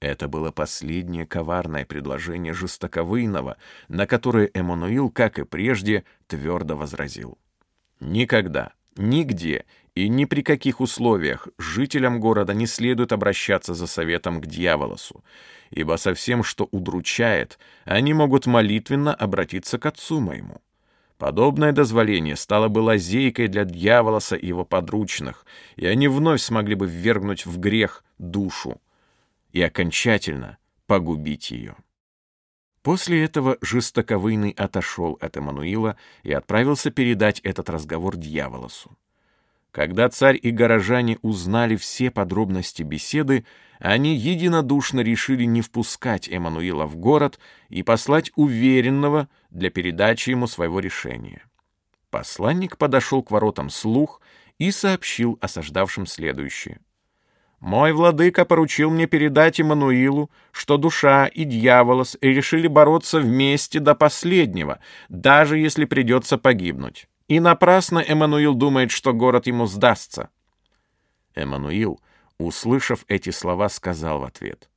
Speaker 1: Это было последнее коварное предложение жестоковыйного, на которое Эммануил, как и прежде, твердо возразил. Никогда, нигде и ни при каких условиях жителям города не следует обращаться за советом к дьяволосу, ибо со всем, что удручает, они могут молитвенно обратиться к отцу моему. Подобное дозволение стало бы лазейкой для дьяволоса и его подручных, и они вновь смогли бы ввергнуть в грех душу и окончательно погубить ее. После этого жестоковыйный отошел от Эммануила и отправился передать этот разговор дьяволосу. Когда царь и горожане узнали все подробности беседы, они единодушно решили не впускать Эммануила в город и послать уверенного для передачи ему своего решения. Посланник подошел к воротам слух и сообщил осаждавшим следующее. Мой владыка поручил мне передать Иммануилу, что душа и дьяволос решили бороться вместе до последнего, даже если придется погибнуть. И напрасно Эммануил думает, что город ему сдастся. Эммануил, услышав эти слова, сказал в ответ.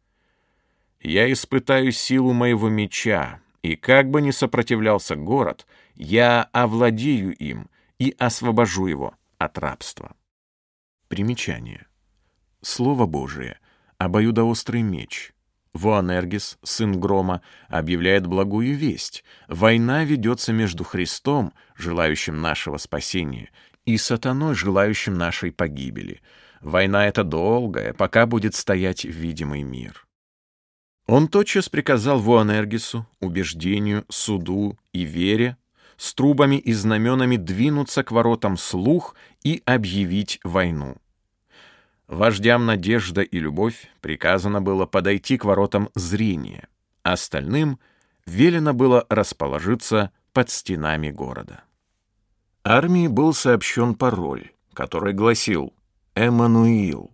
Speaker 1: «Я испытаю силу моего меча, и как бы ни сопротивлялся город, я овладею им и освобожу его от рабства». Примечание. Слово Божие — обоюдоострый меч. Вуанергис, сын Грома, объявляет благую весть. Война ведется между Христом, желающим нашего спасения, и сатаной, желающим нашей погибели. Война эта долгая, пока будет стоять видимый мир. Он тотчас приказал Вуанергису, убеждению, суду и вере с трубами и знаменами двинуться к воротам слух и объявить войну. Вождям надежда и любовь приказано было подойти к воротам зрения, остальным велено было расположиться под стенами города. Армии был сообщен пароль, который гласил «Эммануил».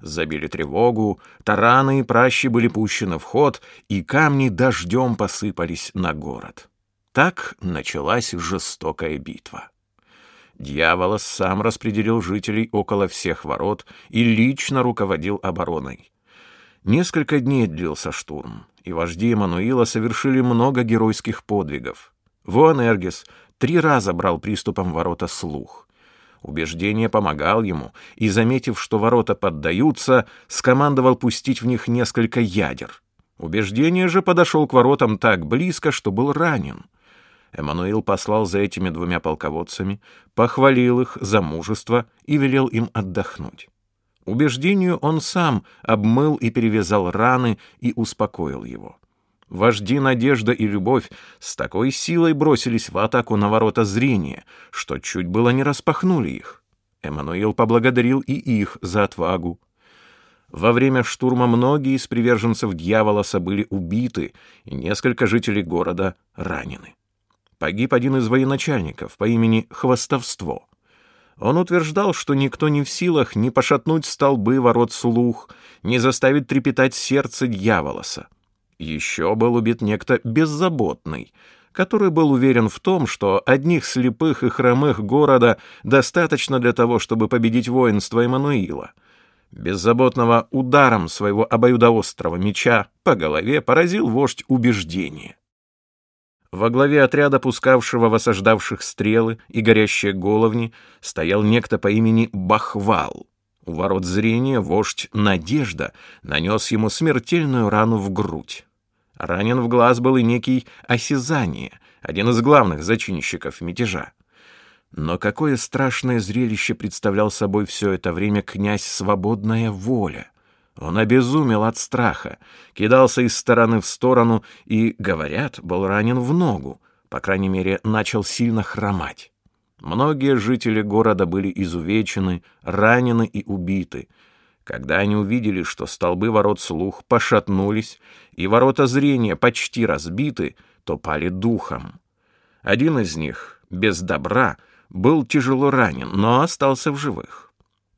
Speaker 1: Забили тревогу, тараны и пращи были пущены в ход, и камни дождем посыпались на город. Так началась жестокая битва. Дьяволос сам распределил жителей около всех ворот и лично руководил обороной. Несколько дней длился штурм, и вожди Эммануила совершили много геройских подвигов. Вуанергис три раза брал приступом ворота слух. Убеждение помогал ему, и, заметив, что ворота поддаются, скомандовал пустить в них несколько ядер. Убеждение же подошел к воротам так близко, что был ранен. Эммануил послал за этими двумя полководцами, похвалил их за мужество и велел им отдохнуть. Убеждению он сам обмыл и перевязал раны и успокоил его. Вожди Надежда и Любовь с такой силой бросились в атаку на ворота зрения, что чуть было не распахнули их. Эммануил поблагодарил и их за отвагу. Во время штурма многие из приверженцев дьяволоса были убиты, и несколько жителей города ранены погиб один из военачальников по имени Хвостовство. Он утверждал, что никто не в силах ни пошатнуть столбы ворот слух, ни заставить трепетать сердце дьяволоса. Еще был убит некто беззаботный, который был уверен в том, что одних слепых и хромых города достаточно для того, чтобы победить воинство Эммануила. Беззаботного ударом своего обоюдоострого меча по голове поразил вождь убеждения. Во главе отряда, пускавшего в осаждавших стрелы и горящие головни, стоял некто по имени Бахвал. У ворот зрения вождь Надежда нанес ему смертельную рану в грудь. Ранен в глаз был и некий Осязание, один из главных зачинщиков мятежа. Но какое страшное зрелище представлял собой все это время князь Свободная Воля. Он обезумел от страха, кидался из стороны в сторону и, говорят, был ранен в ногу, по крайней мере, начал сильно хромать. Многие жители города были изувечены, ранены и убиты. Когда они увидели, что столбы ворот слух пошатнулись и ворота зрения почти разбиты, то пали духом. Один из них, без добра, был тяжело ранен, но остался в живых.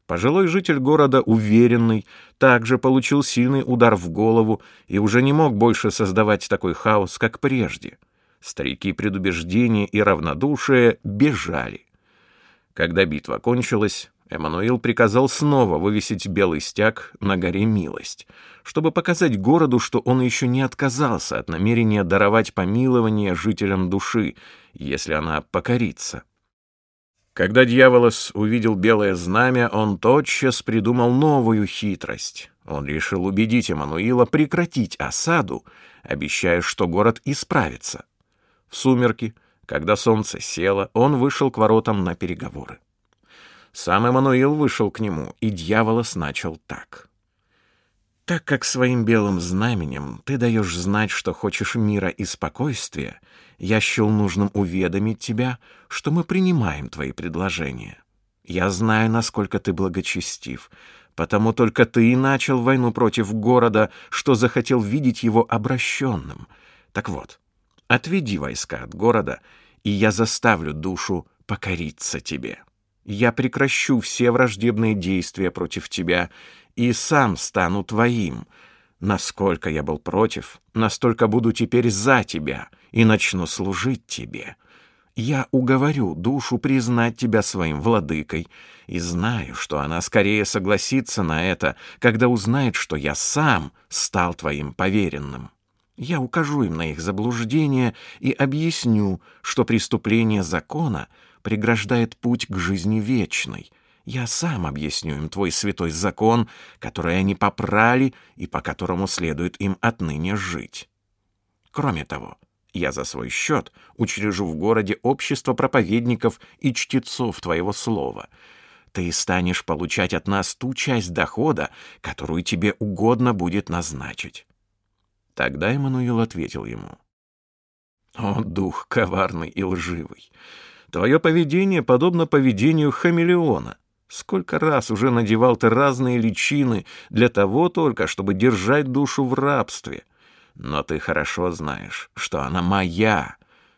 Speaker 1: Пожилой житель города, уверенный, также получил сильный удар в голову и уже не мог больше создавать такой хаос, как прежде. Старики предубеждения и равнодушия бежали. Когда битва кончилась, Эммануил приказал снова вывесить белый стяг на горе Милость, чтобы показать городу, что он еще не отказался от намерения даровать помилование жителям души, если она покорится. Когда дьяволос увидел белое знамя, он тотчас придумал новую хитрость. Он решил убедить Эммануила прекратить осаду, обещая, что город исправится. В сумерки, когда солнце село, он вышел к воротам на переговоры. Сам Эммануил вышел к нему, и дьяволос начал так. «Так как своим белым знаменем ты даешь знать, что хочешь мира и спокойствия, — я счел нужным уведомить тебя, что мы принимаем твои предложения. Я знаю, насколько ты благочестив, потому только ты и начал войну против города, что захотел видеть его обращенным. Так вот, отведи войска от города, и я заставлю душу покориться тебе. Я прекращу все враждебные действия против тебя и сам стану твоим, Насколько я был против, настолько буду теперь за тебя и начну служить тебе. Я уговорю душу признать тебя своим владыкой и знаю, что она скорее согласится на это, когда узнает, что я сам стал твоим поверенным. Я укажу им на их заблуждение и объясню, что преступление закона преграждает путь к жизни вечной, Я сам объясню им твой святой закон, который они попрали и по которому следует им отныне жить. Кроме того, я за свой счет учрежу в городе общество проповедников и чтецов твоего слова. Ты станешь получать от нас ту часть дохода, которую тебе угодно будет назначить». Тогда Эммануил ответил ему. «О, дух коварный и лживый! Твое поведение подобно поведению хамелеона. Сколько раз уже надевал ты разные личины для того только, чтобы держать душу в рабстве. Но ты хорошо знаешь, что она моя.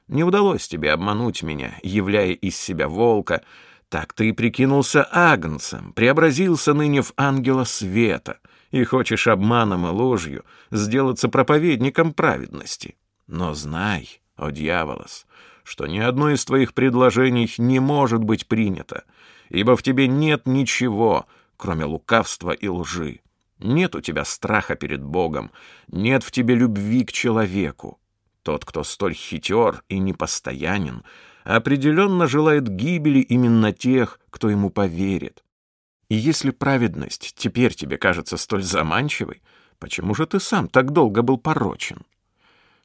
Speaker 1: Не удалось тебе обмануть меня, являя из себя волка. Так ты и прикинулся агнцем, преобразился ныне в ангела света и хочешь обманом и ложью сделаться проповедником праведности. Но знай, о дьяволос, что ни одно из твоих предложений не может быть принято, ибо в тебе нет ничего, кроме лукавства и лжи. Нет у тебя страха перед Богом, нет в тебе любви к человеку. Тот, кто столь хитер и непостоянен, определенно желает гибели именно тех, кто ему поверит. И если праведность теперь тебе кажется столь заманчивой, почему же ты сам так долго был порочен?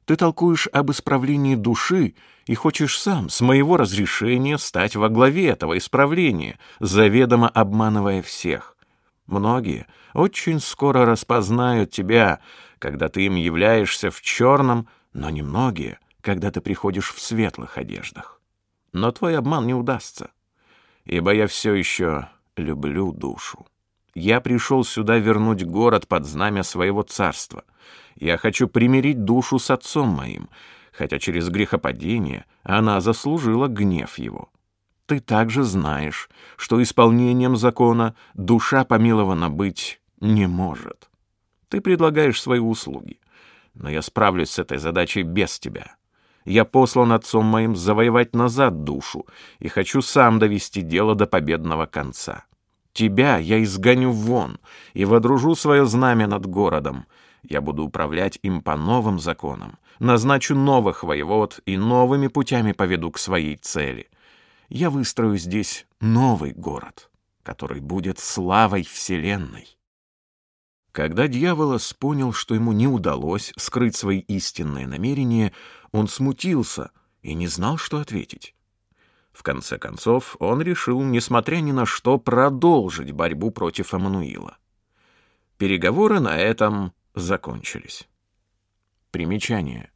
Speaker 1: Ты толкуешь об исправлении души и хочешь сам, с моего разрешения, стать во главе этого исправления, заведомо обманывая всех. Многие очень скоро распознают тебя, когда ты им являешься в черном, но немногие, когда ты приходишь в светлых одеждах. Но твой обман не удастся, ибо я все еще люблю душу. Я пришел сюда вернуть город под знамя своего царства. Я хочу примирить душу с отцом моим, хотя через грехопадение она заслужила гнев его. Ты также знаешь, что исполнением закона душа помилована быть не может. Ты предлагаешь свои услуги, но я справлюсь с этой задачей без тебя. Я послан отцом моим завоевать назад душу и хочу сам довести дело до победного конца. Тебя я изгоню вон и водружу свое знамя над городом. Я буду управлять им по новым законам, назначу новых воевод и новыми путями поведу к своей цели. Я выстрою здесь новый город, который будет славой вселенной. Когда дьяволос понял, что ему не удалось скрыть свои истинные намерения, он смутился и не знал, что ответить. В конце концов, он решил, несмотря ни на что, продолжить борьбу против Эммануила. Переговоры на этом закончились. Примечание.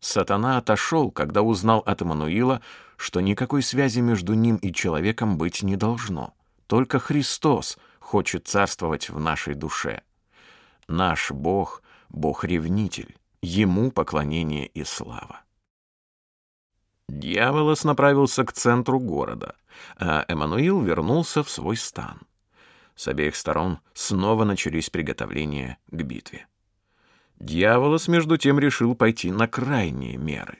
Speaker 1: Сатана отошел, когда узнал от Эммануила, что никакой связи между ним и человеком быть не должно. Только Христос хочет царствовать в нашей душе. Наш Бог — Бог-ревнитель, Ему поклонение и слава. Дьяволос направился к центру города, а Эммануил вернулся в свой стан. С обеих сторон снова начались приготовления к битве. Дьяволос, между тем, решил пойти на крайние меры.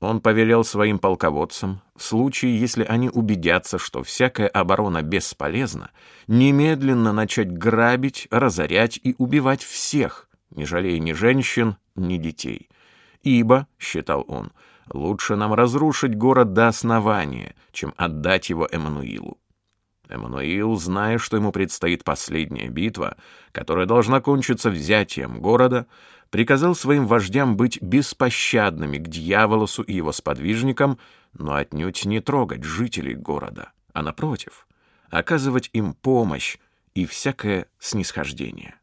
Speaker 1: Он повелел своим полководцам, в случае, если они убедятся, что всякая оборона бесполезна, немедленно начать грабить, разорять и убивать всех, не жалея ни женщин, ни детей. Ибо, считал он, — Лучше нам разрушить город до основания, чем отдать его Эммануилу. Эммануил, зная, что ему предстоит последняя битва, которая должна кончиться взятием города, приказал своим вождям быть беспощадными к дьяволосу и его сподвижникам, но отнюдь не трогать жителей города, а напротив, оказывать им помощь и всякое снисхождение.